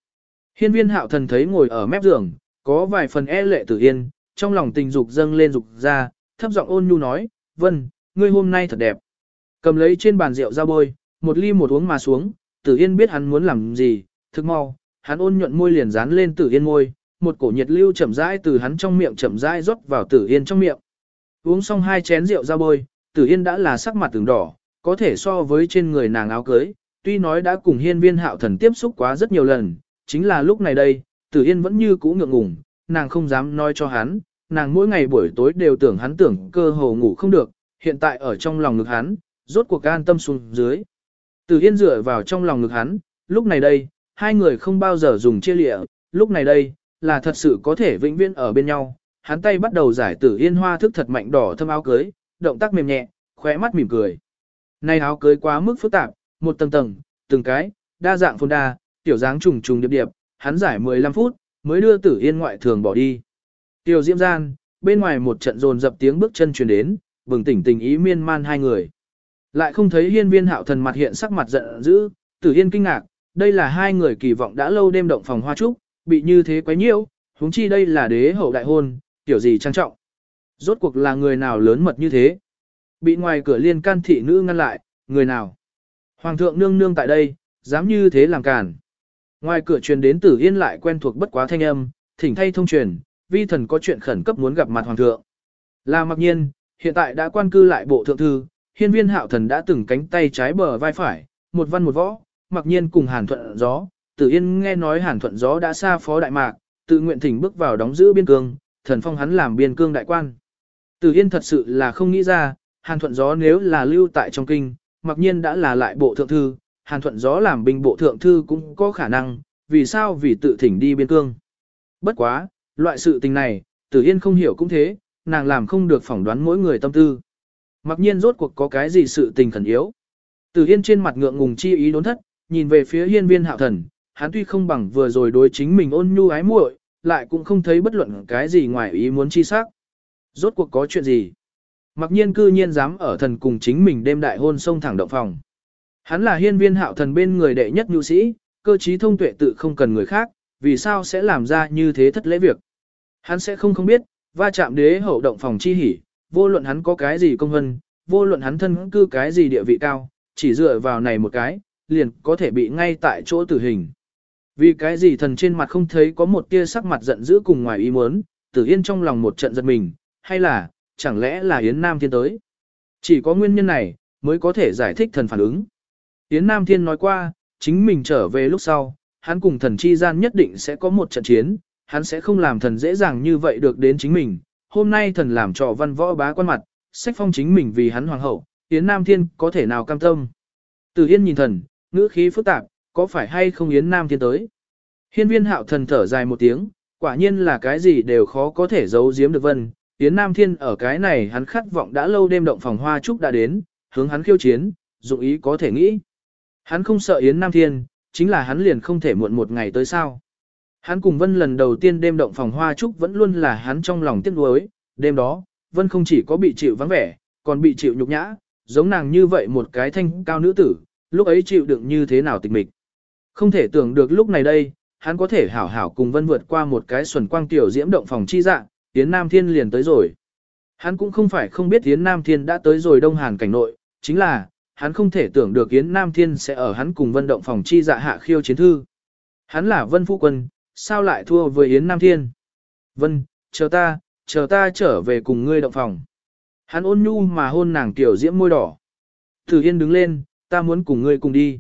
Hiên viên hạo thần thấy ngồi ở mép giường, có vài phần e lệ tử yên, trong lòng tình dục dâng lên dục ra, thấp giọng ôn nhu nói, vân, ngươi hôm nay thật đẹp. Cầm lấy trên bàn rượu ra bôi, một ly một uống mà xuống, tử yên biết hắn muốn làm gì, thức mau, hắn ôn nhuận môi liền dán lên tử yên môi, một cổ nhiệt lưu chậm rãi từ hắn trong miệng chậm rãi rót vào tử yên trong miệng. Uống xong hai chén rượu ra bôi, tử yên đã là sắc mặt từng đỏ, có thể so với trên người nàng áo cưới, tuy nói đã cùng hiên viên hạo thần tiếp xúc quá rất nhiều lần, chính là lúc này đây, Tử Yên vẫn như cũ ngượng ngùng, nàng không dám nói cho hắn, nàng mỗi ngày buổi tối đều tưởng hắn tưởng cơ hồ ngủ không được, hiện tại ở trong lòng ngực hắn, rốt cuộc an tâm xuống dưới. Tử Yên dựa vào trong lòng ngực hắn, lúc này đây, hai người không bao giờ dùng chia lịa, lúc này đây, là thật sự có thể vĩnh viễn ở bên nhau. Hắn tay bắt đầu giải Tử Yên hoa thức thật mạnh đỏ thâm áo cưới, động tác mềm nhẹ, khóe mắt mỉm cười. Này áo cưới quá mức phức tạp, một tầng tầng, từng cái, đa dạng phồn đa, tiểu dáng trùng trùng điệp điệp, hắn giải 15 phút, mới đưa tử yên ngoại thường bỏ đi. Tiểu diễm gian, bên ngoài một trận rồn dập tiếng bước chân truyền đến, bừng tỉnh tình ý miên man hai người. Lại không thấy hiên viên hạo thần mặt hiện sắc mặt giận dữ, tử yên kinh ngạc, đây là hai người kỳ vọng đã lâu đêm động phòng hoa trúc, bị như thế quấy nhiễu, huống chi đây là đế hậu đại hôn, tiểu gì trang trọng. Rốt cuộc là người nào lớn mật như thế? Bị ngoài cửa liên can thị nữ ngăn lại, người nào? Hoàng thượng nương nương tại đây, dám như thế làm cản. Ngoài cửa truyền đến tử yên lại quen thuộc bất quá thanh âm, thỉnh thay thông truyền, vi thần có chuyện khẩn cấp muốn gặp mặt hoàng thượng. Là mặc nhiên, hiện tại đã quan cư lại bộ thượng thư, hiên viên hạo thần đã từng cánh tay trái bờ vai phải, một văn một võ, mặc nhiên cùng hàn thuận gió, tử yên nghe nói hàn thuận gió đã xa phó đại mạc, tự nguyện thỉnh bước vào đóng giữ biên cương, thần phong hắn làm biên cương đại quan. Tử yên thật sự là không nghĩ ra, hàn thuận gió nếu là lưu tại trong kinh, mặc nhiên đã là lại bộ thượng thư, Hàn Thuận Gió làm binh bộ thượng thư cũng có khả năng, vì sao vì tự thỉnh đi biên cương. Bất quá, loại sự tình này, Tử Yên không hiểu cũng thế, nàng làm không được phỏng đoán mỗi người tâm tư. Mặc nhiên rốt cuộc có cái gì sự tình khẩn yếu. Tử Yên trên mặt ngượng ngùng chi ý đốn thất, nhìn về phía hiên viên hạo thần, hắn tuy không bằng vừa rồi đối chính mình ôn nhu ái muội, lại cũng không thấy bất luận cái gì ngoài ý muốn chi sắc. Rốt cuộc có chuyện gì? Mặc nhiên cư nhiên dám ở thần cùng chính mình đêm đại hôn sông thẳng động phòng. Hắn là hiên viên hạo thần bên người đệ nhất nhu sĩ, cơ trí thông tuệ tự không cần người khác, vì sao sẽ làm ra như thế thất lễ việc. Hắn sẽ không không biết, va chạm đế hậu động phòng chi hỉ, vô luận hắn có cái gì công hân, vô luận hắn thân cư cái gì địa vị cao, chỉ dựa vào này một cái, liền có thể bị ngay tại chỗ tử hình. Vì cái gì thần trên mặt không thấy có một tia sắc mặt giận dữ cùng ngoài ý muốn, tử yên trong lòng một trận giật mình, hay là, chẳng lẽ là Yến Nam Thiên tới. Chỉ có nguyên nhân này, mới có thể giải thích thần phản ứng. Yến Nam Thiên nói qua, chính mình trở về lúc sau, hắn cùng thần chi gian nhất định sẽ có một trận chiến, hắn sẽ không làm thần dễ dàng như vậy được đến chính mình. Hôm nay thần làm trò văn võ bá quan mặt, sách phong chính mình vì hắn hoàng hậu, Yến Nam Thiên có thể nào cam tâm. Từ Yên nhìn thần, ngữ khí phức tạp, có phải hay không Yến Nam Thiên tới. Hiên viên hạo thần thở dài một tiếng, Quả nhiên là cái gì đều khó có thể giấu giếm được Vân, Yến Nam Thiên ở cái này hắn khát vọng đã lâu đêm động phòng hoa trúc đã đến, hướng hắn khiêu chiến, dụng ý có thể nghĩ. Hắn không sợ Yến Nam Thiên, chính là hắn liền không thể muộn một ngày tới sao. Hắn cùng Vân lần đầu tiên đêm động phòng hoa trúc vẫn luôn là hắn trong lòng tiếc nuối, đêm đó, Vân không chỉ có bị chịu vắng vẻ, còn bị chịu nhục nhã, giống nàng như vậy một cái thanh cao nữ tử, lúc ấy chịu đựng như thế nào tịch mịch. Không thể tưởng được lúc này đây, hắn có thể hảo hảo cùng Vân vượt qua một cái xuẩn quang tiểu diễm động phòng chi dạng, Yến Nam Thiên liền tới rồi. Hắn cũng không phải không biết Yến Nam Thiên đã tới rồi Đông Hàn cảnh nội, chính là, hắn không thể tưởng được Yến Nam Thiên sẽ ở hắn cùng Vân động phòng chi dạ hạ khiêu chiến thư. Hắn là Vân Phu Quân, sao lại thua với Yến Nam Thiên? Vân, chờ ta, chờ ta trở về cùng ngươi động phòng. Hắn ôn nhu mà hôn nàng tiểu diễm môi đỏ. Tử Yên đứng lên, ta muốn cùng ngươi cùng đi.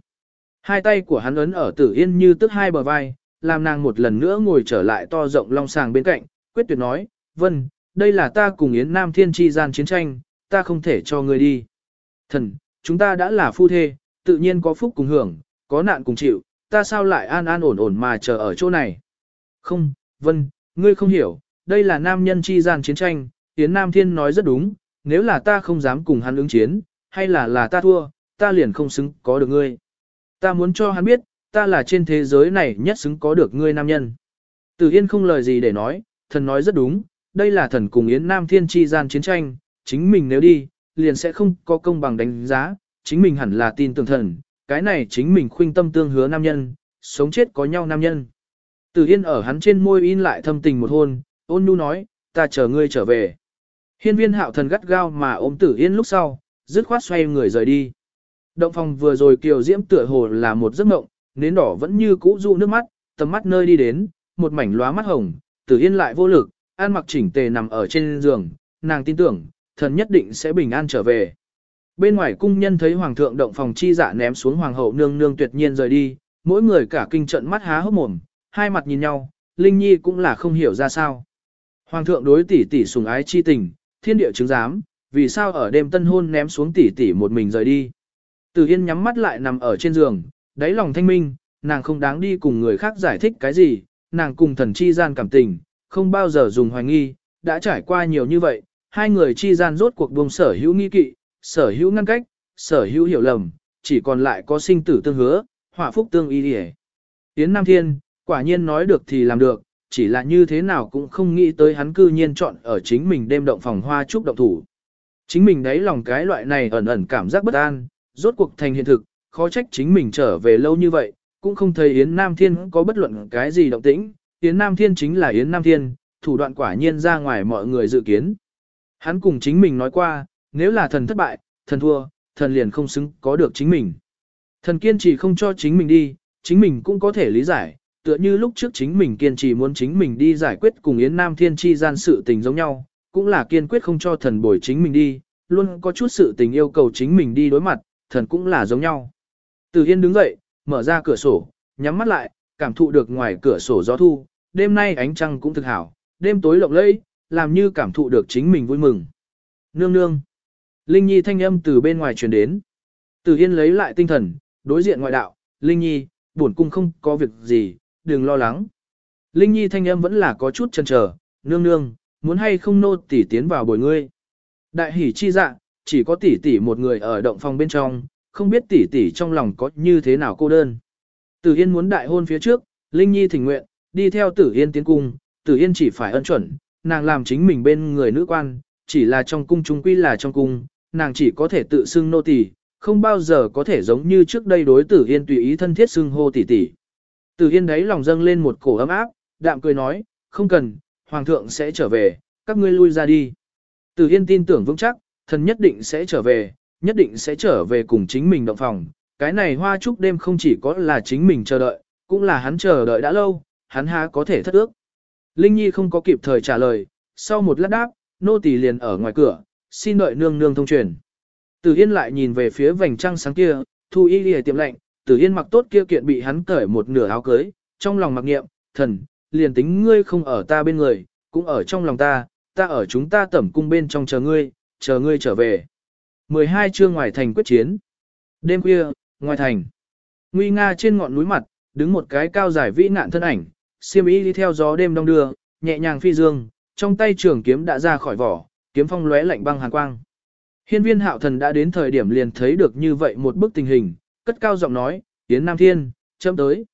Hai tay của hắn ấn ở Tử Yên như tức hai bờ vai, làm nàng một lần nữa ngồi trở lại to rộng long sàng bên cạnh, quyết tuyệt nói, Vân, đây là ta cùng Yến Nam Thiên chi gian chiến tranh, ta không thể cho ngươi đi. Thần, chúng ta đã là phu thê, tự nhiên có phúc cùng hưởng, có nạn cùng chịu, ta sao lại an an ổn ổn mà chờ ở chỗ này. Không, Vân, ngươi không hiểu, đây là nam nhân chi gian chiến tranh, Yến Nam Thiên nói rất đúng, nếu là ta không dám cùng hắn ứng chiến, hay là là ta thua, ta liền không xứng có được ngươi. Ta muốn cho hắn biết, ta là trên thế giới này nhất xứng có được ngươi nam nhân. Tử Yên không lời gì để nói, thần nói rất đúng, đây là thần cùng Yến Nam Thiên chi gian chiến tranh, chính mình nếu đi, liền sẽ không có công bằng đánh giá, chính mình hẳn là tin tưởng thần, cái này chính mình khuynh tâm tương hứa nam nhân, sống chết có nhau nam nhân. Tử Yên ở hắn trên môi in lại thâm tình một hôn, ôn nhu nói, ta chờ ngươi trở về. Hiên viên hạo thần gắt gao mà ôm Tử Yên lúc sau, dứt khoát xoay người rời đi. Động phòng vừa rồi kiều diễm tựa hồ là một giấc mộng, nến đỏ vẫn như cũ dụ nước mắt, tầm mắt nơi đi đến, một mảnh lóa mắt hồng, Tử Yên lại vô lực, an mặc chỉnh tề nằm ở trên giường, nàng tin tưởng, thần nhất định sẽ bình an trở về. Bên ngoài cung nhân thấy hoàng thượng động phòng chi dạ ném xuống hoàng hậu nương nương tuyệt nhiên rời đi, mỗi người cả kinh trận mắt há hốc mồm, hai mặt nhìn nhau, Linh Nhi cũng là không hiểu ra sao. Hoàng thượng đối tỷ tỷ sùng ái chi tình, thiên địa chứng giám, vì sao ở đêm tân hôn ném xuống tỷ tỷ một mình rời đi. Từ Yên nhắm mắt lại nằm ở trên giường, đáy lòng thanh minh, nàng không đáng đi cùng người khác giải thích cái gì, nàng cùng thần chi gian cảm tình, không bao giờ dùng hoài nghi, đã trải qua nhiều như vậy, hai người chi gian rốt cuộc buông sở hữu nghi kỵ, sở hữu ngăn cách, sở hữu hiểu lầm, chỉ còn lại có sinh tử tương hứa, hỏa phúc tương y điề. Tiến Nam Thiên, quả nhiên nói được thì làm được, chỉ là như thế nào cũng không nghĩ tới hắn cư nhiên chọn ở chính mình đêm động phòng hoa trúc động thủ. Chính mình đấy lòng cái loại này ẩn ẩn cảm giác bất an, rốt cuộc thành hiện thực, khó trách chính mình trở về lâu như vậy, cũng không thấy Yến Nam Thiên có bất luận cái gì động tĩnh, Yến Nam Thiên chính là Yến Nam Thiên, thủ đoạn quả nhiên ra ngoài mọi người dự kiến. Hắn cùng chính mình nói qua, nếu là thần thất bại, thần thua, thần liền không xứng có được chính mình. Thần kiên trì không cho chính mình đi, chính mình cũng có thể lý giải, tựa như lúc trước chính mình kiên trì muốn chính mình đi giải quyết cùng Yến Nam Thiên chi gian sự tình giống nhau, cũng là kiên quyết không cho thần bồi chính mình đi, luôn có chút sự tình yêu cầu chính mình đi đối mặt, thần cũng là giống nhau. Từ Yên đứng dậy, mở ra cửa sổ, nhắm mắt lại, cảm thụ được ngoài cửa sổ gió thu, đêm nay ánh trăng cũng thực hảo, đêm tối lộng lẫy, làm như cảm thụ được chính mình vui mừng. Nương nương. Linh Nhi thanh âm từ bên ngoài truyền đến. Từ Yên lấy lại tinh thần, đối diện ngoại đạo, Linh Nhi, bổn cung không có việc gì, đừng lo lắng. Linh Nhi thanh âm vẫn là có chút chần chờ, nương nương, muốn hay không nô tỷ tiến vào bồi ngươi. Đại hỉ chi dạ, chỉ có tỷ tỷ một người ở động phòng bên trong, không biết tỷ tỷ trong lòng có như thế nào cô đơn. Từ Yên muốn đại hôn phía trước, Linh Nhi thỉnh nguyện, đi theo Tử Yên tiến cung, Tử Yên chỉ phải ân chuẩn, nàng làm chính mình bên người nữ quan, chỉ là trong cung trung quy là trong cung, nàng chỉ có thể tự xưng nô tỳ, không bao giờ có thể giống như trước đây đối Tử Yên tùy ý thân thiết xưng hô tỷ tỷ. Tử Yên đấy lòng dâng lên một cổ ấm áp, đạm cười nói, không cần, Hoàng thượng sẽ trở về, các ngươi lui ra đi. Tử Yên tin tưởng vững chắc, thần nhất định sẽ trở về, nhất định sẽ trở về cùng chính mình động phòng. Cái này hoa trúc đêm không chỉ có là chính mình chờ đợi, cũng là hắn chờ đợi đã lâu, hắn há có thể thất ước. Linh Nhi không có kịp thời trả lời, sau một lát đáp, nô tỳ liền ở ngoài cửa, xin đợi nương nương thông truyền. Tử Yên lại nhìn về phía vành trăng sáng kia, thu y lìa tiệm lạnh, Tử Yên mặc tốt kia kiện bị hắn cởi một nửa áo cưới, trong lòng mặc niệm, thần, liền tính ngươi không ở ta bên người, cũng ở trong lòng ta, ta ở chúng ta tẩm cung bên trong chờ ngươi, chờ ngươi trở về. 12 chương ngoài thành quyết chiến. Đêm khuya, ngoài thành. Nguy nga trên ngọn núi mặt, đứng một cái cao dài vĩ nạn thân ảnh, xiêm y đi theo gió đêm đông đưa, nhẹ nhàng phi dương, trong tay trường kiếm đã ra khỏi vỏ, kiếm phong lóe lạnh băng hàn quang. Hiên viên hạo thần đã đến thời điểm liền thấy được như vậy một bức tình hình, cất cao giọng nói, Yến Nam Thiên, chấm tới.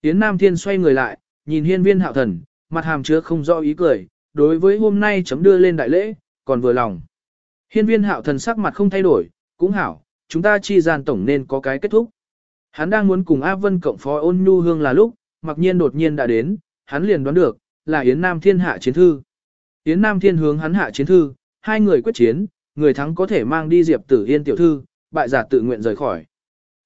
Yến Nam Thiên xoay người lại, nhìn hiên viên hạo thần, mặt hàm chứa không rõ ý cười, đối với hôm nay chấm đưa lên đại lễ, còn vừa lòng. Hiên viên hạo thần sắc mặt không thay đổi, cũng hảo, chúng ta chi gian tổng nên có cái kết thúc. Hắn đang muốn cùng A Vân cộng phó ôn nhu hương là lúc, mặc nhiên đột nhiên đã đến, hắn liền đoán được, là Yến Nam Thiên hạ chiến thư. Yến Nam Thiên hướng hắn hạ chiến thư, hai người quyết chiến, người thắng có thể mang đi Diệp Tử Yên tiểu thư, bại giả tự nguyện rời khỏi.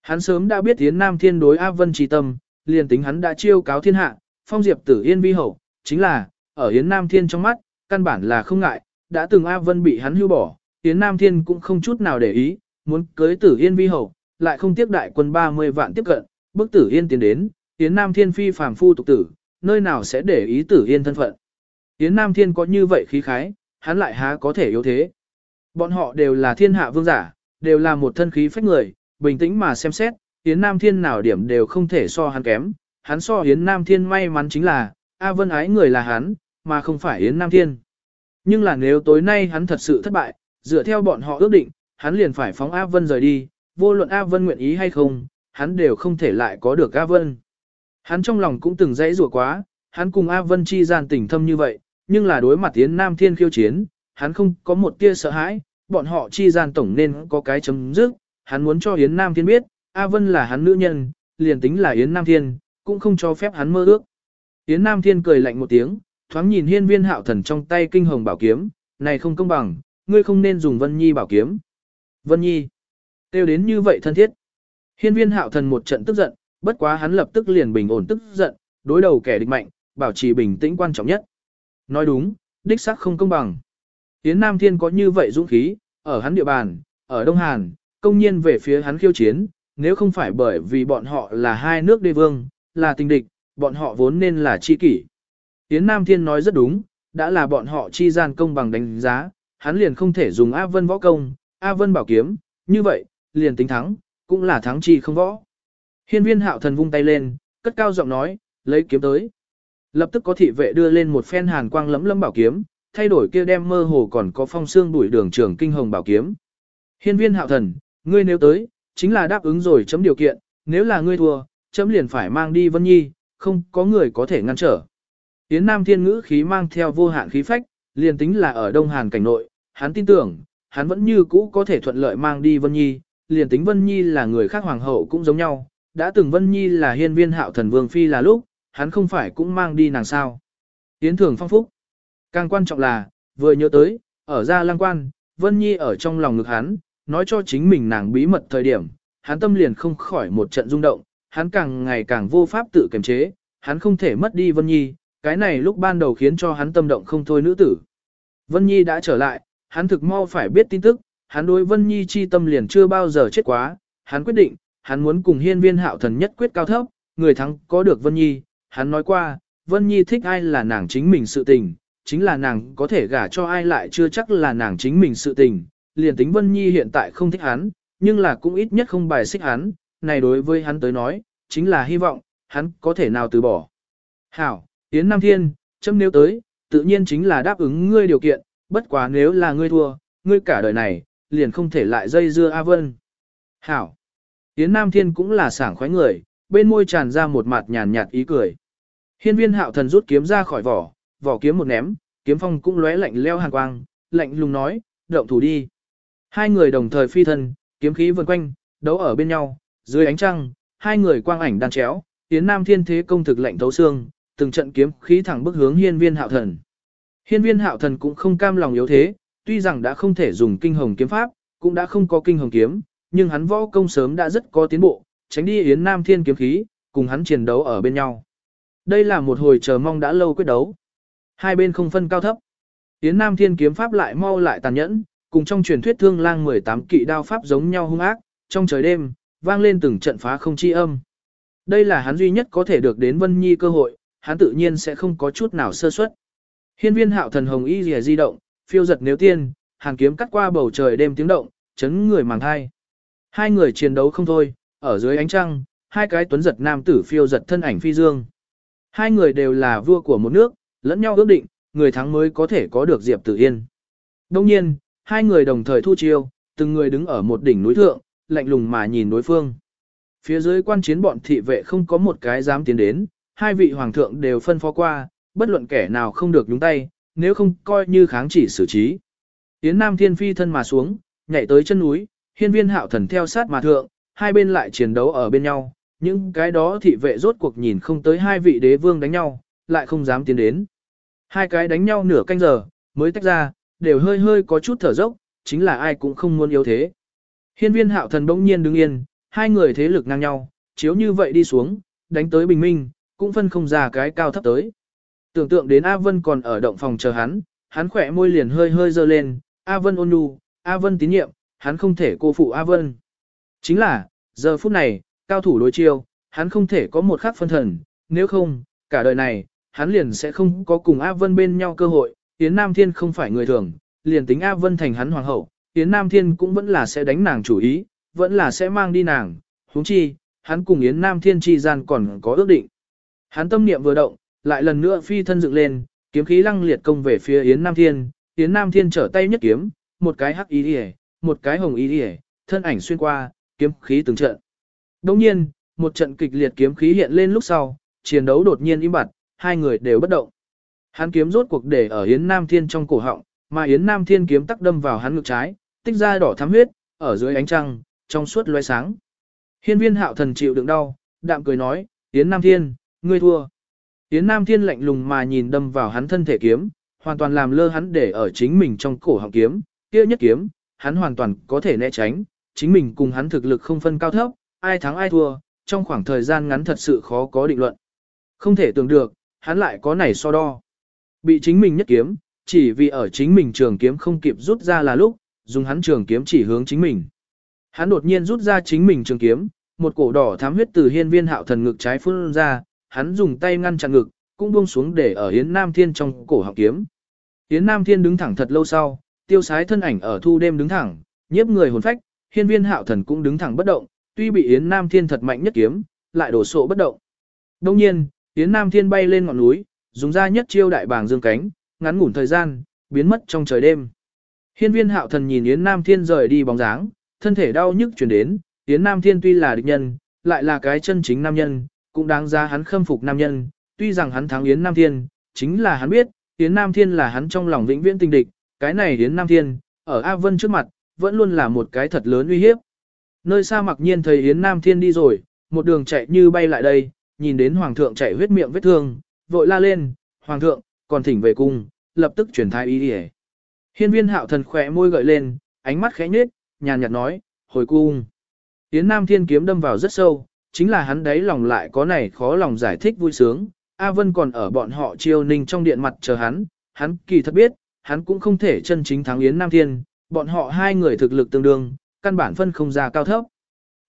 Hắn sớm đã biết Yến Nam Thiên đối A Vân trì tâm, liền tính hắn đã chiêu cáo thiên hạ, phong Diệp Tử Yên vi hậu, chính là, ở Yến Nam Thiên trong mắt, căn bản là không ngại, đã từng A Vân bị hắn hưu bỏ, Yến Nam Thiên cũng không chút nào để ý, muốn cưới Tử Yên vi hậu, lại không tiếp đại quân 30 vạn tiếp cận, bức Tử Yên tiến đến, Yến Nam Thiên phi phàm phu tục tử, nơi nào sẽ để ý Tử Yên thân phận. Yến Nam Thiên có như vậy khí khái, hắn lại há có thể yếu thế. Bọn họ đều là thiên hạ vương giả, đều là một thân khí phách người, bình tĩnh mà xem xét, Yến Nam Thiên nào điểm đều không thể so hắn kém. Hắn so Yến Nam Thiên may mắn chính là, A Vân ái người là hắn, mà không phải Yến Nam Thiên. Nhưng là nếu tối nay hắn thật sự thất bại, dựa theo bọn họ ước định, hắn liền phải phóng A Vân rời đi, vô luận A Vân nguyện ý hay không, hắn đều không thể lại có được A Vân. Hắn trong lòng cũng từng dãy rủa quá, hắn cùng A Vân chi gian tình thâm như vậy, nhưng là đối mặt Yến Nam Thiên khiêu chiến, hắn không có một tia sợ hãi, bọn họ chi gian tổng nên có cái chấm dứt, hắn muốn cho Yến Nam Thiên biết, A Vân là hắn nữ nhân, liền tính là Yến Nam Thiên, cũng không cho phép hắn mơ ước. Yến Nam Thiên cười lạnh một tiếng, thoáng nhìn hiên viên hạo thần trong tay kinh hồng bảo kiếm, này không công bằng, ngươi không nên dùng Vân Nhi bảo kiếm. Vân Nhi, tiêu đến như vậy thân thiết. Hiên viên hạo thần một trận tức giận, bất quá hắn lập tức liền bình ổn tức giận, đối đầu kẻ địch mạnh, bảo trì bình tĩnh quan trọng nhất. Nói đúng, đích xác không công bằng. Yến Nam Thiên có như vậy dũng khí, ở hắn địa bàn, ở Đông Hàn, công nhiên về phía hắn khiêu chiến, nếu không phải bởi vì bọn họ là hai nước đế vương, là tình địch, bọn họ vốn nên là chi kỷ. Yến Nam Thiên nói rất đúng, đã là bọn họ chi gian công bằng đánh giá, hắn liền không thể dùng A Vân võ công, A Vân bảo kiếm, như vậy, liền tính thắng, cũng là thắng chi không võ. Hiên viên hạo thần vung tay lên, cất cao giọng nói, lấy kiếm tới. Lập tức có thị vệ đưa lên một phen hàn quang lấm lấm bảo kiếm, thay đổi kia đem mơ hồ còn có phong xương đuổi đường trường kinh hồng bảo kiếm. Hiên viên hạo thần, ngươi nếu tới, chính là đáp ứng rồi chấm điều kiện, nếu là ngươi thua, chấm liền phải mang đi Vân Nhi, không có người có thể ngăn trở. Yến Nam Thiên ngữ khí mang theo vô hạn khí phách, liền tính là ở Đông Hàn cảnh nội, hắn tin tưởng, hắn vẫn như cũ có thể thuận lợi mang đi Vân Nhi, liền tính Vân Nhi là người khác hoàng hậu cũng giống nhau, đã từng Vân Nhi là hiên viên hạo thần vương phi là lúc, hắn không phải cũng mang đi nàng sao. Yến thường phong phúc. Càng quan trọng là, vừa nhớ tới, ở gia lang quan, Vân Nhi ở trong lòng ngực hắn, nói cho chính mình nàng bí mật thời điểm, hắn tâm liền không khỏi một trận rung động, hắn càng ngày càng vô pháp tự kiềm chế, hắn không thể mất đi Vân Nhi, cái này lúc ban đầu khiến cho hắn tâm động không thôi nữ tử. Vân Nhi đã trở lại, hắn thực mau phải biết tin tức, hắn đối Vân Nhi chi tâm liền chưa bao giờ chết quá, hắn quyết định, hắn muốn cùng hiên viên hạo thần nhất quyết cao thấp, người thắng có được Vân Nhi, hắn nói qua, Vân Nhi thích ai là nàng chính mình sự tình, chính là nàng có thể gả cho ai lại chưa chắc là nàng chính mình sự tình, liền tính Vân Nhi hiện tại không thích hắn, nhưng là cũng ít nhất không bài xích hắn, này đối với hắn tới nói, chính là hy vọng, hắn có thể nào từ bỏ. Hảo, Yến Nam Thiên, châm nếu tới, tự nhiên chính là đáp ứng ngươi điều kiện, bất quá nếu là ngươi thua, ngươi cả đời này, liền không thể lại dây dưa A Vân. Hảo, Yến Nam Thiên cũng là sảng khoái người, bên môi tràn ra một mặt nhàn nhạt ý cười. Hiên viên hạo thần rút kiếm ra khỏi vỏ, vỏ kiếm một ném, kiếm phong cũng lóe lạnh leo hàn quang, lạnh lùng nói, động thủ đi. Hai người đồng thời phi thân, kiếm khí vần quanh, đấu ở bên nhau, dưới ánh trăng, hai người quang ảnh đan chéo, Yến nam thiên thế công thực lạnh thấu xương, từng trận kiếm khí thẳng bức hướng hiên viên hạo thần. Hiên viên hạo thần cũng không cam lòng yếu thế, tuy rằng đã không thể dùng kinh hồng kiếm pháp, cũng đã không có kinh hồng kiếm, nhưng hắn võ công sớm đã rất có tiến bộ, tránh đi yến nam thiên kiếm khí, cùng hắn chiến đấu ở bên nhau. Đây là một hồi chờ mong đã lâu quyết đấu. Hai bên không phân cao thấp. Yến nam thiên kiếm pháp lại mau lại tàn nhẫn, cùng trong truyền thuyết thương lang 18 kỵ đao pháp giống nhau hung ác, trong trời đêm, vang lên từng trận phá không chi âm. Đây là hắn duy nhất có thể được đến Vân Nhi cơ hội, hắn tự nhiên sẽ không có chút nào sơ suất. Hiên viên hạo thần hồng y rìa di động, phiêu giật nếu tiên, hàng kiếm cắt qua bầu trời đêm tiếng động, chấn người màng thai. Hai người chiến đấu không thôi, ở dưới ánh trăng, hai cái tuấn giật nam tử phiêu giật thân ảnh phi dương. Hai người đều là vua của một nước, lẫn nhau ước định, người thắng mới có thể có được Diệp Tử Yên. Đông nhiên, hai người đồng thời thu chiêu, từng người đứng ở một đỉnh núi thượng, lạnh lùng mà nhìn đối phương. Phía dưới quan chiến bọn thị vệ không có một cái dám tiến đến, hai vị hoàng thượng đều phân phó qua, bất luận kẻ nào không được nhúng tay, nếu không coi như kháng chỉ xử trí. Yến Nam Thiên phi thân mà xuống, nhảy tới chân núi, hiên viên hạo thần theo sát mà thượng, hai bên lại chiến đấu ở bên nhau, những cái đó thị vệ rốt cuộc nhìn không tới hai vị đế vương đánh nhau, lại không dám tiến đến. Hai cái đánh nhau nửa canh giờ, mới tách ra, đều hơi hơi có chút thở dốc, chính là ai cũng không muốn yếu thế. Hiên viên hạo thần bỗng nhiên đứng yên, hai người thế lực ngang nhau, chiếu như vậy đi xuống, đánh tới bình minh, cũng phân không ra cái cao thấp tới. Tưởng tượng đến A Vân còn ở động phòng chờ hắn, hắn khỏe môi liền hơi hơi dơ lên, A Vân ôn nhu, A Vân tín nhiệm, hắn không thể cô phụ A Vân. Chính là, giờ phút này, cao thủ đối chiêu, hắn không thể có một khắc phân thần, nếu không, cả đời này, hắn liền sẽ không có cùng A Vân bên nhau cơ hội, Yến Nam Thiên không phải người thường, liền tính A Vân thành hắn hoàng hậu, Yến Nam Thiên cũng vẫn là sẽ đánh nàng chủ ý, vẫn là sẽ mang đi nàng, huống chi, hắn cùng Yến Nam Thiên chi gian còn có ước định. Hắn tâm niệm vừa động, lại lần nữa phi thân dựng lên, kiếm khí lăng liệt công về phía Yến Nam Thiên, Yến Nam Thiên trở tay nhất kiếm, một cái hắc ý đi một cái hồng ý đi thân ảnh xuyên qua, kiếm khí từng trận. Đồng nhiên, một trận kịch liệt kiếm khí hiện lên lúc sau, chiến đấu đột nhiên im bặt, hai người đều bất động. Hắn kiếm rốt cuộc để ở Yến Nam Thiên trong cổ họng, mà Yến Nam Thiên kiếm tắc đâm vào hắn ngực trái, tích ra đỏ thắm huyết, ở dưới ánh trăng, trong suốt loé sáng. Hiên viên hạo thần chịu đựng đau, đạm cười nói, Yến Nam Thiên, ngươi thua. Yến Nam Thiên lạnh lùng mà nhìn đâm vào hắn thân thể kiếm, hoàn toàn làm lơ hắn để ở chính mình trong cổ họng kiếm, kia nhất kiếm, hắn hoàn toàn có thể né tránh, chính mình cùng hắn thực lực không phân cao thấp, ai thắng ai thua, trong khoảng thời gian ngắn thật sự khó có định luận. Không thể tưởng được, hắn lại có nảy so đo. Bị chính mình nhất kiếm, chỉ vì ở chính mình trường kiếm không kịp rút ra là lúc, dùng hắn trường kiếm chỉ hướng chính mình. Hắn đột nhiên rút ra chính mình trường kiếm, một cổ đỏ thám huyết từ hiên viên hạo thần ngực trái phun ra, hắn dùng tay ngăn chặn ngực, cũng buông xuống để ở Yến Nam Thiên trong cổ họng kiếm. Yến Nam Thiên đứng thẳng thật lâu sau, tiêu sái thân ảnh ở thu đêm đứng thẳng, nhiếp người hồn phách, hiên viên hạo thần cũng đứng thẳng bất động, tuy bị Yến Nam Thiên thật mạnh nhất kiếm, lại đổ sộ bất động. Đông nhiên, Yến Nam Thiên bay lên ngọn núi, dùng ra nhất chiêu đại bàng dương cánh, ngắn ngủn thời gian, biến mất trong trời đêm. Hiên viên hạo thần nhìn Yến Nam Thiên rời đi bóng dáng, thân thể đau nhức chuyển đến, Yến Nam Thiên tuy là địch nhân, lại là cái chân chính nam nhân, cũng đáng ra hắn khâm phục nam nhân, tuy rằng hắn thắng Yến Nam Thiên, chính là hắn biết, Yến Nam Thiên là hắn trong lòng vĩnh viễn tình địch, cái này Yến Nam Thiên, ở A Vân trước mặt, vẫn luôn là một cái thật lớn uy hiếp. Nơi xa mặc nhiên thấy Yến Nam Thiên đi rồi, một đường chạy như bay lại đây, nhìn đến Hoàng thượng chạy huyết miệng vết thương, vội la lên, Hoàng thượng, còn thỉnh về cung, lập tức chuyển thái ý đi Hiên viên hạo thần khỏe môi gợi lên, ánh mắt khẽ nhếch, nhàn nhạt nói, hồi cung. Yến Nam Thiên kiếm đâm vào rất sâu, chính là hắn đấy lòng lại có này khó lòng giải thích vui sướng. A Vân còn ở bọn họ chiêu ninh trong điện mặt chờ hắn, hắn kỳ thật biết, hắn cũng không thể chân chính thắng Yến Nam Thiên, bọn họ hai người thực lực tương đương, căn bản phân không ra cao thấp.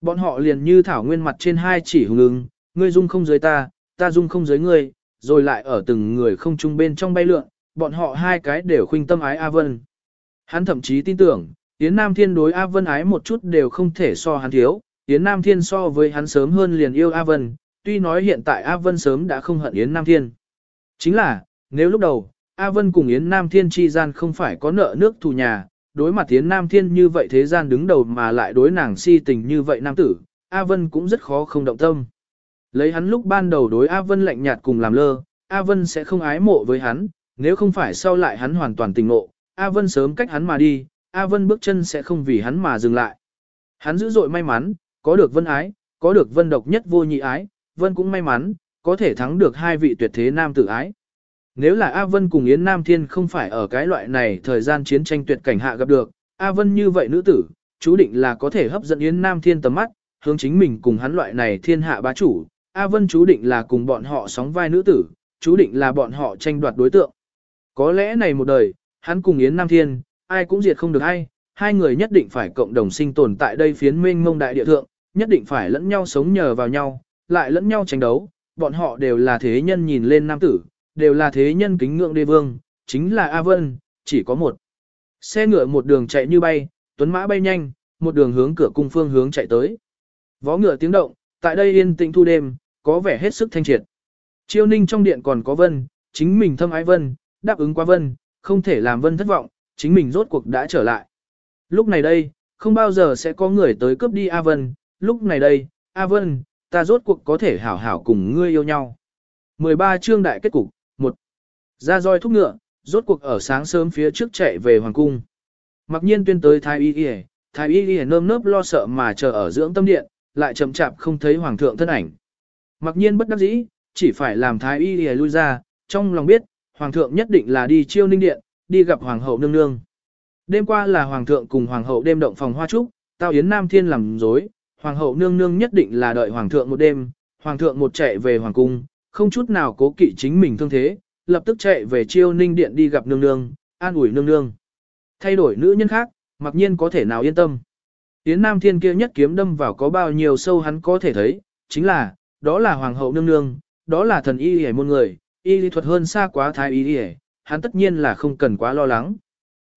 Bọn họ liền như thảo nguyên mặt trên hai chỉ hùng ứng, ngươi dung không dưới ta, ta dung không dưới ngươi, rồi lại ở từng người không chung bên trong bay lượn, bọn họ hai cái đều khuynh tâm ái A Vân. Hắn thậm chí tin tưởng, Yến Nam Thiên đối A Vân ái một chút đều không thể so hắn thiếu, Yến Nam Thiên so với hắn sớm hơn liền yêu A Vân, tuy nói hiện tại A Vân sớm đã không hận Yến Nam Thiên. Chính là, nếu lúc đầu, A Vân cùng Yến Nam Thiên chi gian không phải có nợ nước thù nhà, đối mặt Yến Nam Thiên như vậy thế gian đứng đầu mà lại đối nàng si tình như vậy nam tử, A Vân cũng rất khó không động tâm. Lấy hắn lúc ban đầu đối A Vân lạnh nhạt cùng làm lơ, A Vân sẽ không ái mộ với hắn, nếu không phải sau lại hắn hoàn toàn tình ngộ, A Vân sớm cách hắn mà đi, A Vân bước chân sẽ không vì hắn mà dừng lại. Hắn dữ dội may mắn, có được vân ái, có được vân độc nhất vô nhị ái, vân cũng may mắn, có thể thắng được hai vị tuyệt thế nam tử ái. Nếu là A Vân cùng Yến Nam Thiên không phải ở cái loại này thời gian chiến tranh tuyệt cảnh hạ gặp được, A Vân như vậy nữ tử, chú định là có thể hấp dẫn Yến Nam Thiên tầm mắt, hướng chính mình cùng hắn loại này thiên hạ bá chủ. A Vân chú định là cùng bọn họ sóng vai nữ tử, chú định là bọn họ tranh đoạt đối tượng. Có lẽ này một đời, hắn cùng Yến Nam Thiên, ai cũng diệt không được ai, hai người nhất định phải cộng đồng sinh tồn tại đây phiến mênh mông đại địa thượng, nhất định phải lẫn nhau sống nhờ vào nhau, lại lẫn nhau tranh đấu, bọn họ đều là thế nhân nhìn lên nam tử, đều là thế nhân kính ngưỡng đế vương, chính là A Vân, chỉ có một. Xe ngựa một đường chạy như bay, tuấn mã bay nhanh, một đường hướng cửa cung phương hướng chạy tới. Vó ngựa tiếng động, tại đây yên tĩnh thu đêm, có vẻ hết sức thanh triệt. Chiêu ninh trong điện còn có vân, chính mình thâm ái vân, đáp ứng qua vân, không thể làm vân thất vọng, chính mình rốt cuộc đã trở lại. Lúc này đây, không bao giờ sẽ có người tới cướp đi A Vân, lúc này đây, A Vân, ta rốt cuộc có thể hảo hảo cùng ngươi yêu nhau. 13 chương đại kết cục, ra roi thúc ngựa, rốt cuộc ở sáng sớm phía trước chạy về Hoàng Cung. Mặc nhiên tuyên tới Thái Y Y, Thái Y Y nơm nớp lo sợ mà chờ ở dưỡng tâm điện, lại chậm chạp không thấy Hoàng thượng thân ảnh. Mặc nhiên bất đắc dĩ, chỉ phải làm Thái Y Y lui ra, trong lòng biết, Hoàng thượng nhất định là đi chiêu ninh điện, đi gặp Hoàng hậu nương nương. Đêm qua là Hoàng thượng cùng Hoàng hậu đêm động phòng hoa trúc, tao Yến Nam Thiên làm dối, Hoàng hậu nương nương nhất định là đợi Hoàng thượng một đêm, Hoàng thượng một chạy về Hoàng cung, không chút nào cố kỵ chính mình thương thế, lập tức chạy về chiêu ninh điện đi gặp nương nương, an ủi nương nương. Thay đổi nữ nhân khác, mặc nhiên có thể nào yên tâm. Yến Nam Thiên kia nhất kiếm đâm vào có bao nhiêu sâu hắn có thể thấy, chính là, đó là Hoàng hậu nương nương, đó là thần y hề môn người, y lý thuật hơn xa quá thái y hề, hắn tất nhiên là không cần quá lo lắng.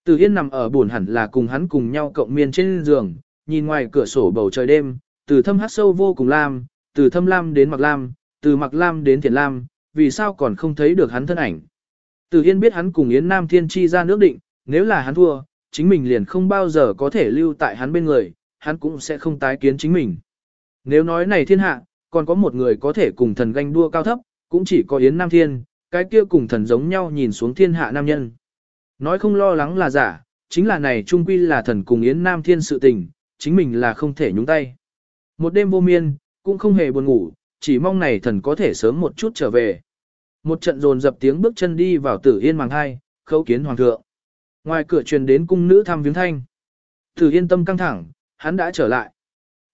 Từ Yên nằm ở buồn hẳn là cùng hắn cùng nhau cộng miên trên giường, nhìn ngoài cửa sổ bầu trời đêm, từ thâm hát sâu vô cùng lam, từ thâm lam đến mặc lam, từ mặc lam đến thiện lam, vì sao còn không thấy được hắn thân ảnh. Từ Yên biết hắn cùng Yến Nam Thiên Chi ra nước định, nếu là hắn thua, chính mình liền không bao giờ có thể lưu tại hắn bên người, hắn cũng sẽ không tái kiến chính mình. Nếu nói này thiên hạ, còn có một người có thể cùng thần ganh đua cao thấp, cũng chỉ có Yến Nam Thiên, cái kia cùng thần giống nhau nhìn xuống thiên hạ nam nhân. Nói không lo lắng là giả, chính là này trung quy là thần cùng Yến Nam Thiên sự tình, chính mình là không thể nhúng tay. Một đêm vô miên, cũng không hề buồn ngủ, chỉ mong này thần có thể sớm một chút trở về. Một trận dồn dập tiếng bước chân đi vào tử yên màng hai, khấu kiến hoàng thượng. Ngoài cửa truyền đến cung nữ thăm viếng thanh. Tử yên tâm căng thẳng, hắn đã trở lại.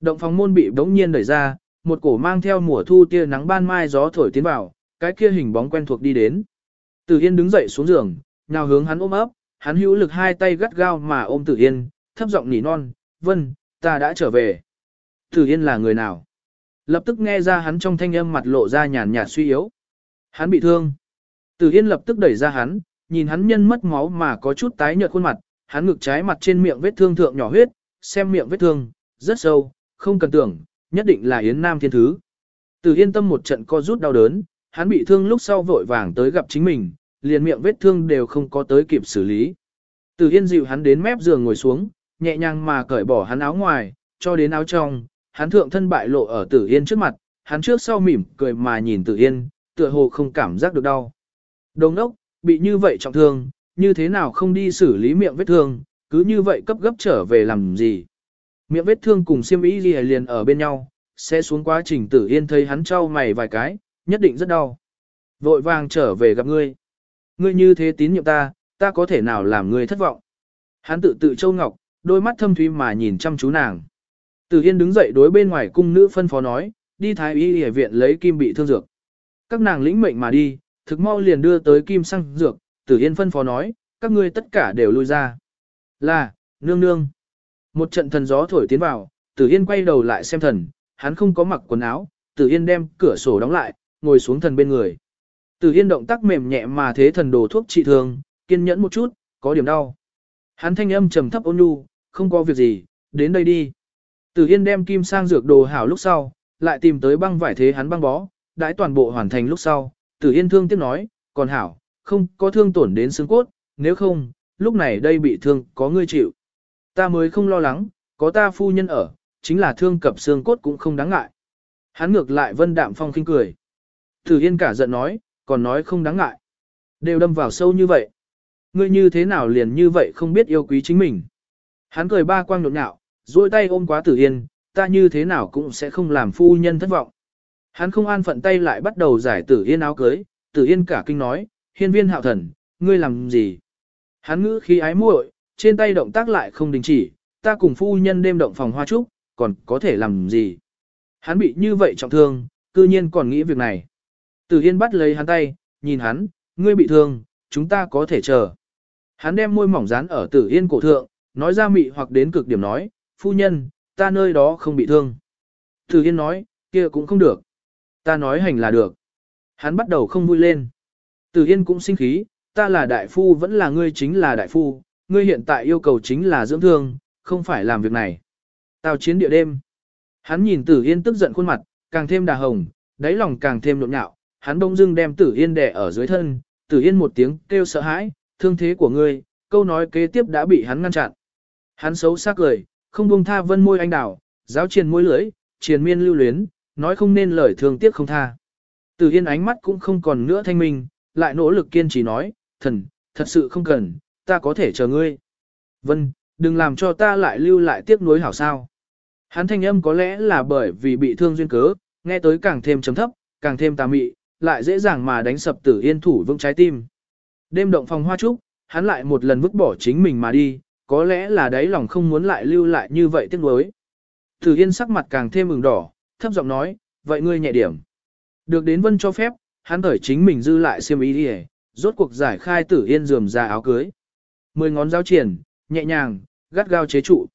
Động phòng môn bị đống nhiên đẩy ra, một cổ mang theo mùa thu tia nắng ban mai gió thổi tiến vào, cái kia hình bóng quen thuộc đi đến. Tử Yên đứng dậy xuống giường, nào hướng hắn ôm ấp, hắn hữu lực hai tay gắt gao mà ôm Tử Yên, thấp giọng nỉ non, "Vân, ta đã trở về." Tử Yên là người nào? Lập tức nghe ra hắn trong thanh âm mặt lộ ra nhàn nhạt suy yếu. Hắn bị thương. Tử Yên lập tức đẩy ra hắn, nhìn hắn nhân mất máu mà có chút tái nhợt khuôn mặt, hắn ngực trái mặt trên miệng vết thương thượng nhỏ huyết, xem miệng vết thương, rất sâu, không cần tưởng, nhất định là Yến Nam thiên thứ. Tử Yên tâm một trận co rút đau đớn, hắn bị thương lúc sau vội vàng tới gặp chính mình, liền miệng vết thương đều không có tới kịp xử lý. Tử Yên dịu hắn đến mép giường ngồi xuống, nhẹ nhàng mà cởi bỏ hắn áo ngoài, cho đến áo trong, hắn thượng thân bại lộ ở Tử Yên trước mặt, hắn trước sau mỉm cười mà nhìn Tử Yên, tựa hồ không cảm giác được đau. Đồng đốc, bị như vậy trọng thương, như thế nào không đi xử lý miệng vết thương, cứ như vậy cấp gấp trở về làm gì. Miệng vết thương cùng siêm ý gì liền ở bên nhau, sẽ xuống quá trình Tử Yên thấy hắn trao mày vài cái, nhất định rất đau. Vội vàng trở về gặp ngươi. Ngươi như thế tín nhiệm ta, ta có thể nào làm ngươi thất vọng. Hắn tự tự châu ngọc, đôi mắt thâm thúy mà nhìn chăm chú nàng. Tử Yên đứng dậy đối bên ngoài cung nữ phân phó nói, đi thái y y viện lấy kim bị thương dược. Các nàng lĩnh mệnh mà đi, thực mau liền đưa tới kim xăng dược, Tử Yên phân phó nói, các ngươi tất cả đều lui ra. Là, nương nương. Một trận thần gió thổi tiến vào, Tử Yên quay đầu lại xem thần, hắn không có mặc quần áo, Tử Yên đem cửa sổ đóng lại, ngồi xuống thần bên người. Tử Yên động tác mềm nhẹ mà thế thần đồ thuốc trị thương, kiên nhẫn một chút, có điểm đau. Hắn thanh âm trầm thấp ôn nhu, không có việc gì, đến đây đi. Tử Yên đem kim sang dược đồ hảo lúc sau, lại tìm tới băng vải thế hắn băng bó, đãi toàn bộ hoàn thành lúc sau, Tử Yên thương tiếp nói, còn hảo, không có thương tổn đến xương cốt, nếu không, lúc này đây bị thương có ngươi chịu. Ta mới không lo lắng, có ta phu nhân ở, chính là thương cập xương cốt cũng không đáng ngại. Hắn ngược lại vân đạm phong khinh cười. Tử Yên cả giận nói, còn nói không đáng ngại. Đều đâm vào sâu như vậy. Ngươi như thế nào liền như vậy không biết yêu quý chính mình. Hắn cười ba quang nhộn nhạo, duỗi tay ôm quá Tử Yên, ta như thế nào cũng sẽ không làm phu nhân thất vọng. Hắn không an phận tay lại bắt đầu giải Tử Yên áo cưới, Tử Yên cả kinh nói, hiên viên hạo thần, ngươi làm gì? Hắn ngữ khí ái muội, trên tay động tác lại không đình chỉ, ta cùng phu nhân đêm động phòng hoa trúc, còn có thể làm gì? Hắn bị như vậy trọng thương, cư nhiên còn nghĩ việc này. Tử Yên bắt lấy hắn tay, nhìn hắn, ngươi bị thương, chúng ta có thể chờ. Hắn đem môi mỏng dán ở Tử Yên cổ thượng, nói ra mị hoặc đến cực điểm nói, phu nhân, ta nơi đó không bị thương. Tử Yên nói, kia cũng không được. Ta nói hành là được. Hắn bắt đầu không vui lên. Tử Yên cũng sinh khí, ta là đại phu vẫn là ngươi chính là đại phu, ngươi hiện tại yêu cầu chính là dưỡng thương, không phải làm việc này. Tao chiến địa đêm. Hắn nhìn Tử Yên tức giận khuôn mặt, càng thêm đà hồng, đáy lòng càng thêm nhộn nhạo, hắn đông dưng đem Tử Yên đè ở dưới thân, Tử Yên một tiếng kêu sợ hãi, thương thế của ngươi, câu nói kế tiếp đã bị hắn ngăn chặn. Hắn xấu xác cười, không buông tha vân môi anh đảo, giáo triền môi lưỡi, triền miên lưu luyến, nói không nên lời thương tiếc không tha. Tử Yên ánh mắt cũng không còn nữa thanh minh, lại nỗ lực kiên trì nói, thần, thật sự không cần, ta có thể chờ ngươi. Vân, đừng làm cho ta lại lưu lại tiếc nuối hảo sao. Hắn thanh âm có lẽ là bởi vì bị thương duyên cớ, nghe tới càng thêm chấm thấp, càng thêm tà mị, lại dễ dàng mà đánh sập tử yên thủ vững trái tim. Đêm động phòng hoa trúc, hắn lại một lần vứt bỏ chính mình mà đi, có lẽ là đáy lòng không muốn lại lưu lại như vậy tiếc nuối. Tử yên sắc mặt càng thêm ửng đỏ, thấp giọng nói, vậy ngươi nhẹ điểm. Được đến vân cho phép, hắn thởi chính mình dư lại xiêm ý đi rốt cuộc giải khai tử yên dườm ra áo cưới. Mười ngón giao triển, nhẹ nhàng, gắt gao chế trụ.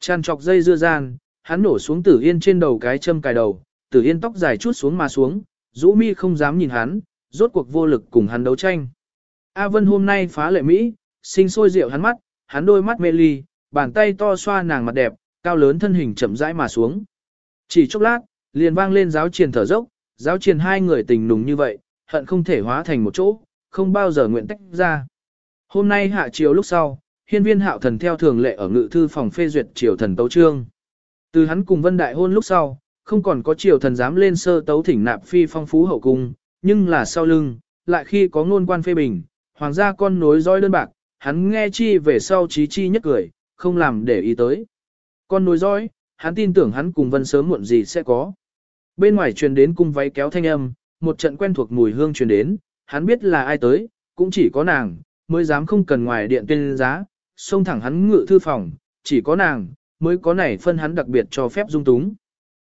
Chăn chọc dây dưa gian, hắn nổ xuống tử yên trên đầu cái châm cài đầu, tử yên tóc dài chút xuống mà xuống, rũ mi không dám nhìn hắn, rốt cuộc vô lực cùng hắn đấu tranh. A Vân hôm nay phá lệ Mỹ, sinh sôi rượu hắn mắt, hắn đôi mắt mê ly, bàn tay to xoa nàng mặt đẹp, cao lớn thân hình chậm rãi mà xuống. Chỉ chốc lát, liền vang lên giáo triền thở dốc, giáo triền hai người tình nùng như vậy, hận không thể hóa thành một chỗ, không bao giờ nguyện tách ra. Hôm nay hạ chiều lúc sau, hiên viên hạo thần theo thường lệ ở ngự thư phòng phê duyệt triều thần tấu trương. Từ hắn cùng vân đại hôn lúc sau, không còn có triều thần dám lên sơ tấu thỉnh nạp phi phong phú hậu cung, nhưng là sau lưng, lại khi có ngôn quan phê bình, hoàng gia con nối dõi đơn bạc, hắn nghe chi về sau trí chi nhất cười, không làm để ý tới. Con nối dõi, hắn tin tưởng hắn cùng vân sớm muộn gì sẽ có. Bên ngoài truyền đến cung váy kéo thanh âm, một trận quen thuộc mùi hương truyền đến, hắn biết là ai tới, cũng chỉ có nàng, mới dám không cần ngoài điện tuyên giá, xông thẳng hắn ngự thư phòng, chỉ có nàng, mới có này phân hắn đặc biệt cho phép dung túng.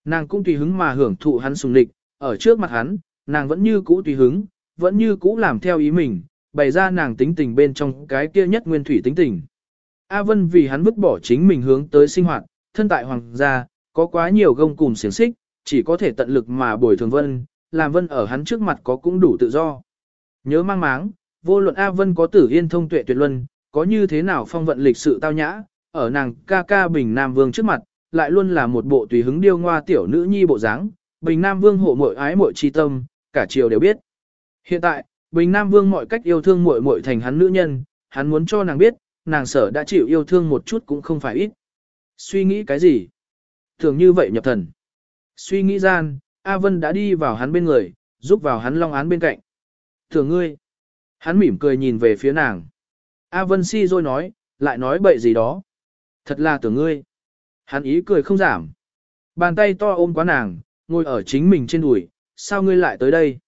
Nàng cũng tùy hứng mà hưởng thụ hắn sùng lịch, ở trước mặt hắn, nàng vẫn như cũ tùy hứng, vẫn như cũ làm theo ý mình, bày ra nàng tính tình bên trong cái kia nhất nguyên thủy tính tình. A Vân vì hắn vứt bỏ chính mình hướng tới sinh hoạt, thân tại hoàng gia, có quá nhiều gông cùng xiềng xích, chỉ có thể tận lực mà bồi thường Vân, làm Vân ở hắn trước mặt có cũng đủ tự do. Nhớ mang máng, vô luận A Vân có tử yên thông tuệ tuyệt luân, có như thế nào phong vận lịch sự tao nhã, ở nàng ca ca Bình Nam Vương trước mặt, lại luôn là một bộ tùy hứng điêu ngoa tiểu nữ nhi bộ dáng. Bình Nam Vương hộ mội ái mội chi tâm, cả triều đều biết. Hiện tại, Bình Nam Vương mọi cách yêu thương muội muội thành hắn nữ nhân, hắn muốn cho nàng biết, nàng sở đã chịu yêu thương một chút cũng không phải ít. Suy nghĩ cái gì? Thường như vậy nhập thần. Suy nghĩ gian, A Vân đã đi vào hắn bên người, giúp vào hắn long án bên cạnh. Thường ngươi. Hắn mỉm cười nhìn về phía nàng. A Vân si rồi nói, lại nói bậy gì đó. Thật là tưởng ngươi. Hắn ý cười không giảm. Bàn tay to ôm quá nàng, ngồi ở chính mình trên đùi, sao ngươi lại tới đây?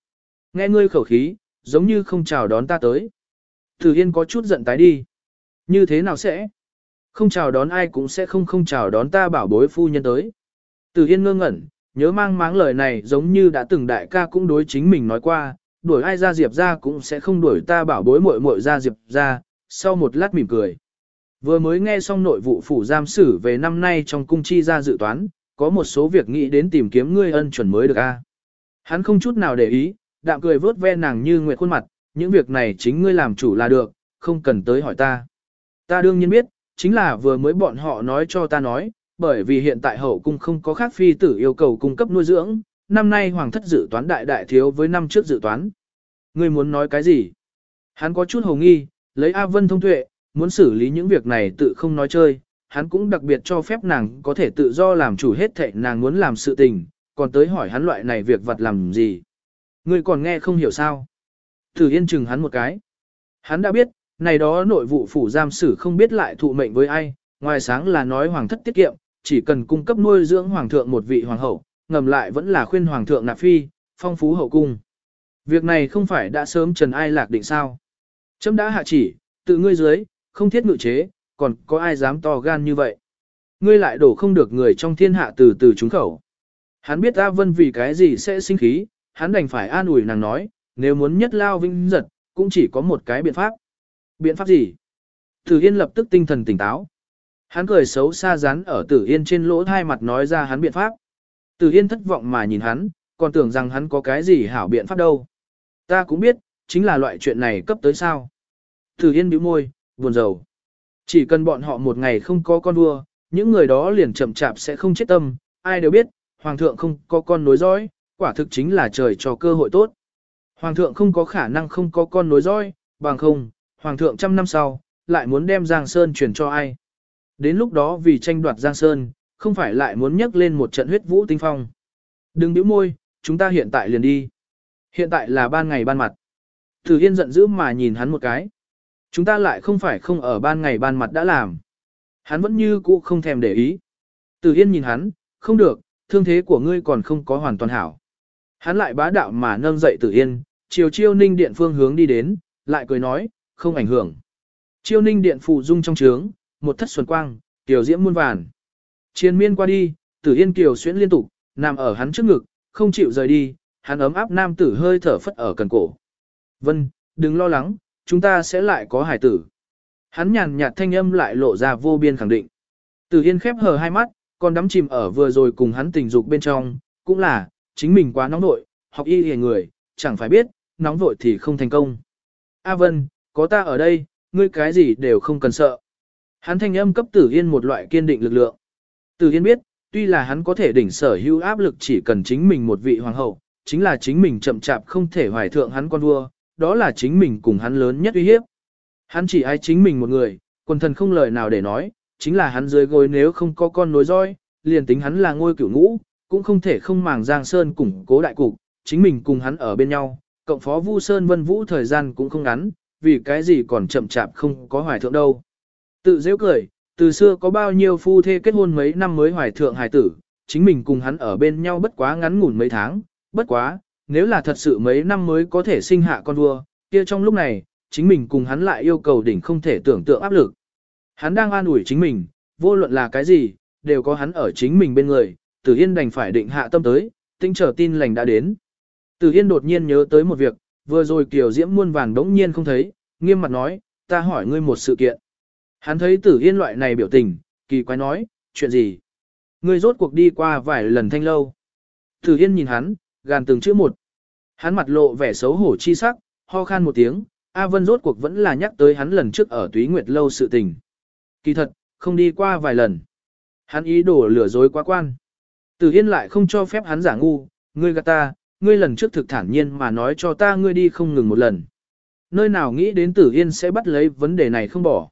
Nghe ngươi khẩu khí, giống như không chào đón ta tới. Thử Yên có chút giận tái đi. Như thế nào sẽ? Không chào đón ai cũng sẽ không không chào đón ta bảo bối phu nhân tới. Tử Yên ngơ ngẩn, nhớ mang máng lời này giống như đã từng đại ca cũng đối chính mình nói qua, đuổi ai ra diệp ra cũng sẽ không đuổi ta bảo bối muội muội ra diệp ra, sau một lát mỉm cười. Vừa mới nghe xong nội vụ phủ giam sử về năm nay trong cung chi ra dự toán, có một số việc nghĩ đến tìm kiếm ngươi ân chuẩn mới được a. Hắn không chút nào để ý, đạm cười vớt ve nàng như nguyệt khuôn mặt, những việc này chính ngươi làm chủ là được, không cần tới hỏi ta. Ta đương nhiên biết, chính là vừa mới bọn họ nói cho ta nói, bởi vì hiện tại hậu cung không có khác phi tử yêu cầu cung cấp nuôi dưỡng, năm nay hoàng thất dự toán đại đại thiếu với năm trước dự toán. Ngươi muốn nói cái gì? Hắn có chút hồ nghi, lấy A Vân thông tuệ, muốn xử lý những việc này tự không nói chơi, hắn cũng đặc biệt cho phép nàng có thể tự do làm chủ hết thệ nàng muốn làm sự tình, còn tới hỏi hắn loại này việc vật làm gì. Ngươi còn nghe không hiểu sao? Thử yên chừng hắn một cái. Hắn đã biết, này đó nội vụ phủ giam sử không biết lại thụ mệnh với ai, ngoài sáng là nói hoàng thất tiết kiệm, chỉ cần cung cấp nuôi dưỡng hoàng thượng một vị hoàng hậu, ngầm lại vẫn là khuyên hoàng thượng nạp phi, phong phú hậu cung. Việc này không phải đã sớm trần ai lạc định sao. Chấm đã hạ chỉ, tự ngươi dưới, không thiết ngự chế, còn có ai dám to gan như vậy. Ngươi lại đổ không được người trong thiên hạ từ từ trúng khẩu. Hắn biết A Vân vì cái gì sẽ sinh khí, hắn đành phải an ủi nàng nói, nếu muốn nhất lao vinh giật, cũng chỉ có một cái biện pháp. Biện pháp gì? Tử Yên lập tức tinh thần tỉnh táo. Hắn cười xấu xa rắn ở Tử Yên trên lỗ hai mặt nói ra hắn biện pháp. Tử Yên thất vọng mà nhìn hắn, còn tưởng rằng hắn có cái gì hảo biện pháp đâu. Ta cũng biết, chính là loại chuyện này cấp tới sao. Tử Yên bĩu môi, buồn rầu. Chỉ cần bọn họ một ngày không có con vua, những người đó liền chậm chạp sẽ không chết tâm, ai đều biết, hoàng thượng không có con nối dõi, quả thực chính là trời cho cơ hội tốt. Hoàng thượng không có khả năng không có con nối dõi, bằng không, hoàng thượng trăm năm sau, lại muốn đem Giang Sơn truyền cho ai. Đến lúc đó vì tranh đoạt Giang Sơn, không phải lại muốn nhấc lên một trận huyết vũ tinh phong. Đừng bĩu môi, chúng ta hiện tại liền đi. Hiện tại là ban ngày ban mặt. Tử Yên giận dữ mà nhìn hắn một cái. Chúng ta lại không phải không ở ban ngày ban mặt đã làm. Hắn vẫn như cũ không thèm để ý. Tử Yên nhìn hắn, không được, thương thế của ngươi còn không có hoàn toàn hảo. Hắn lại bá đạo mà nâng dậy Tử Yên, chiều chiêu ninh điện phương hướng đi đến, lại cười nói, không ảnh hưởng. Chiêu ninh điện phụ dung trong trướng, một thất xuân quang, tiểu diễm muôn vàn. Chiến miên qua đi, Tử Yên kiều xuyễn liên tục, nằm ở hắn trước ngực, không chịu rời đi, hắn ấm áp nam tử hơi thở phất ở cần cổ. Vân, đừng lo lắng, chúng ta sẽ lại có hải tử. Hắn nhàn nhạt thanh âm lại lộ ra vô biên khẳng định. Tử Yên khép hờ hai mắt, còn đắm chìm ở vừa rồi cùng hắn tình dục bên trong, cũng là, chính mình quá nóng nội, học y hề người, chẳng phải biết, nóng vội thì không thành công. A Vân, có ta ở đây, ngươi cái gì đều không cần sợ. Hắn thanh âm cấp Tử Yên một loại kiên định lực lượng. Tử Yên biết, tuy là hắn có thể đỉnh sở hữu áp lực chỉ cần chính mình một vị hoàng hậu, chính là chính mình chậm chạp không thể hoài thượng hắn con vua, đó là chính mình cùng hắn lớn nhất uy hiếp. Hắn chỉ ai chính mình một người, quần thần không lời nào để nói, chính là hắn dưới gối nếu không có con nối roi, liền tính hắn là ngôi cửu ngũ, cũng không thể không màng Giang Sơn củng cố đại cục, chính mình cùng hắn ở bên nhau, cộng phó Vu Sơn Vân Vũ thời gian cũng không ngắn, vì cái gì còn chậm chạp không có hoài thượng đâu. Tự dễ cười, từ xưa có bao nhiêu phu thê kết hôn mấy năm mới hoài thượng hài tử, chính mình cùng hắn ở bên nhau bất quá ngắn ngủn mấy tháng, bất quá, nếu là thật sự mấy năm mới có thể sinh hạ con vua, kia trong lúc này, chính mình cùng hắn lại yêu cầu đỉnh không thể tưởng tượng áp lực. Hắn đang an ủi chính mình, vô luận là cái gì, đều có hắn ở chính mình bên người, Tử Yên đành phải định hạ tâm tới, tinh trở tin lành đã đến. Tử Yên đột nhiên nhớ tới một việc, vừa rồi Kiều Diễm muôn vàng đống nhiên không thấy, nghiêm mặt nói, ta hỏi ngươi một sự kiện. Hắn thấy Tử Yên loại này biểu tình, kỳ quái nói, chuyện gì? Ngươi rốt cuộc đi qua vài lần thanh lâu. Tử Yên nhìn hắn, gàn từng chữ một. Hắn mặt lộ vẻ xấu hổ chi sắc, ho khan một tiếng, A Vân rốt cuộc vẫn là nhắc tới hắn lần trước ở Túy Nguyệt lâu sự tình. Kỳ thật, không đi qua vài lần. Hắn ý đồ lừa dối quá quan. Tử Yên lại không cho phép hắn giả ngu, ngươi gạt ta, ngươi lần trước thực thản nhiên mà nói cho ta ngươi đi không ngừng một lần. Nơi nào nghĩ đến Tử Yên sẽ bắt lấy vấn đề này không bỏ.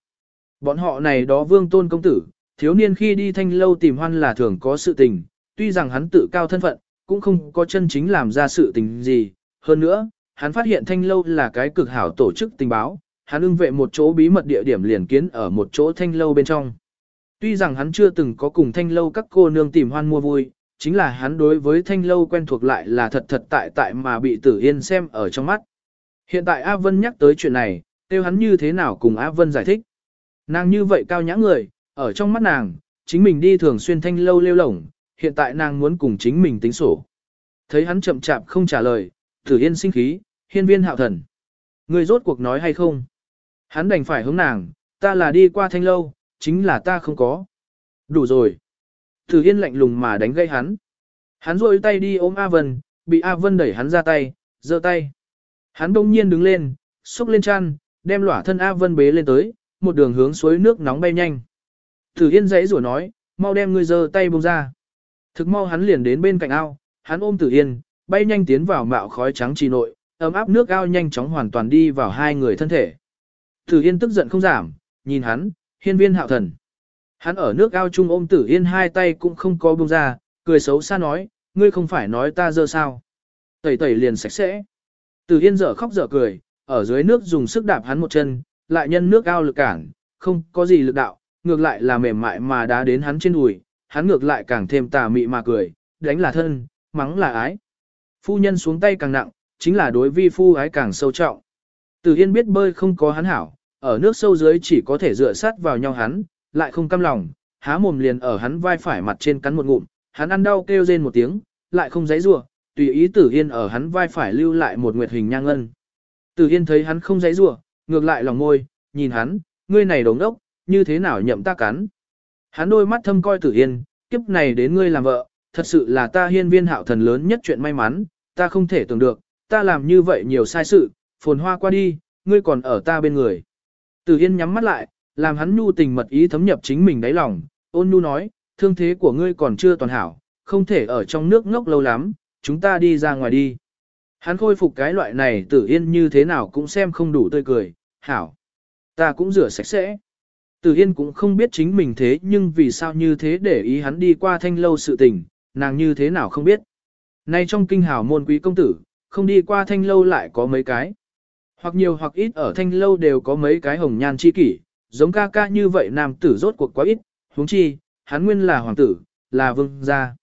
Bọn họ này đó vương tôn công tử, thiếu niên khi đi thanh lâu tìm hoan là thường có sự tình, tuy rằng hắn tự cao thân phận, cũng không có chân chính làm ra sự tình gì. Hơn nữa, hắn phát hiện thanh lâu là cái cực hảo tổ chức tình báo, hắn ưng vệ một chỗ bí mật địa điểm liền kiến ở một chỗ thanh lâu bên trong. Tuy rằng hắn chưa từng có cùng thanh lâu các cô nương tìm hoan mua vui, chính là hắn đối với thanh lâu quen thuộc lại là thật thật tại tại mà bị tử yên xem ở trong mắt. Hiện tại A Vân nhắc tới chuyện này, tiêu hắn như thế nào cùng A Vân giải thích. Nàng như vậy cao nhã người, ở trong mắt nàng, chính mình đi thường xuyên thanh lâu lêu lổng, hiện tại nàng muốn cùng chính mình tính sổ. Thấy hắn chậm chạp không trả lời, tử yên sinh khí, hiên viên hạo thần. Người rốt cuộc nói hay không? Hắn đành phải hướng nàng, ta là đi qua thanh lâu, chính là ta không có. Đủ rồi. Thử yên lạnh lùng mà đánh gây hắn. Hắn rôi tay đi ôm A Vân, bị A Vân đẩy hắn ra tay, giơ tay. Hắn đông nhiên đứng lên, xúc lên chăn, đem lỏa thân A Vân bế lên tới, một đường hướng suối nước nóng bay nhanh. Thử Yên dãy rủa nói, mau đem ngươi giơ tay buông ra. Thực mau hắn liền đến bên cạnh ao, hắn ôm Tử Yên, bay nhanh tiến vào mạo khói trắng trì nội, ấm áp nước ao nhanh chóng hoàn toàn đi vào hai người thân thể. Tử Yên tức giận không giảm, nhìn hắn, hiên viên hạo thần. Hắn ở nước ao chung ôm Tử Yên hai tay cũng không có buông ra, cười xấu xa nói, ngươi không phải nói ta dơ sao. Tẩy tẩy liền sạch sẽ. Tử Yên dở khóc dở cười, ở dưới nước dùng sức đạp hắn một chân, lại nhân nước ao lực cản, không có gì lực đạo, ngược lại là mềm mại mà đá đến hắn trên đùi, hắn ngược lại càng thêm tà mị mà cười, đánh là thân, mắng là ái. Phu nhân xuống tay càng nặng, chính là đối vi phu ái càng sâu trọng. Từ Yên biết bơi không có hắn hảo, ở nước sâu dưới chỉ có thể dựa sát vào nhau hắn, lại không cam lòng, há mồm liền ở hắn vai phải mặt trên cắn một ngụm, hắn ăn đau kêu rên một tiếng, lại không dãy rủa, tùy ý Tử Yên ở hắn vai phải lưu lại một nguyệt hình nhang ngân. Tử Yên thấy hắn không dãy rủa, ngược lại lòng môi, nhìn hắn, ngươi này đồng đốc, như thế nào nhậm ta cắn. Hắn đôi mắt thâm coi tử yên, kiếp này đến ngươi làm vợ, thật sự là ta hiên viên hạo thần lớn nhất chuyện may mắn, ta không thể tưởng được, ta làm như vậy nhiều sai sự, phồn hoa qua đi, ngươi còn ở ta bên người. Tử yên nhắm mắt lại, làm hắn nhu tình mật ý thấm nhập chính mình đáy lòng, ôn nhu nói, thương thế của ngươi còn chưa toàn hảo, không thể ở trong nước ngốc lâu lắm, chúng ta đi ra ngoài đi. Hắn khôi phục cái loại này tử yên như thế nào cũng xem không đủ tươi cười, hảo. Ta cũng rửa sạch sẽ. Tử yên cũng không biết chính mình thế nhưng vì sao như thế để ý hắn đi qua thanh lâu sự tình, nàng như thế nào không biết. Nay trong kinh hào môn quý công tử, không đi qua thanh lâu lại có mấy cái. Hoặc nhiều hoặc ít ở thanh lâu đều có mấy cái hồng nhan chi kỷ, giống ca ca như vậy nam tử rốt cuộc quá ít, huống chi, hắn nguyên là hoàng tử, là vương gia.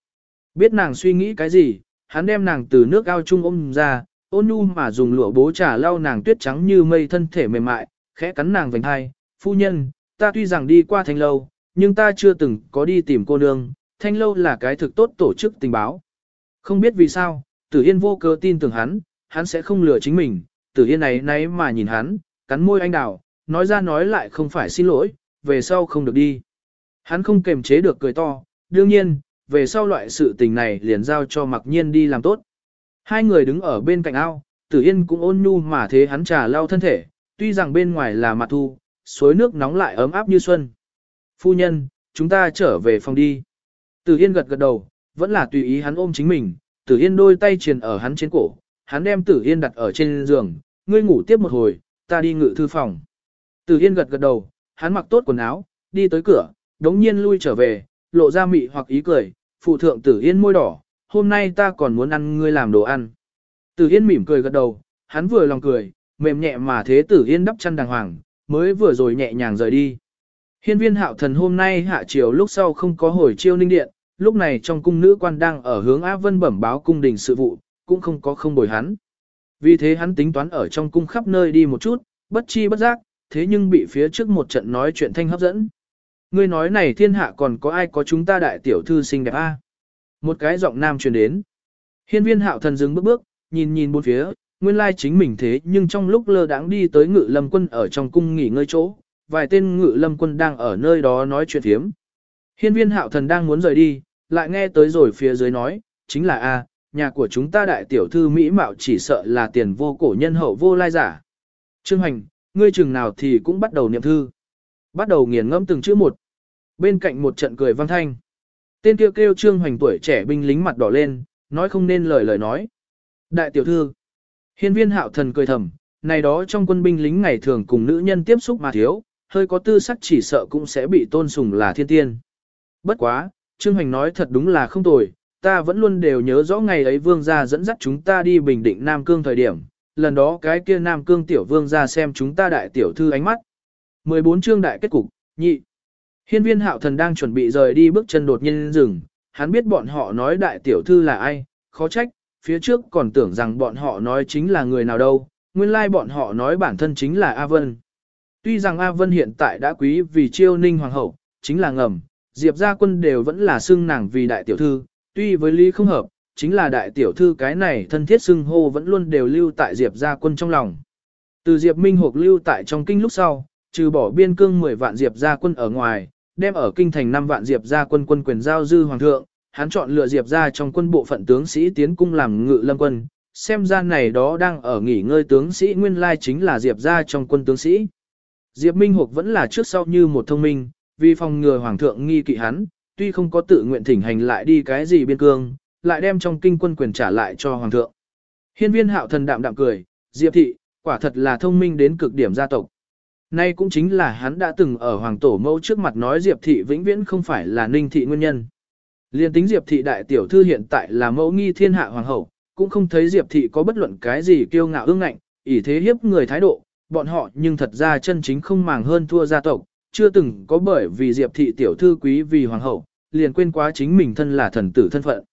Biết nàng suy nghĩ cái gì, hắn đem nàng từ nước ao chung ôm ra, ôn nhu mà dùng lụa bố trà lau nàng tuyết trắng như mây thân thể mềm mại, khẽ cắn nàng vành hai, phu nhân, ta tuy rằng đi qua thanh lâu, nhưng ta chưa từng có đi tìm cô nương, thanh lâu là cái thực tốt tổ chức tình báo. Không biết vì sao, tử yên vô cơ tin tưởng hắn, hắn sẽ không lừa chính mình, tử yên này nấy mà nhìn hắn, cắn môi anh đào, nói ra nói lại không phải xin lỗi, về sau không được đi. Hắn không kềm chế được cười to, đương nhiên, về sau loại sự tình này liền giao cho mặc nhiên đi làm tốt. Hai người đứng ở bên cạnh ao, tử yên cũng ôn nhu mà thế hắn trà lau thân thể, tuy rằng bên ngoài là mặt thu, suối nước nóng lại ấm áp như xuân. Phu nhân, chúng ta trở về phòng đi. Tử yên gật gật đầu, vẫn là tùy ý hắn ôm chính mình, tử yên đôi tay triền ở hắn trên cổ, hắn đem tử yên đặt ở trên giường, ngươi ngủ tiếp một hồi, ta đi ngự thư phòng. Tử yên gật gật đầu, hắn mặc tốt quần áo, đi tới cửa, đống nhiên lui trở về, lộ ra mị hoặc ý cười, phụ thượng tử yên môi đỏ, hôm nay ta còn muốn ăn ngươi làm đồ ăn. Tử yên mỉm cười gật đầu, hắn vừa lòng cười, mềm nhẹ mà thế tử yên đắp chăn đàng hoàng, mới vừa rồi nhẹ nhàng rời đi. Hiên viên hạo thần hôm nay hạ chiều lúc sau không có hồi chiêu ninh điện, lúc này trong cung nữ quan đang ở hướng Á Vân bẩm báo cung đình sự vụ, cũng không có không bồi hắn. Vì thế hắn tính toán ở trong cung khắp nơi đi một chút, bất chi bất giác, thế nhưng bị phía trước một trận nói chuyện thanh hấp dẫn. Ngươi nói này thiên hạ còn có ai có chúng ta đại tiểu thư xinh đẹp a? Một cái giọng nam truyền đến. Hiên viên hạo thần dừng bước bước, nhìn nhìn bốn phía, nguyên lai chính mình thế nhưng trong lúc lơ đãng đi tới ngự lâm quân ở trong cung nghỉ ngơi chỗ, vài tên ngự lâm quân đang ở nơi đó nói chuyện thiếm. Hiên viên hạo thần đang muốn rời đi, lại nghe tới rồi phía dưới nói, chính là A, nhà của chúng ta đại tiểu thư Mỹ Mạo chỉ sợ là tiền vô cổ nhân hậu vô lai giả. Trương Hành, ngươi chừng nào thì cũng bắt đầu niệm thư. Bắt đầu nghiền ngẫm từng chữ một. Bên cạnh một trận cười vang thanh. Tên kêu kêu Trương Hoành tuổi trẻ binh lính mặt đỏ lên, nói không nên lời lời nói. Đại tiểu thư. Hiên viên hạo thần cười thầm, này đó trong quân binh lính ngày thường cùng nữ nhân tiếp xúc mà thiếu, hơi có tư sắc chỉ sợ cũng sẽ bị tôn sùng là thiên tiên. Bất quá, Trương Hoành nói thật đúng là không tồi, ta vẫn luôn đều nhớ rõ ngày ấy vương gia dẫn dắt chúng ta đi bình định Nam Cương thời điểm, lần đó cái kia Nam Cương tiểu vương ra xem chúng ta đại tiểu thư ánh mắt. 14 chương đại kết cục, nhị. Hiên viên hạo thần đang chuẩn bị rời đi bước chân đột nhiên dừng, hắn biết bọn họ nói đại tiểu thư là ai, khó trách, phía trước còn tưởng rằng bọn họ nói chính là người nào đâu, nguyên lai bọn họ nói bản thân chính là A Vân. Tuy rằng A Vân hiện tại đã quý vì chiêu ninh hoàng hậu, chính là ngầm, Diệp gia quân đều vẫn là xưng nàng vì đại tiểu thư, tuy với lý không hợp, chính là đại tiểu thư cái này thân thiết xưng hô vẫn luôn đều lưu tại Diệp gia quân trong lòng. Từ Diệp Minh Hục lưu tại trong kinh lúc sau, trừ bỏ biên cương 10 vạn Diệp gia quân ở ngoài, đem ở kinh thành 5 vạn Diệp gia quân quân quyền giao dư hoàng thượng, hắn chọn lựa Diệp gia trong quân bộ phận tướng sĩ tiến cung làm ngự lâm quân, xem ra này đó đang ở nghỉ ngơi tướng sĩ nguyên lai chính là Diệp gia trong quân tướng sĩ. Diệp Minh Hục vẫn là trước sau như một thông minh, vì phòng ngừa hoàng thượng nghi kỵ hắn, tuy không có tự nguyện thỉnh hành lại đi cái gì biên cương, lại đem trong kinh quân quyền trả lại cho hoàng thượng. Hiên viên hạo thần đạm đạm cười, Diệp thị, quả thật là thông minh đến cực điểm gia tộc. Nay cũng chính là hắn đã từng ở hoàng tổ mẫu trước mặt nói Diệp thị vĩnh viễn không phải là ninh thị nguyên nhân. Liên tính Diệp thị đại tiểu thư hiện tại là mẫu nghi thiên hạ hoàng hậu, cũng không thấy Diệp thị có bất luận cái gì kiêu ngạo ương ngạnh, ỷ thế hiếp người thái độ, bọn họ nhưng thật ra chân chính không màng hơn thua gia tộc, chưa từng có bởi vì Diệp thị tiểu thư quý vì hoàng hậu, liền quên quá chính mình thân là thần tử thân phận.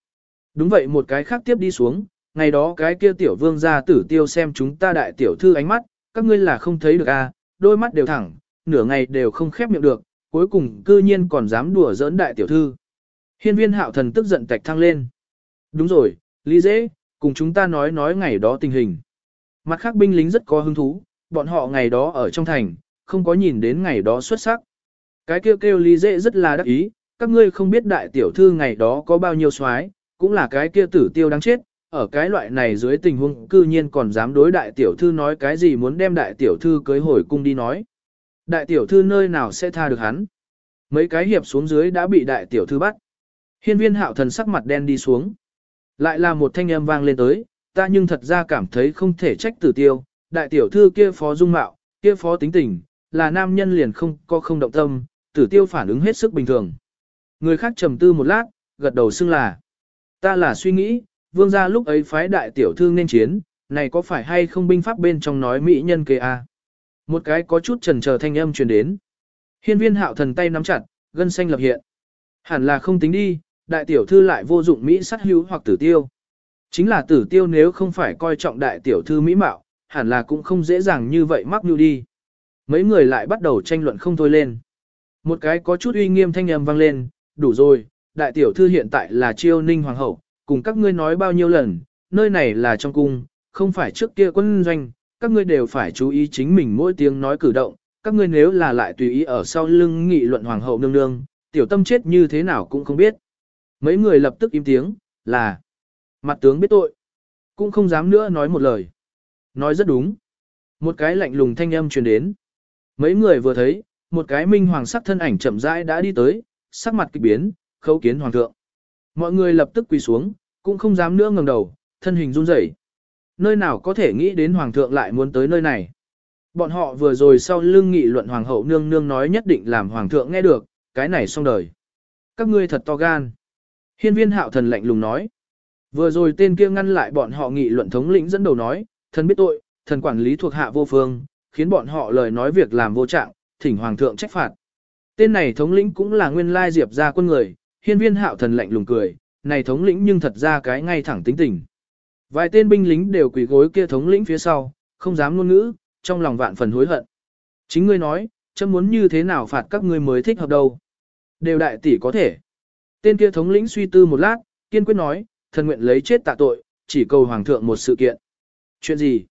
Đúng vậy một cái khác tiếp đi xuống, ngày đó cái kia tiểu vương gia tử tiêu xem chúng ta đại tiểu thư ánh mắt, các ngươi là không thấy được a, à, đôi mắt đều thẳng, nửa ngày đều không khép miệng được, cuối cùng cư nhiên còn dám đùa giỡn đại tiểu thư. Hiên viên hạo thần tức giận tạch thăng lên. Đúng rồi, lý dễ, cùng chúng ta nói nói ngày đó tình hình. Mặt khác binh lính rất có hứng thú, bọn họ ngày đó ở trong thành, không có nhìn đến ngày đó xuất sắc. Cái kêu kêu lý dễ rất là đắc ý, các ngươi không biết đại tiểu thư ngày đó có bao nhiêu soái, cũng là cái kia tử tiêu đáng chết, ở cái loại này dưới tình huống cư nhiên còn dám đối đại tiểu thư nói cái gì muốn đem đại tiểu thư cưới hồi cung đi nói. Đại tiểu thư nơi nào sẽ tha được hắn. Mấy cái hiệp xuống dưới đã bị đại tiểu thư bắt. Hiên viên hạo thần sắc mặt đen đi xuống. Lại là một thanh âm vang lên tới, ta nhưng thật ra cảm thấy không thể trách tử tiêu, đại tiểu thư kia phó dung mạo, kia phó tính tình, là nam nhân liền không có không động tâm, tử tiêu phản ứng hết sức bình thường. Người khác trầm tư một lát, gật đầu xưng là. Ta là suy nghĩ, vương gia lúc ấy phái đại tiểu thư nên chiến, này có phải hay không binh pháp bên trong nói mỹ nhân kê a? Một cái có chút trần chờ thanh âm truyền đến. Hiên viên hạo thần tay nắm chặt, gân xanh lập hiện. Hẳn là không tính đi, đại tiểu thư lại vô dụng Mỹ sát hữu hoặc tử tiêu. Chính là tử tiêu nếu không phải coi trọng đại tiểu thư Mỹ mạo, hẳn là cũng không dễ dàng như vậy mắc nhu đi. Mấy người lại bắt đầu tranh luận không thôi lên. Một cái có chút uy nghiêm thanh âm vang lên, đủ rồi, đại tiểu thư hiện tại là chiêu ninh hoàng hậu, cùng các ngươi nói bao nhiêu lần, nơi này là trong cung, không phải trước kia quân doanh, các ngươi đều phải chú ý chính mình mỗi tiếng nói cử động, các ngươi nếu là lại tùy ý ở sau lưng nghị luận hoàng hậu nương nương, tiểu tâm chết như thế nào cũng không biết. Mấy người lập tức im tiếng, là mặt tướng biết tội, cũng không dám nữa nói một lời. Nói rất đúng. Một cái lạnh lùng thanh âm truyền đến. Mấy người vừa thấy, một cái minh hoàng sắc thân ảnh chậm rãi đã đi tới, sắc mặt kịch biến, khấu kiến hoàng thượng. Mọi người lập tức quỳ xuống, cũng không dám nữa ngẩng đầu, thân hình run rẩy. Nơi nào có thể nghĩ đến hoàng thượng lại muốn tới nơi này. Bọn họ vừa rồi sau lưng nghị luận hoàng hậu nương nương nói nhất định làm hoàng thượng nghe được, cái này xong đời. Các ngươi thật to gan. Hiên viên hạo thần lạnh lùng nói. Vừa rồi tên kia ngăn lại bọn họ nghị luận thống lĩnh dẫn đầu nói, thần biết tội, thần quản lý thuộc hạ vô phương, khiến bọn họ lời nói việc làm vô trạng, thỉnh hoàng thượng trách phạt. Tên này thống lĩnh cũng là nguyên lai diệp gia quân người, hiên viên hạo thần lạnh lùng cười, này thống lĩnh nhưng thật ra cái ngay thẳng tính tình. Vài tên binh lính đều quỳ gối kia thống lĩnh phía sau, không dám ngôn ngữ, trong lòng vạn phần hối hận. Chính ngươi nói, chấm muốn như thế nào phạt các ngươi mới thích hợp đâu. Đều đại tỷ có thể. Tên kia thống lĩnh suy tư một lát, kiên quyết nói, thần nguyện lấy chết tạ tội, chỉ cầu hoàng thượng một sự kiện. Chuyện gì?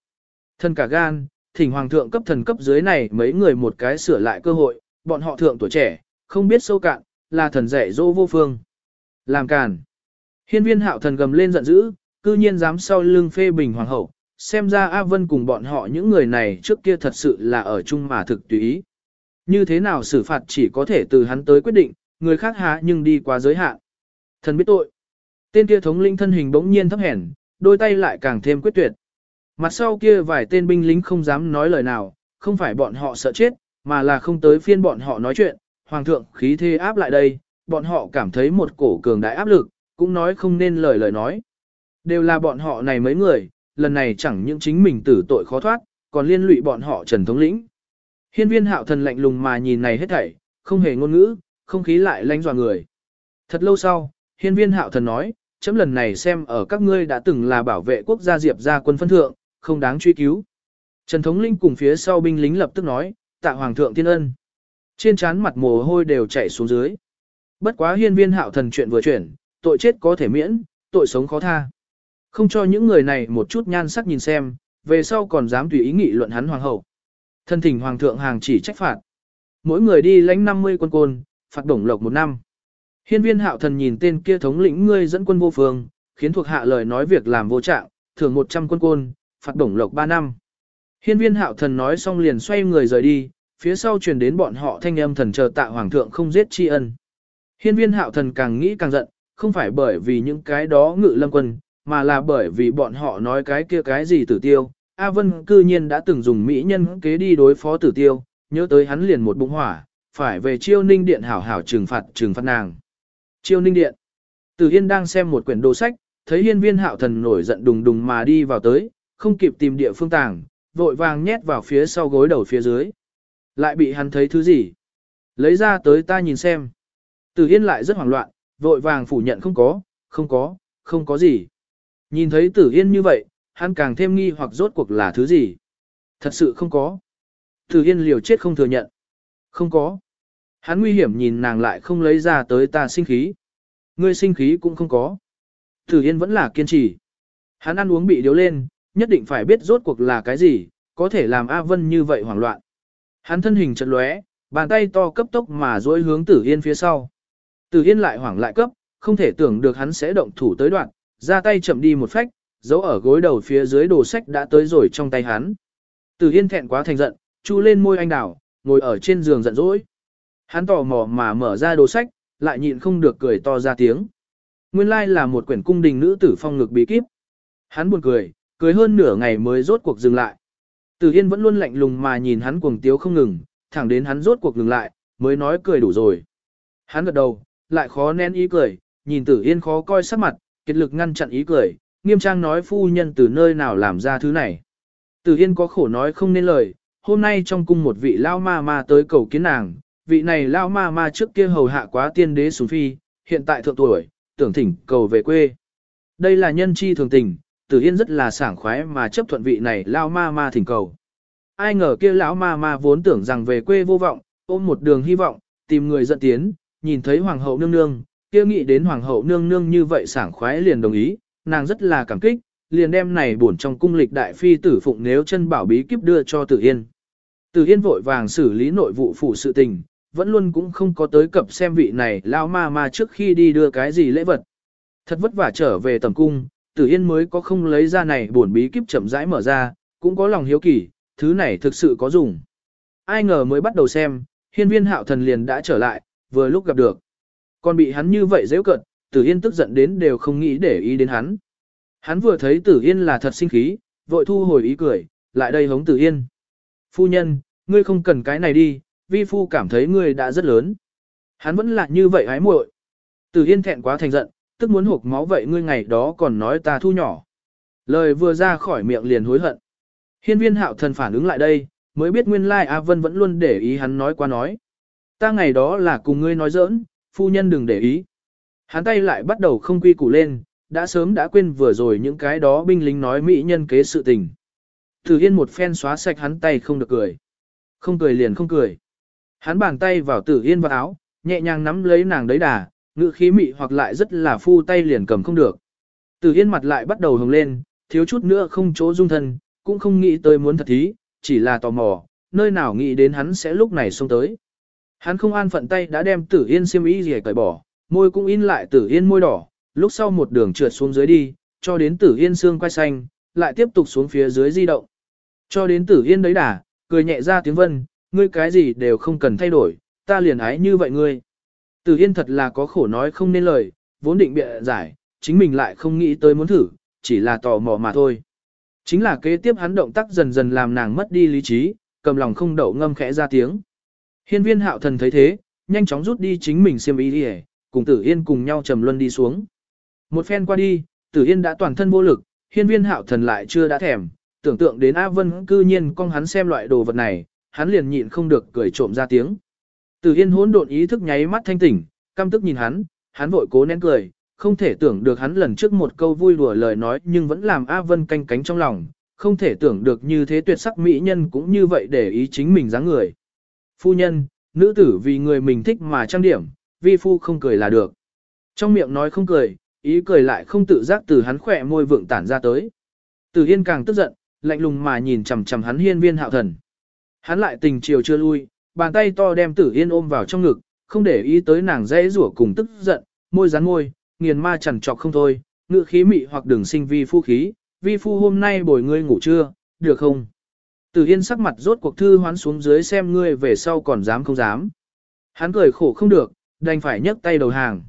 Thần cả gan, thỉnh hoàng thượng cấp thần cấp dưới này mấy người một cái sửa lại cơ hội, bọn họ thượng tuổi trẻ, không biết sâu cạn, là thần dạy dỗ vô phương. Làm càn. Hiên viên hạo thần gầm lên giận dữ, cư nhiên dám sau lưng phê bình hoàng hậu, xem ra A Vân cùng bọn họ những người này trước kia thật sự là ở chung mà thực tùy ý. Như thế nào xử phạt chỉ có thể từ hắn tới quyết định, người khác há nhưng đi qua giới hạn. Thần biết tội. Tên kia thống lĩnh thân hình bỗng nhiên thấp hèn, đôi tay lại càng thêm quyết tuyệt. Mặt sau kia vài tên binh lính không dám nói lời nào, không phải bọn họ sợ chết, mà là không tới phiên bọn họ nói chuyện, hoàng thượng khí thế áp lại đây, bọn họ cảm thấy một cổ cường đại áp lực, cũng nói không nên lời lời nói. Đều là bọn họ này mấy người, lần này chẳng những chính mình tử tội khó thoát, còn liên lụy bọn họ trần thống lĩnh. Hiên viên hạo thần lạnh lùng mà nhìn này hết thảy, không hề ngôn ngữ, không khí lại lánh dọa người. Thật lâu sau, hiên viên hạo thần nói, chấm lần này xem ở các ngươi đã từng là bảo vệ quốc gia diệp gia quân phân thượng, không đáng truy cứu. Trần thống linh cùng phía sau binh lính lập tức nói, tạ hoàng thượng thiên ân. Trên trán mặt mồ hôi đều chảy xuống dưới. Bất quá hiên viên hạo thần chuyện vừa chuyển, tội chết có thể miễn, tội sống khó tha. Không cho những người này một chút nhan sắc nhìn xem, về sau còn dám tùy ý nghị luận hắn hoàng hậu. Thân thỉnh hoàng thượng hàng chỉ trách phạt. Mỗi người đi lãnh 50 quân côn, phạt đồng lộc một năm. Hiên viên hạo thần nhìn tên kia thống lĩnh ngươi dẫn quân vô phương, khiến thuộc hạ lời nói việc làm vô trạng, thưởng 100 quân côn, phạt đồng lộc 3 năm. Hiên viên hạo thần nói xong liền xoay người rời đi, phía sau truyền đến bọn họ thanh âm thần chờ tạ hoàng thượng không giết tri ân. Hiên viên hạo thần càng nghĩ càng giận, không phải bởi vì những cái đó ngự lâm quân, mà là bởi vì bọn họ nói cái kia cái gì tử tiêu. A Vân cư nhiên đã từng dùng mỹ nhân kế đi đối phó tử tiêu, nhớ tới hắn liền một bụng hỏa, phải về chiêu ninh điện hảo hảo trừng phạt trừng phạt nàng. Chiêu ninh điện. Tử Yên đang xem một quyển đồ sách, thấy hiên viên hạo thần nổi giận đùng đùng mà đi vào tới, không kịp tìm địa phương tàng, vội vàng nhét vào phía sau gối đầu phía dưới. Lại bị hắn thấy thứ gì? Lấy ra tới ta nhìn xem. Tử Yên lại rất hoảng loạn, vội vàng phủ nhận không có, không có, không có gì. Nhìn thấy Tử Yên như vậy, hắn càng thêm nghi hoặc rốt cuộc là thứ gì. Thật sự không có. Tử Yên liều chết không thừa nhận. Không có. Hắn nguy hiểm nhìn nàng lại không lấy ra tới ta sinh khí. Ngươi sinh khí cũng không có. Tử Yên vẫn là kiên trì. Hắn ăn uống bị điếu lên, nhất định phải biết rốt cuộc là cái gì, có thể làm A Vân như vậy hoảng loạn. Hắn thân hình chật lóe, bàn tay to cấp tốc mà dối hướng Tử Yên phía sau. Tử Yên lại hoảng lại cấp, không thể tưởng được hắn sẽ động thủ tới đoạn, ra tay chậm đi một phách, giấu ở gối đầu phía dưới đồ sách đã tới rồi trong tay hắn. Tử Yên thẹn quá thành giận, chu lên môi anh đảo, ngồi ở trên giường giận dỗi. Hắn tò mò mà mở ra đồ sách, lại nhịn không được cười to ra tiếng. Nguyên lai like là một quyển cung đình nữ tử phong ngực bí kíp. Hắn buồn cười, cười hơn nửa ngày mới rốt cuộc dừng lại. Tử Yên vẫn luôn lạnh lùng mà nhìn hắn cuồng tiếu không ngừng, thẳng đến hắn rốt cuộc dừng lại, mới nói cười đủ rồi. Hắn gật đầu, lại khó nén ý cười, nhìn Tử Yên khó coi sắc mặt, kết lực ngăn chặn ý cười, nghiêm trang nói phu nhân từ nơi nào làm ra thứ này. Tử Yên có khổ nói không nên lời, hôm nay trong cung một vị lao ma ma tới cầu kiến nàng, vị này lao ma ma trước kia hầu hạ quá tiên đế sủng phi, hiện tại thượng tuổi, tưởng thỉnh cầu về quê. Đây là nhân chi thường tình, Tử Yên rất là sảng khoái mà chấp thuận vị này lao ma ma thỉnh cầu. Ai ngờ kia lão ma ma vốn tưởng rằng về quê vô vọng, ôm một đường hy vọng, tìm người dẫn tiến, nhìn thấy hoàng hậu nương nương, kia nghĩ đến hoàng hậu nương nương như vậy sảng khoái liền đồng ý, nàng rất là cảm kích, liền đem này bổn trong cung lịch đại phi tử phụng nếu chân bảo bí kíp đưa cho Tử Yên. Tử Yên vội vàng xử lý nội vụ phủ sự tình, vẫn luôn cũng không có tới cập xem vị này lão ma ma trước khi đi đưa cái gì lễ vật. Thật vất vả trở về tầm cung, Tử Yên mới có không lấy ra này bổn bí kíp chậm rãi mở ra, cũng có lòng hiếu kỳ, thứ này thực sự có dùng. Ai ngờ mới bắt đầu xem, hiên viên hạo thần liền đã trở lại, vừa lúc gặp được. Còn bị hắn như vậy dễ cận, Tử Yên tức giận đến đều không nghĩ để ý đến hắn. Hắn vừa thấy Tử Yên là thật sinh khí, vội thu hồi ý cười, lại đây hống Tử Yên. Phu nhân, ngươi không cần cái này đi, vi phu cảm thấy ngươi đã rất lớn. Hắn vẫn là như vậy hái muội. Tử Yên thẹn quá thành giận, tức muốn hộp máu vậy ngươi ngày đó còn nói ta thu nhỏ. Lời vừa ra khỏi miệng liền hối hận. Hiên viên hạo thần phản ứng lại đây, mới biết nguyên lai A Vân vẫn luôn để ý hắn nói qua nói. Ta ngày đó là cùng ngươi nói giỡn, phu nhân đừng để ý. Hắn tay lại bắt đầu không quy củ lên, đã sớm đã quên vừa rồi những cái đó binh lính nói mỹ nhân kế sự tình. Tử Yên một phen xóa sạch hắn tay không được cười. Không cười liền không cười. Hắn bàn tay vào Tử Yên vào áo, nhẹ nhàng nắm lấy nàng đấy đà, ngữ khí mị hoặc lại rất là phu tay liền cầm không được. Tử Yên mặt lại bắt đầu hồng lên, thiếu chút nữa không chỗ dung thân, cũng không nghĩ tới muốn thật thí, chỉ là tò mò, nơi nào nghĩ đến hắn sẽ lúc này xông tới. Hắn không an phận tay đã đem Tử Yên xiêm y gì cởi bỏ, môi cũng in lại Tử Yên môi đỏ, lúc sau một đường trượt xuống dưới đi, cho đến Tử Yên xương quay xanh, lại tiếp tục xuống phía dưới di động. Cho đến Tử Yên đấy đà, cười nhẹ ra tiếng vân, ngươi cái gì đều không cần thay đổi, ta liền ái như vậy ngươi. Tử Yên thật là có khổ nói không nên lời, vốn định bịa giải, chính mình lại không nghĩ tới muốn thử, chỉ là tò mò mà thôi. Chính là kế tiếp hắn động tác dần dần làm nàng mất đi lý trí, cầm lòng không đậu ngâm khẽ ra tiếng. Hiên viên hạo thần thấy thế, nhanh chóng rút đi chính mình xiêm y đi cùng tử yên cùng nhau trầm luân đi xuống. Một phen qua đi, tử yên đã toàn thân vô lực, hiên viên hạo thần lại chưa đã thèm, tưởng tượng đến A Vân cư nhiên con hắn xem loại đồ vật này, hắn liền nhịn không được cười trộm ra tiếng. Tử yên hỗn độn ý thức nháy mắt thanh tỉnh, căm tức nhìn hắn, hắn vội cố nén cười, không thể tưởng được hắn lần trước một câu vui đùa lời nói nhưng vẫn làm A Vân canh cánh trong lòng, không thể tưởng được như thế tuyệt sắc mỹ nhân cũng như vậy để ý chính mình dáng người. Phu nhân, nữ tử vì người mình thích mà trang điểm, vi phu không cười là được. Trong miệng nói không cười, ý cười lại không tự giác từ hắn khỏe môi vượng tản ra tới. Từ Yên càng tức giận, lạnh lùng mà nhìn chằm chằm hắn hiên viên hạo thần. Hắn lại tình chiều chưa lui, bàn tay to đem Tử Yên ôm vào trong ngực, không để ý tới nàng dễ rủa cùng tức giận, môi rắn môi, nghiền ma chẳng trọc không thôi, ngự khí mị hoặc đường sinh vi phu khí, vi phu hôm nay bồi ngươi ngủ trưa, được không? Tử Yên sắc mặt rốt cuộc thư hoán xuống dưới xem ngươi về sau còn dám không dám. Hắn cười khổ không được, đành phải nhấc tay đầu hàng.